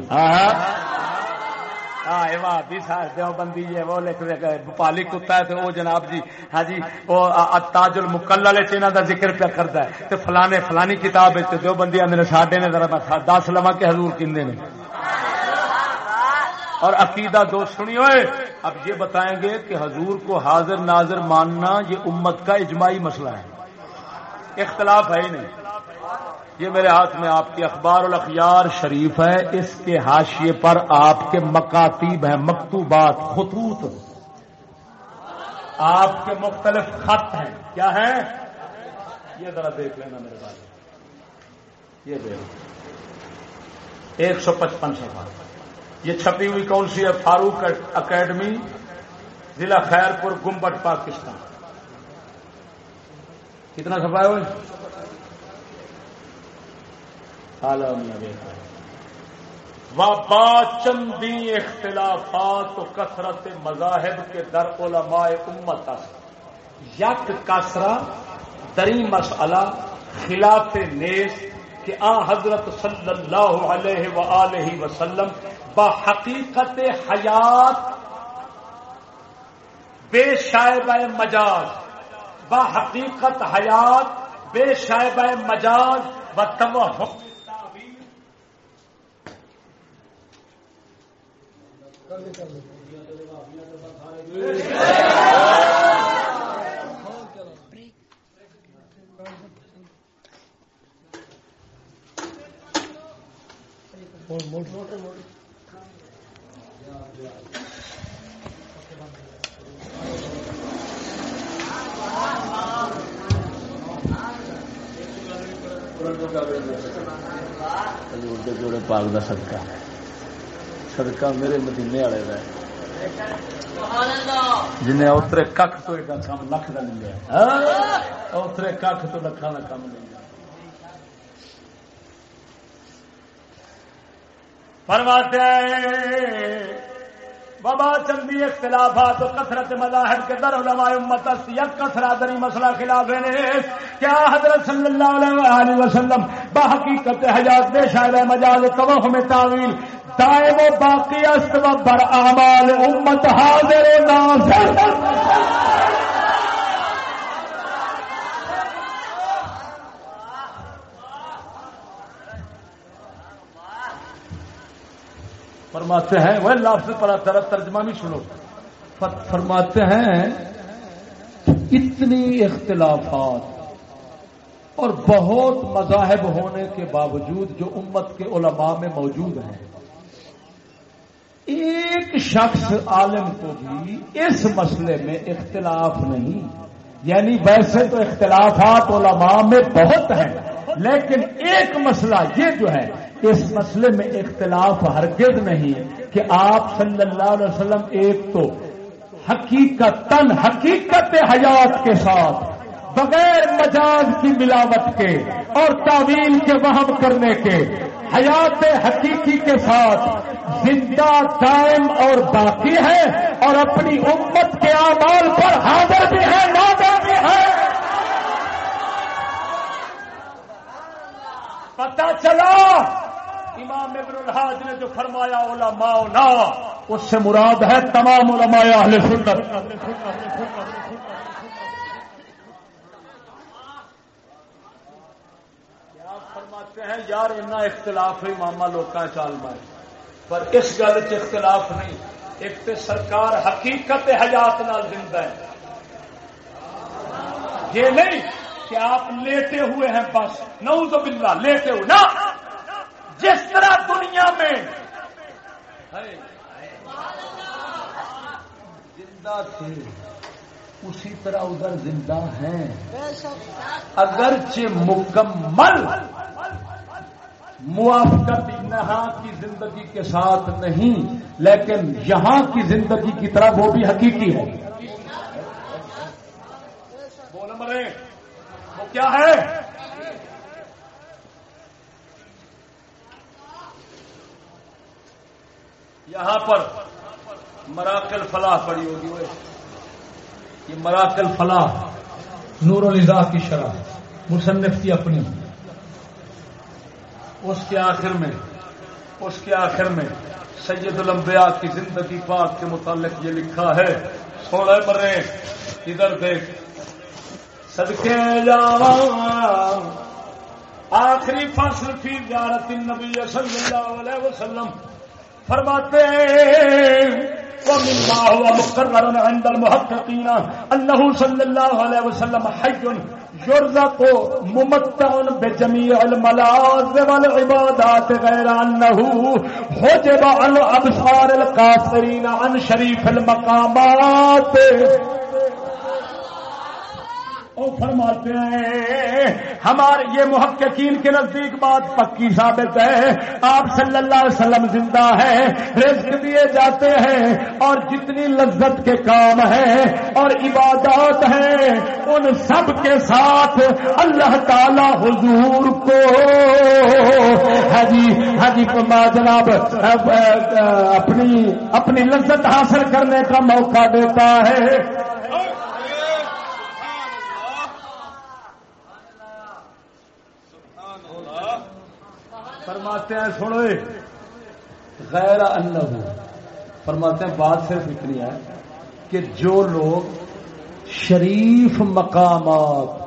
ہاں، بندی ہے، وہ لکھ پالی کتا ہے تو وہ جناب جی ہاں جی وہ تاج المکل کا ذکر پہ کرتا ہے۔ تو فلانے فلانی کتاب دو بندی آدھے ساڈے نے ذرا دس لوا کے حضور کھے نے۔ اور عقیدہ دو سنی ہوئے اب یہ بتائیں گے کہ حضور کو حاضر ناظر ماننا یہ امت کا اجماعی مسئلہ ہے۔ اختلاف ہے ہی نہیں۔ یہ میرے ہاتھ میں آپ کی اخبار الاخیار شریف ہے، اس کے حاشیے پر آپ کے مکاتیب ہیں، مکتوبات، خطوط۔ آپ کے مختلف خط ہیں۔ کیا ہے؟ یہ ذرا دیکھ لینا میرے پاس یہ دیکھ۔ ایک سو پچپن سفا یہ چھپی ہوئی کون سی ہے؟ فاروق اکیڈمی، ضلع خیر پور گمبٹ پاکستان۔ کتنا سفا ہے وہ چندی اختلافات و کثرت مذاہب کے در علماء امت یک کسرا دری مسئلہ خلاف نیز کہ آ حضرت صلی اللہ علیہ وآلہ وسلم با حقیقت حیات بے شائبہ مجاز، با حقیقت حیات بے شائبہ مجاز و توہم حضور دے جوڑے پاک دا صدقہ صدقہ میرے مدینے والے ہے۔ جنہیں اترے کھ تو ایڈا کام لکھ کا نہیں لیا اترے کھ تو لکھان کا کام نہیں لیا فرماتے بابا چندی اختلافات و کثرت مذاہب کے در علماء امت یک کثرہ دری مسئلہ خلاف ہے کیا حضرت صلی اللہ علیہ وآلہ وسلم با حقیقت حجات بے شاعر مجاز توہم تعویل دائم و باقی است و بر اعمال امت حاضر و ناظر. فرماتے ہیں، وہ لفظ پر طرح ترجمہ بھی سنو۔ فرماتے ہیں اتنی اختلافات اور بہت مذاہب ہونے کے باوجود جو امت کے علماء میں موجود ہیں ایک شخص عالم کو بھی اس مسئلے میں اختلاف نہیں۔ یعنی ویسے تو اختلافات علماء میں بہت ہیں، لیکن ایک مسئلہ یہ جو ہے، اس مسئلے میں اختلاف ہرگز نہیں کہ آپ صلی اللہ علیہ وسلم ایک تو حقیقت حقیقت حیات کے ساتھ، بغیر مجاز کی ملاوٹ کے اور تعویل کے وہم کرنے کے حیات حقیقی کے ساتھ زندہ قائم اور باقی ہے اور اپنی امت کے اعمال پر حاضر بھی ہے، نادر بھی ہے۔ پتا چلا، امام ابن الحاج نے جو فرمایا علماء لا اس سے مراد ہے تمام علماء اہل سنت۔ فرماتے ہیں یار اتنا اختلاف ہے ماما لوگ چال مائے پر اس گل چ اختلاف نہیں. ایک تو سرکار حقیقت حیات نال زندہ ہے. یہ نہیں کہ آپ لیٹے ہوئے ہیں بس. نو تو بلا لیٹے ہوئے. نا جس طرح دنیا میں زندہ تھے اسی طرح ادھر زندہ ہیں. اگرچہ مکمل موافقت یہاں کی زندگی کے ساتھ نہیں، لیکن یہاں کی زندگی کی طرح وہ بھی حقیقی ہے۔ بول مرے وہ کیا ہے؟ یہاں پر مراکل فلاح پڑی ہوگی۔ وہ یہ مراکل فلاح نور الزا کی شرح، مصنف کی اپنی۔ اس کے آخر میں، اس کے آخر میں سید الانبیاء کی زندگی پاک کے متعلق یہ لکھا ہے، سوڑے مرے، ادھر دیکھ۔ صدقے جاوا آخری فصل فی زیارت النبی صلی اللہ علیہ وسلم۔ فرماتے ومما هو مقرر عند المحققين انه صلى الله عليه وسلم حي يرزق ممتعن بجمیع الملاذ والعبادات غير انه حجب عن ابصار القاصرين عن شریف المقامات. فرماتے ہیں، ہمارے یہ محققین کے نزدیک بات پکی ثابت ہے۔ آپ صلی اللہ علیہ وسلم زندہ ہے رزق دیے جاتے ہیں، اور جتنی لذت کے کام ہیں اور عبادات ہیں، ان سب کے ساتھ اللہ تعالی حضور کو۔ ہاں ہاں حجی حجی جناب اپنی اپنی لذت حاصل کرنے کا موقع دیتا ہے۔ فرماتے ہیں، سنو غیر انہ فرماتے ہیں، بات صرف اتنی ہے کہ جو لوگ شریف مقامات،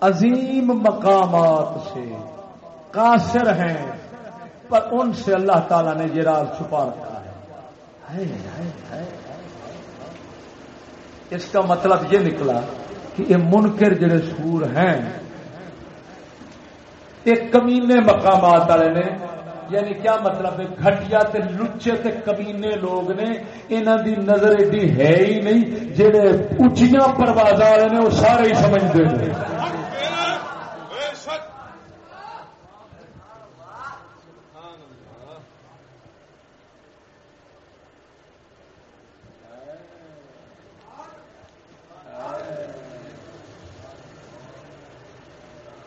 عظیم مقامات سے قاصر ہیں، پر ان سے اللہ تعالی نے یہ راز چھپا رکھا ہے۔ اس کا مطلب یہ نکلا کہ یہ منکر جڑے سور ہیں ایک کمینے مقامات والے نے یعنی کیا مطلب ہے، گھٹیا تے لچے تے کمینے لوگ نے انہوں دی نظر ایڈی ہے ہی نہیں جہے اچیاں پرواز والے نے، وہ سارے ہی سمجھتے ہیں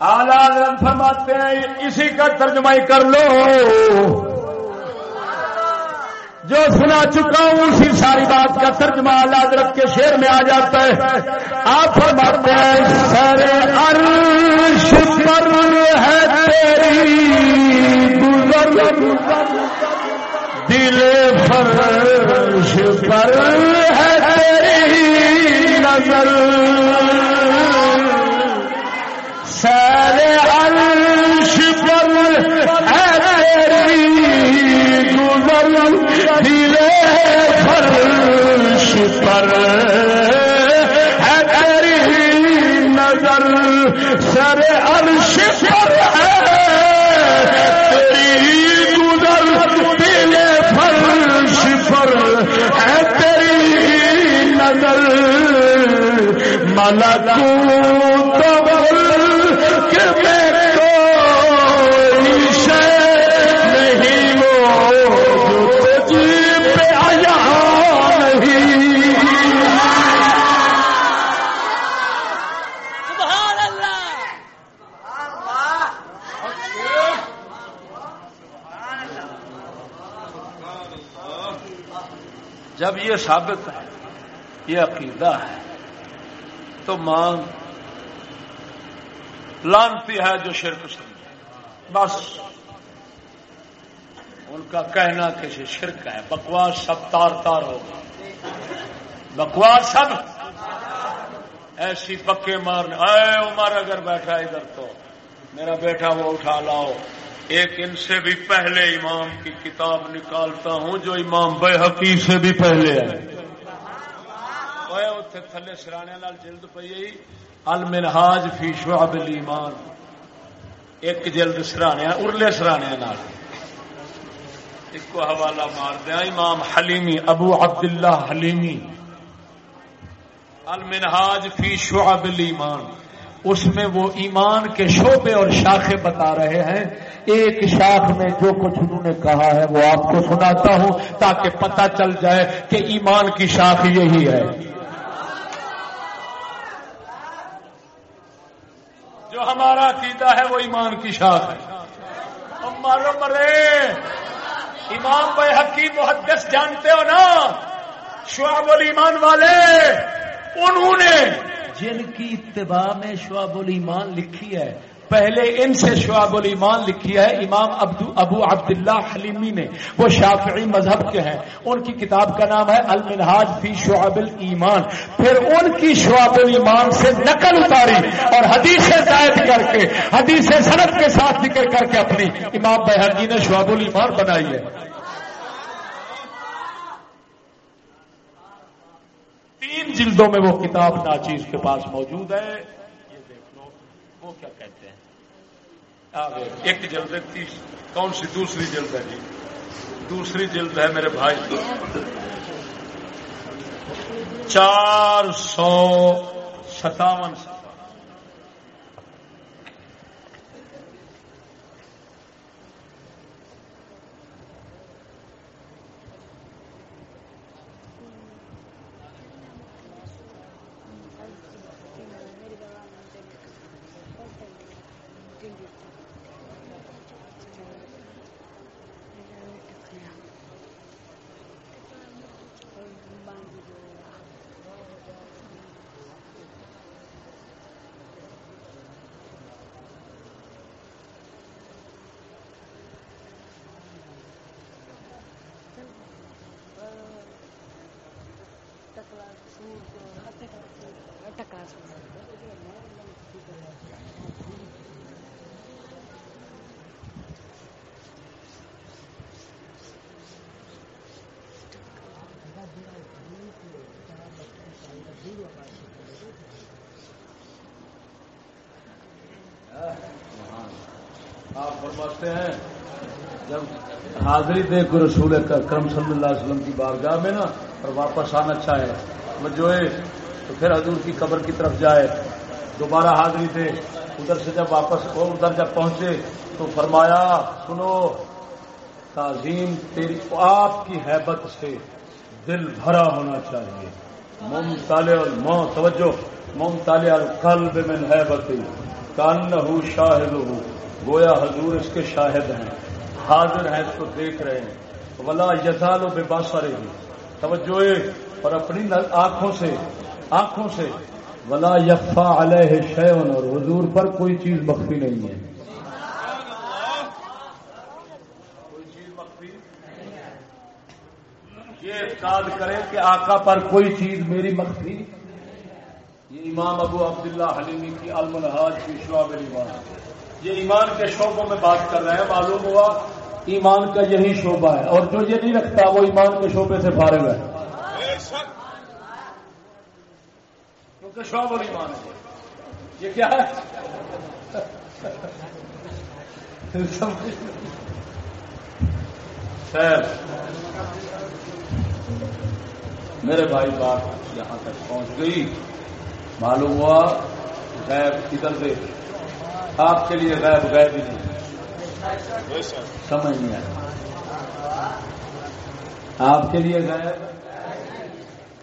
آلہ فرماتے ہیں، اسی کا ترجمہ کر لو۔ جو سنا چکا ہوں، اسی ساری بات کا ترجمہ آلہ حضرت کے شیر میں آ جاتا ہے۔ آپ فرماتے ہیں، سر عرش پر ہے تیری دل فرش پر ہے تیری نظر۔ عرش پر دلے فرش پر ہے تیری نظر سر عرش پر ہے تیری گزر دلے فرش پر ہے تیری نظر ملکوت یہ ثابت ہے، یہ عقیدہ ہے۔ تو مانگ لانتی ہے جو شرک سمجھے۔ بس۔ ان کا کہنا کسی شرک ہے۔ بکواس سب تار تار ہوگا۔ بکواس سب۔ ایسی پکے مارنے۔ اے عمر، اگر بیٹھا ادھر تو، میرا بیٹا وہ اٹھا لاؤ۔ ایک ان سے بھی پہلے امام کی کتاب نکالتا ہوں جو امام بے حقی سے بھی پہلے ہے اتنے تھلے سرانے لال جلد پی المنہاج فی شعب الایمان۔ ایک جلد سرانے ارلے سرانے نال۔ ایک کو حوالہ مار دیا۔ امام حلیمی، ابو عبداللہ حلیمی۔ المنہاج فی شعب الایمان۔ اس میں وہ ایمان کے شعبے اور شاخے بتا رہے ہیں۔ ایک شاخ میں جو کچھ انہوں نے کہا ہے وہ آپ کو سناتا ہوں تاکہ پتہ چل جائے کہ ایمان کی شاخ یہی ہے۔ جو ہمارا عقیدہ ہے وہ ایمان کی شاخ ہے۔ معلوم مرے امام بے حقی محدث جانتے ہو نا؟ شعب الایمان والے انہوں نے جن کی اتباع میں شعب الایمان لکھی ہے پہلے ان سے شعب الایمان لکھی ہے، امام ابو عبداللہ حلیمی نے۔ وہ شافعی مذہب کے ہیں۔ ان کی کتاب کا نام ہے المنہاج فی شعب الایمان۔ پھر ان کی شعب الایمان سے نقل اتاری اور حدیث زائد کر کے، حدیث سنت کے ساتھ ذکر کر کے اپنی امام بحقی نے شعب الایمان بنائی ہے۔ تین جلدوں میں وہ کتاب ناچیز کے پاس موجود ہے۔ یہ دیکھ لو۔ وہ کیا ایک جلد ہے، تیس، کون سی دوسری جلد ہے جی؟ دوسری جلد ہے میرے بھائی۔ چار سو ستاون جب حاضری دے کو رسول کرم صلی اللہ علیہ وسلم کی بارگاہ میں نا، اور واپس آنا چاہے۔ جو تو پھر حضور کی قبر کی طرف جائے۔ دوبارہ حاضری دے۔ ادھر سے جب واپس وہ ادھر جب پہنچے، تو فرمایا، سنو، تعظیم تیری، آپ کی حیبت سے دل بھرا ہونا چاہیے۔ موم تالے اور مو توجہ موم تالے اور قلب میں حیبت کان ہو شاہد ہو گویا حضور اس کے شاہد ہیں۔ حاضر ہیں اس کو دیکھ رہے ہیں۔ ولا یزال و بے باسا رہی توجہ اور اپنی آنکھوں سے آنکھوں سے۔ ولا یفا علیہ شیون اور حضور پر کوئی چیز مخفی نہیں ہے۔ یہ اعتقاد کرے کہ آقا پر کوئی چیز میری مخفی یہ امام ابو عبداللہ حلیمی کی المنہاج کی شعب ایمان یہ ایمان کے شعبوں میں بات کر رہے ہیں، معلوم ہوا ایمان کا یہی شعبہ ہے۔ اور جو یہ نہیں رکھتا، وہ ایمان کے شعبے سے فارغ ہے۔ کیونکہ شعب اور ایمان ہے۔ یہ کیا ہے؟ خیر۔ میرے بھائی، بات یہاں تک پہنچ گئی۔ معلوم ہوا، غیب ادھر سے آپ کے لیے غیب غیب ہی نہیں سمجھ نہیں آیا آپ کے لیے غیب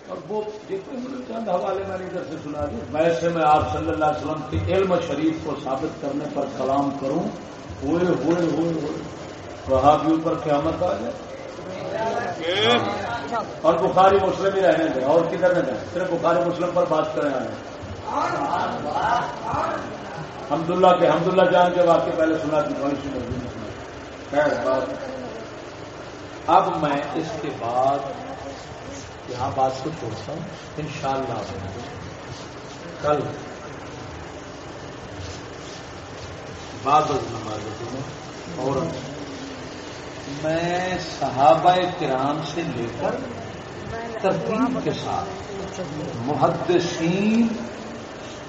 اور وہ چند حوالے میں نے ادھر سے سنا دی ویسے میں آپ صلی اللہ علیہ وسلم کے علم شریف کو ثابت کرنے پر کلام کروں ہوئے ہوئے ہوئے ہوئے. بھی اوپر قیامت آ جائے. اور بخاری مسلم ہی رہنے دیں اور کدھر نہ جائیں صرف بخاری مسلم پر بات کریں آئے حمد اللہ کے حمد اللہ جان کے واقع پہلے سنا خیر بات۔ اب میں اس کے بعد یہاں بات کو چھوڑتا ہوں ان شاء اللہ کل بعد نماز میں اور میں صحابہ کرام سے لے کر ترتیب کے ساتھ محدثین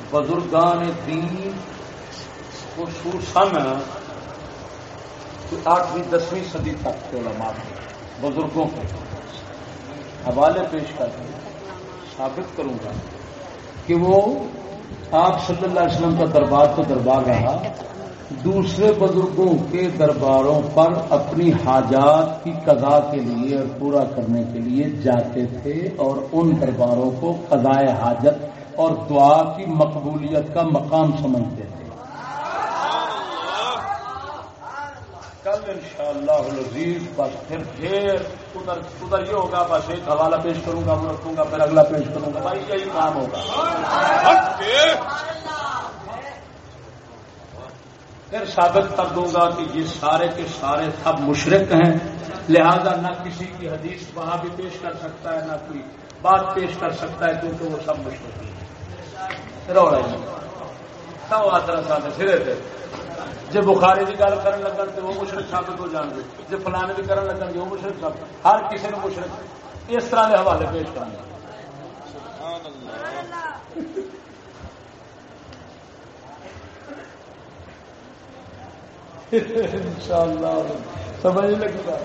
بزرگان دین خصوصاً آٹھویں، دسویں صدی تک کے علماء بزرگوں کے حوالے پیش کر کے ثابت کروں گا کہ وہ آپ صلی اللہ علیہ وسلم کا دربار تو دربار رہا، دوسرے بزرگوں کے درباروں پر اپنی حاجات کی قضا کے لیے اور پورا کرنے کے لیے جاتے تھے اور ان درباروں کو قضاء حاجت اور دعا کی مقبولیت کا مقام سمجھتے تھے کل ان شاء اللہ بس پھر پھر ادھر ادھر یہ ہوگا، بس ایک حوالہ پیش کروں گا، وہ رکھوں گا، پھر اگلا پیش کروں گا۔ بھائی، یہی کام ہوگا۔ پھر ثابت کر دوں گا کہ یہ سارے کے سارے سب مشرق ہیں۔ لہذا نہ کسی کی حدیث وہاں بھی پیش کر سکتا ہے، نہ کوئی بات پیش کر سکتا ہے، کیونکہ وہ سب مشرق ہیں۔ رو رہے ہیں سب آدر ساتھ سرے تھے جی بخاری کی گل کر لگن تو وہ مشرق ثابت ہو جان گے جی فلانے کی کرن لگن گے، وہ مشرق ثابت، ہر کسی نے مشرق اس طرح کے حوالے پیش کرنا ان شاء اللہ سمجھ لگتا